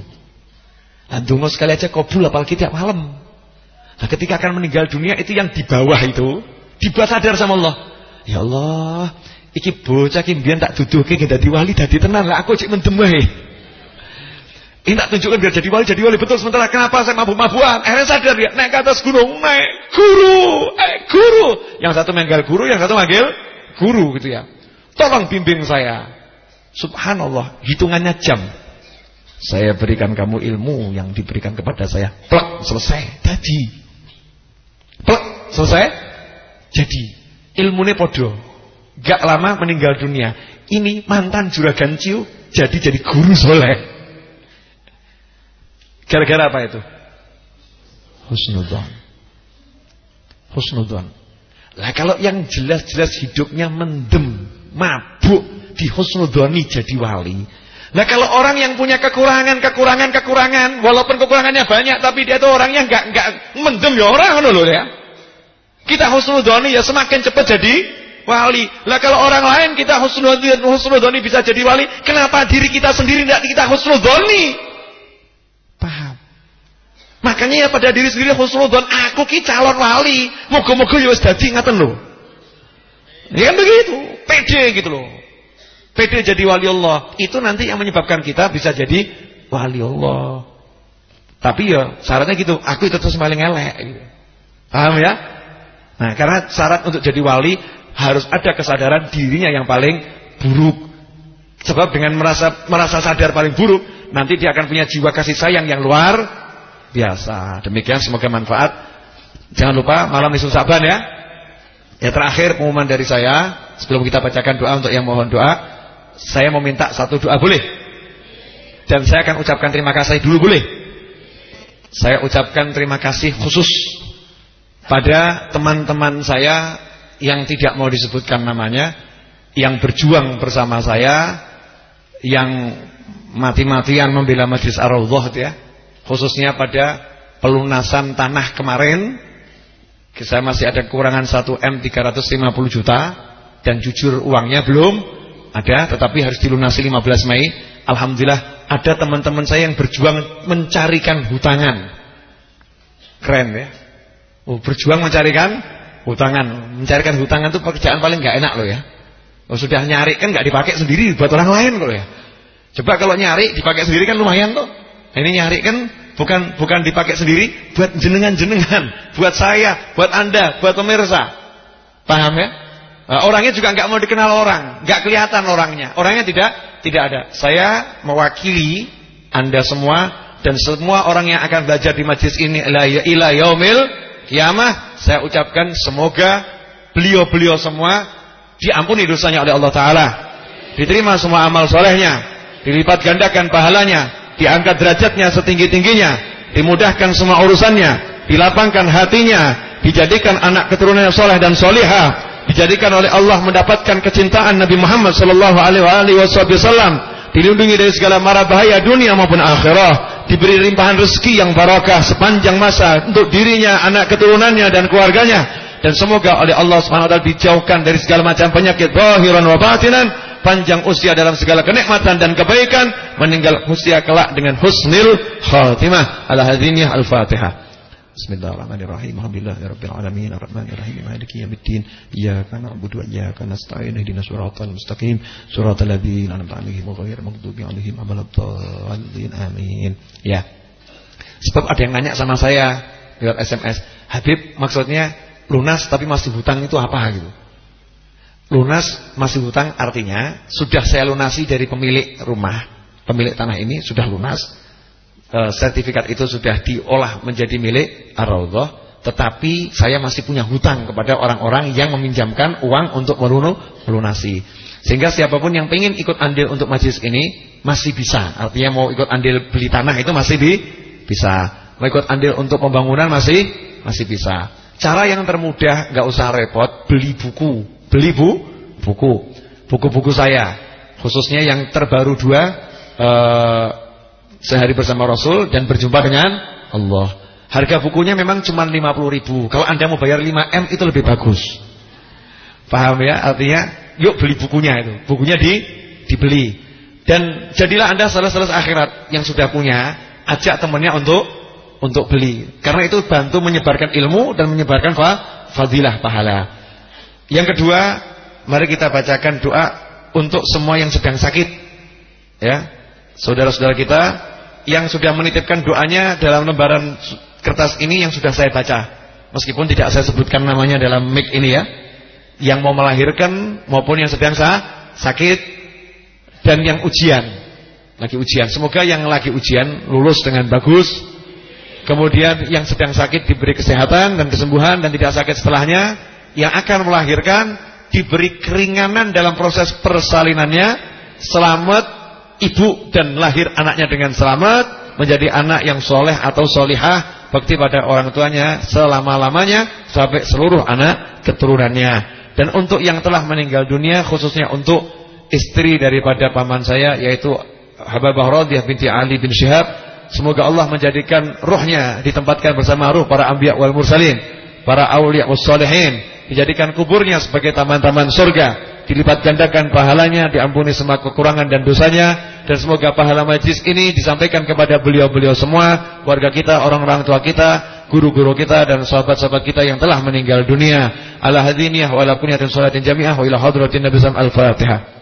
Nah, dungo sekali aja kau kabul apalagi tiap malam. Nah, ketika akan meninggal dunia itu yang di bawah itu dibuat sadar sama Allah. Ya Allah, iki bocah mbiyen tak duduhke nggih dadi wali dadi tenan lah aku cek mendem wae. Ini tak tunjukkan biar jadi wali, jadi wali betul. Sementara kenapa saya mabuk-mabukan? Akhirnya sadar dia, naik ke atas gunung, naik guru, eh guru. Yang satu manggil guru, yang satu manggil guru gitu ya. Tolong bimbing saya. Subhanallah, hitungannya jam. Saya berikan kamu ilmu yang diberikan kepada saya. Plek, selesai. Tadi. Plek, selesai. Jadi, ilmunya podo. Gak lama meninggal dunia. Ini mantan juragan ciu jadi jadi guru soleh. Gara-gara apa itu? Husnudon. Husnudon. Lah kalau yang jelas-jelas hidupnya mendem, mabuk, di husnudoni jadi wali. Nah kalau orang yang punya kekurangan, kekurangan, kekurangan, walaupun kekurangannya banyak, tapi dia itu orangnya nggak nggak mendem ya orang loh ya. Kita husnudoni ya semakin cepat jadi wali. Lah kalau orang lain kita husnudoni, husnudoni bisa jadi wali, kenapa diri kita sendiri tidak kita husnudoni? Paham? Makanya ya pada diri sendiri husnudon, aku ki calon wali, moga-moga ya wis dadi ngaten lho. Ya kan begitu, pede gitu loh. PD jadi wali Allah itu nanti yang menyebabkan kita bisa jadi wali Allah. Tapi ya syaratnya gitu, aku itu terus paling elek. Paham ya? Nah, karena syarat untuk jadi wali harus ada kesadaran dirinya yang paling buruk. Sebab dengan merasa merasa sadar paling buruk, nanti dia akan punya jiwa kasih sayang yang luar biasa. Demikian semoga manfaat. Jangan lupa malam Nisfu Saban ya. Ya terakhir pengumuman dari saya sebelum kita bacakan doa untuk yang mohon doa. Saya mau minta satu doa boleh? Dan saya akan ucapkan terima kasih dulu boleh? Saya ucapkan terima kasih khusus pada teman-teman saya yang tidak mau disebutkan namanya, yang berjuang bersama saya, yang mati-matian membela Majlis Ar-Raudhah ya, khususnya pada pelunasan tanah kemarin. Saya masih ada kekurangan 1 M 350 juta dan jujur uangnya belum ada, tetapi harus dilunasi 15 Mei. Alhamdulillah ada teman-teman saya yang berjuang mencarikan hutangan. Keren ya. Oh, berjuang mencarikan hutangan. Mencarikan hutangan itu pekerjaan paling nggak enak loh ya. Oh, sudah nyari kan nggak dipakai sendiri buat orang lain loh ya. Coba kalau nyari dipakai sendiri kan lumayan tuh. Ini nyari kan bukan bukan dipakai sendiri buat jenengan-jenengan, buat saya, buat Anda, buat pemirsa. Paham ya? Nah, orangnya juga nggak mau dikenal orang, nggak kelihatan orangnya. Orangnya tidak tidak ada. Saya mewakili Anda semua dan semua orang yang akan belajar di majlis ini ila yaumil kiamah, saya ucapkan semoga beliau-beliau semua diampuni dosanya oleh Allah taala. diterima semua amal solehnya, dilipat gandakan pahalanya, diangkat derajatnya setinggi-tingginya, dimudahkan semua urusannya, dilapangkan hatinya, dijadikan anak keturunannya soleh dan solihah, dijadikan oleh Allah mendapatkan kecintaan Nabi Muhammad sallallahu alaihi wasallam, dilindungi dari segala mara bahaya dunia maupun akhirah, diberi limpahan rezeki yang barakah sepanjang masa untuk dirinya, anak keturunannya dan keluarganya. Dan semoga oleh Allah Subhanahu wa taala dijauhkan dari segala macam penyakit zahiran wa batinan, panjang usia dalam segala kenikmatan dan kebaikan, meninggal usia kelak dengan husnul khatimah. Hadhihi al-Fatihah. Bismillahirrahmanirrahim. Alhamdulillahirabbil alamin arrahmanir rahim maliki yaumiddin. Iyyaka na'budu wa iyyaka nasta'in ihdinas siratal mustaqim siratal ladzina an'amta 'alaihim ghairil maghdubi 'alaihim waladdallin. Amin. Ya. Sebab ada yang nanya sama saya lewat SMS, Habib maksudnya lunas tapi masih hutang itu apa gitu. Lunas masih hutang artinya sudah saya lunasi dari pemilik rumah, pemilik tanah ini sudah lunas. E, sertifikat itu sudah diolah menjadi milik Ar-Raudhah, tetapi saya masih punya hutang kepada orang-orang yang meminjamkan uang untuk melunasi. Sehingga siapa pun yang ingin ikut andil untuk majlis ini masih bisa. Artinya mau ikut andil beli tanah itu masih di, bisa. Mau ikut andil untuk pembangunan masih masih bisa. Cara yang termudah, nggak usah repot, beli buku, beli bu, buku, buku-buku saya, khususnya yang terbaru dua, uh, sehari bersama Rasul dan berjumpa dengan Allah. Harga bukunya memang cuma 50 ribu. Kalau anda mau bayar 5 m itu lebih bagus. Paham ya? Artinya, yuk beli bukunya itu. Bukunya di dibeli. Dan jadilah anda salah-salah akhirat yang sudah punya, ajak temannya untuk untuk beli. Karena itu bantu menyebarkan ilmu dan menyebarkan fa fadilah pahala. Yang kedua, mari kita bacakan doa untuk semua yang sedang sakit. Ya. Saudara-saudara kita yang sudah menitipkan doanya dalam lembaran kertas ini yang sudah saya baca. Meskipun tidak saya sebutkan namanya dalam mic ini ya. Yang mau melahirkan maupun yang sedang sah, sakit dan yang ujian. Lagi ujian. Semoga yang lagi ujian lulus dengan bagus Kemudian yang sedang sakit diberi kesehatan dan kesembuhan dan tidak sakit setelahnya. Yang akan melahirkan diberi keringanan dalam proses persalinannya. Selamat ibu dan lahir anaknya dengan selamat. Menjadi anak yang soleh atau solihah. Bakti pada orang tuanya selama-lamanya. Sampai seluruh anak keturunannya. Dan untuk yang telah meninggal dunia khususnya untuk istri daripada paman saya yaitu Hababah Radiyah binti Ali bin Syihab Semoga Allah menjadikan ruhnya ditempatkan bersama ruh para anbiya wal mursalin, para auliya was salihin, dijadikan kuburnya sebagai taman-taman surga, dilipat gandakan pahalanya, diampuni semua kekurangan dan dosanya dan semoga pahala majlis ini disampaikan kepada beliau-beliau semua, warga kita, orang-orang tua kita, guru-guru kita dan sahabat-sahabat kita yang telah meninggal dunia. Ala hadiniyah wa ala kunyatin salatin jami'ah wa ila hadratin Nabi al-Fatihah.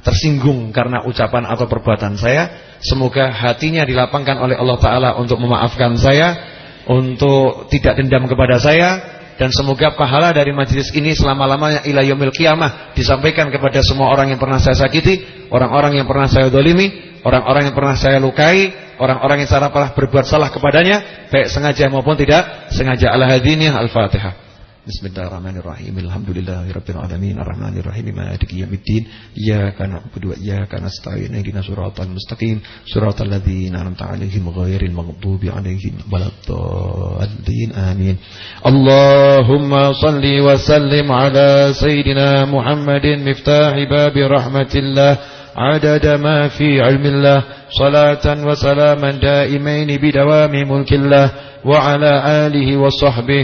tersinggung karena ucapan atau perbuatan saya. Semoga hatinya dilapangkan oleh Allah Ta'ala untuk memaafkan saya, untuk tidak dendam kepada saya. Dan semoga pahala dari majlis ini selama-lamanya ila yaumil qiyamah disampaikan kepada semua orang yang pernah saya sakiti, orang-orang yang pernah saya dolimi, orang-orang yang pernah saya lukai, orang-orang yang salah pernah berbuat salah kepadanya, baik sengaja maupun tidak sengaja. Al-hadiniyah Al-Fatihah. Bismillahirrahmanirrahim. Alhamdulillahirabbil alamin arrahmanir rahim maliki yaumiddin. Iyyaka na'budu wa iyyaka nasta'in. Ihdinas siratal mustaqim. Siratal ladzina an'amta 'alaihim ghairil maghdubi 'alaihim waladdallin. Amin. Allahumma shalli wa sallim ala sayidina Muhammadin miftahi babi rahmatillah. عدد ما في علم الله صلاة وسلاما دائمين بدوام ملك الله وعلى آله وصحبه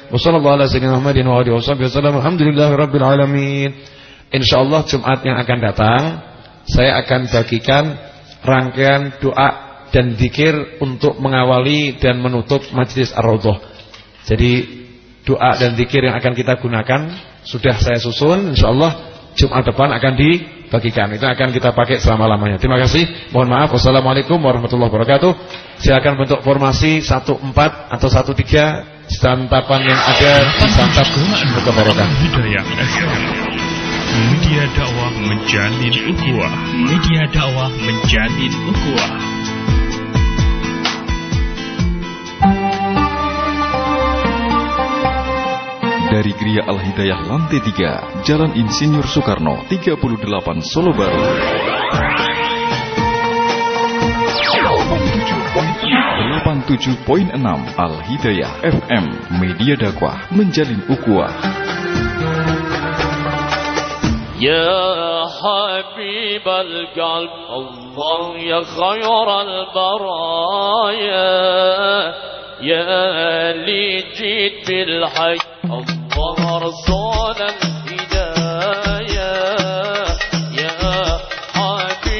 وصلى الله على سيدنا محمد وآله وصحبه وسلم الحمد لله رب العالمين InsyaAllah Jumat yang akan datang Saya akan bagikan rangkaian doa dan dikir Untuk mengawali dan menutup majlis Ar-Rawdoh Jadi doa dan dikir yang akan kita gunakan Sudah saya susun InsyaAllah Jumat depan akan dibagikan Itu akan kita pakai selama-lamanya Terima kasih Mohon maaf Wassalamualaikum warahmatullahi wabarakatuh Silakan bentuk formasi 14 atau 13 Santapan yang ada Disantap Hidayah FM Media dakwah menjalin ukhuwah. Media dakwah menjalin ukhuwah. Dari Gria Al-Hidayah Lantai 3, Jalan Insinyur Soekarno, 38 Solo Baru. 87.6 Al-Hidayah FM Media dakwah menjalin ukhuwah. يا حبيب القلب الله يا خير البرايا يا اللي جيت بالحي الله رسول